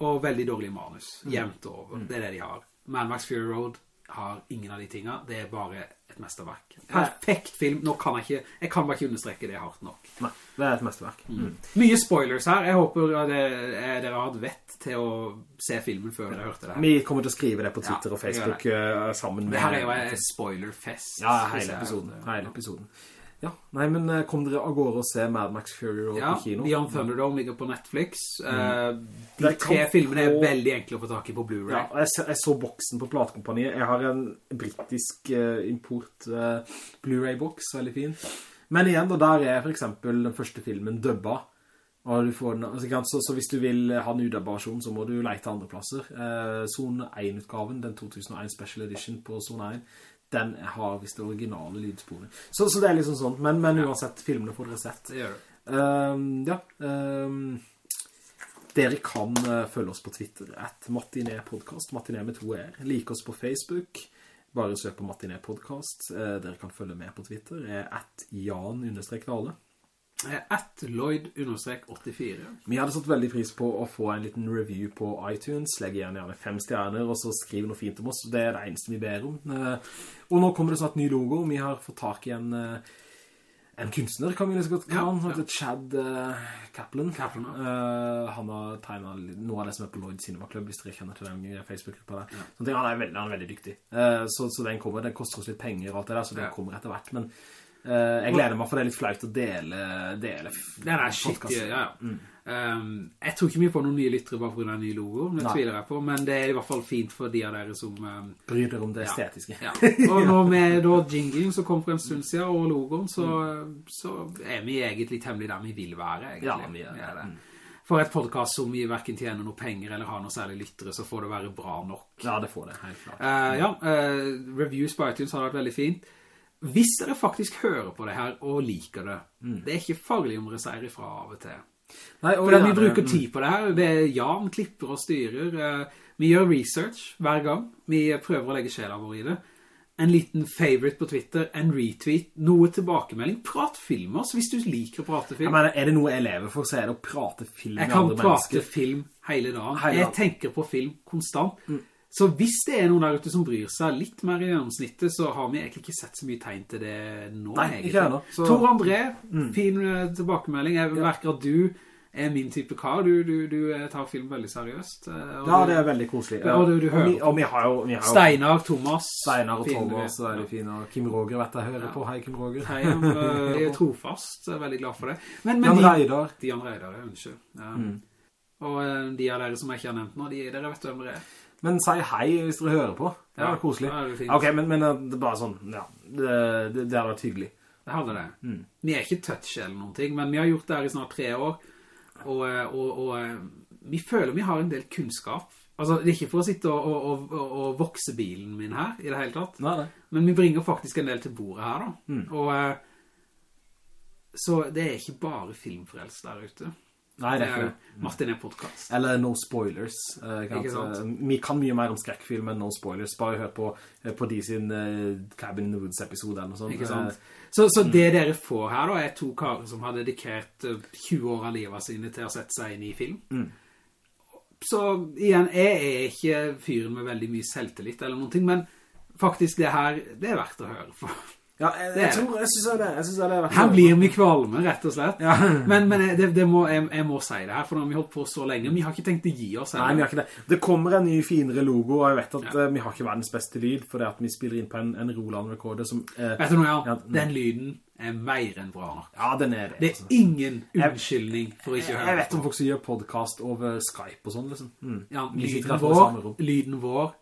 og veldig dårlig manus, jevnt over. Det er det de har. Mad Max Fury Road har ingen av de tingene. Det er bare et mesterverk. Perfekt film. Nå kan jeg ikke, jeg kan bare ikke understreke det hardt nok.
Nei, det er et mesterverk. Mm.
Mye spoilers her. Jeg håper det, er- dere har hatt vett til å se filmen før dere hørte det her.
Vi kommer til å skrive det på Twitter
Ja,
og Facebook eh, sammen med...
Det her er jo en spoilerfest.
Ja, hele episoden. Hele episoden. Ja, nei, men eh, kom dere av gårde og se Mad Max Fury Road
Ja,
på kino?
Ja, Beyond Thunderdome ligger på Netflix. Mm. de tre filmene er veldig enkle å få tak i på Blu-ray.
Ja, jeg, så- jeg så boksen på platekompaniet. Jeg har en brittisk uh, import uh, Blu-ray-boks, veldig fin. Men igjen, da, der er for eksempel den første filmen dubba. Du får den, altså, så, så hvis du vil ha en udubba versjon, så må du leite andre plasser. Uh, Zone 1-utgaven, den 2001 Special Edition på Zone 1, den har visst det originale lydsporet. Så, så det er liksom sånn, men, men uansett, filmene får dere sett.
Det gjør det.
Um, ja, um, dere kan uh, følge oss på Twitter, at Matiné Podcast, Matiné med to er. Like oss på Facebook, bare søk på Matiné Podcast. Eh, dere kan følge med på Twitter, er at Jan-Dale.
Eh, At Lloyd-84.
Vi hadde satt veldig pris på å få en liten review på iTunes. Legg gjerne gjerne fem stjerner, og så skriv noe fint om oss. Det er det eneste vi ber om. Eh, Og nå kommer det snart ny logo. Vi har fått tak i en, eh, en kunstner, kan vi lese godt kalle han. Heter Chad Kaplan.
Kaplan,
ja. han har tegnet noe av det som er på Lloyd Cinema Club, hvis dere kjenner til den Facebook-gruppa der. Sånn han, er veldig, han er veldig dyktig. Så, så den kommer, den koster oss litt penger og alt det der, så den
Ja.
kommer etter hvert. Men jeg gleder meg for det er litt flaut å dele, dele
Nei, er shit, ja, ja, Mm. Um, jeg tror ikke mye på noen nye lyttere bare på grunn av en ny logo, det
Nei.
tviler jeg på, men det er i hvert fall fint for de av dere som... Um,
Bryr dere om det
Ja.
estetiske.
ja. Og nå med da jinglen som kom for en stund siden, og logoen, så, så er vi egentlig temmelig der vi vil være, egentlig.
Ja, vi er det.
For et podcast som vi hverken tjener noen penger eller har noe særlig lyttere, så får det være bra nok.
Ja, det får det, helt klart.
Uh, ja, uh, reviews på iTunes har vært veldig fint. Hvis dere faktisk hører på det her og liker det, det er ikke farlig om dere sier ifra av og til.
Nei, og
For vi bruker tid på det her. Det er Jan klipper og styrer. eh, Vi gjør research hver gang. Vi prøver å legge sjela vår i det. En liten favorite på Twitter, en retweet, noe tilbakemelding. Prat film oss hvis du liker å prate
Jeg
film.
mener, er det noe jeg lever for, så er det å prate film med andre mennesker.
Jeg kan prate
mennesker.
film hele dagen.
Hele
Jeg tenker på film konstant. Så hvis det er noen der ute som bryr seg litt mer i gjennomsnittet, så har vi egentlig ikke sett så mye tegn til det nå,
Nei,
egentlig.
ikke heller. så-
Tor André, fin eh, tilbakemelding. Jeg merker at du er min type kar. Du, du, du eh, tar film veldig seriøst. eh,
Ja, det er veldig koselig.
Ja, og du- du
og, vi,
hører.
og vi har jo... Vi har jo
Steinar, Thomas.
Steinar og Thomas, så er det fint. Og Kim Roger vet jeg hører på. Hei, Kim Roger.
Hei, han er trofast. Jeg er veldig glad for det. Men, men
Jan
de,
Reidar.
Jan Reidar, jeg ønsker. Ja.
Mm.
Og de av dere som jeg ikke har nevnt nå, de, dere vet hvem dere er.
Men si hei hvis dere hører på. Det
Ja,
er koselig.
det.
Ok, men, men eh, det er bare sånn, ja. Det, det, det har vært hyggelig.
Det hadde det.
Mm.
Vi er ikke touch eller noen ting, men vi har gjort det her i snart tre år, og, eh, og, og eh, vi føler vi har en del kunnskap. Altså, det er ikke for å sitte og, og, vokse bilen min her, i det hele tatt.
Nei, nei.
Men vi bringer faktisk en del til bordet her da.
Mm.
Og, så det er ikke bare filmfrelst der ute.
Nei, det er ikke det.
Martin er podcast.
Eller No Spoilers. eh,
Ikke sant?
eh, Vi kan mye mer om skrekkfilm enn No Spoilers. Bare hør på, eh, på de sin Cabin in the Woods episode eller noe sånt.
Ikke sant? Så, så det dere får her da, er to karer som har dedikert eh, 20 år av livet sine til å sette seg inn i film.
Mm.
Så igjen, jeg er ikke fyren med veldig mye selvtillit eller noen ting, men faktisk det her, det er verdt å høre for.
Ja, jeg, jeg
er
tror, jeg synes det, jeg synes det er
Her blir vi kvalme, rett og slett.
Ja.
Men, men det, det må, jeg, jeg må si det her, for nå har vi holdt på så lenge. Vi har ikke tenkt å gi oss.
Nei, vi har ikke det. Det kommer en ny finere logo, og jeg vet at
Ja.
eh, vi har ikke verdens beste lyd, for det at vi spiller inn på en, en Roland-rekorder som... eh,
Vet du noe, Jan?
Ja, mm.
Den lyden er mer enn bra nok.
ja, den er det.
Det
altså.
er ingen unnskyldning for ikke å
Jeg,
høre
jeg vet om folk som gjør podcast over Skype og sånn, liksom. Mm.
Ja, lyden vår, lyden vår,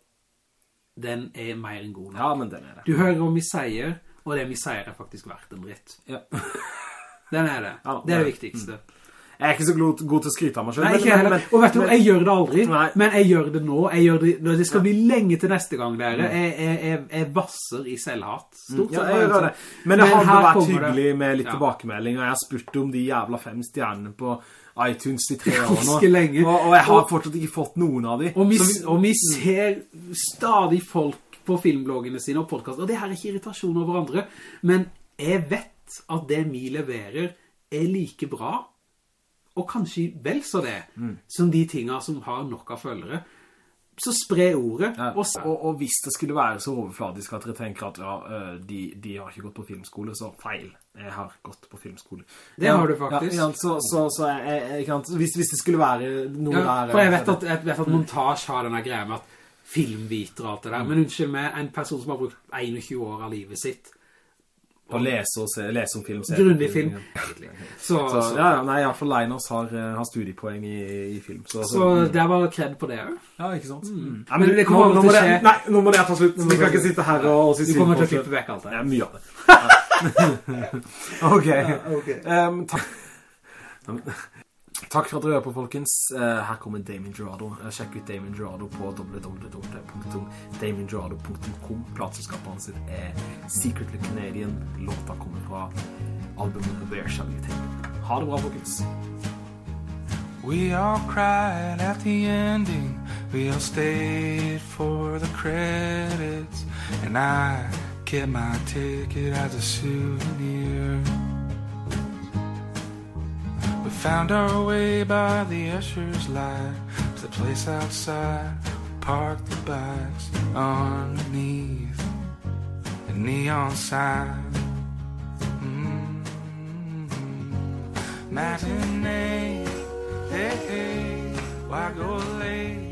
den er mer enn god nok.
Ja, men den er det.
Du hører om vi sier, og det vi sier er faktisk verdt en dritt.
Ja.
Den er det.
Ja,
det er det
viktigste.
viktigste.
Jeg er ikke så god, god til å skryte av meg selv.
Nei, ikke heller. Og vet du, jeg gjør det aldri,
Nei.
men jeg gjør det nå. Gjør det, det skal bli lenge til neste gang, dere. Jeg, jeg, jeg, jeg vasser i selvhat. Stort
Ja,
sett.
det.
sånn.
Men det
Men
hadde vært
det.
hyggelig med litt
Ja.
tilbakemelding, og jeg har spurt om de jævla fem stjernene på iTunes i tre år nå. Og, og jeg har fortsatt ikke fått noen av de.
Og vi,
vi-
og vi ser stadig folk på filmbloggene sine og podcast, og det her er ikke irritasjon over andre, men jeg vet at det vi leverer er like bra, og kanskje vel så det,
Mm.
som de tingene som har nok av følgere. Så spre ordet,
Ja,
og,
og, og hvis det skulle være så overfladisk at dere tenker at ja, øh, de, de har ikke gått på filmskole, så feil. Jeg har gått på filmskole.
Det har du faktisk.
Ja, ja, så, så, så jeg, jeg, jeg hvis, hvis det skulle være noe
ja,
der...
for jeg
øh,
vet, at, jeg vet at montage har denne greia med at filmviter og alt det der, men unnskyld meg, en person som har brukt 21 år av livet sitt
Å lese, og se, lese om film.
Grundig film. Så,
Så,
så,
ja, nei, i hvert fall Linus har, øh, har studiepoeng i, i film. Så,
så det var kredd på det også.
Ja, ikke sant? Mm.
Ja, men det kommer
nå,
til å
det,
skje.
Nei, nå må det ta slutt. Vi kan ikke sitte her og, og si
Du kommer til å klippe vekk alt det.
Ja, mye av det. ok. Um, takk. Takk for at dere hører på, folkens. Eh, her kommer Damien Gerardo. Eh, sjekk ut Damien Gerardo på www.damiengerardo.com. Plateselskapet hans er Secretly Canadian. Låta kommer fra albumet Where Shall You Take? Ha det bra, folkens.
We all cried at the ending. We all stayed for the credits. And I kept my ticket as a souvenir. Found our way by the usher's light to the place outside. Parked the bikes underneath a neon sign. Mm-hmm. Matinee, hey, hey, why go late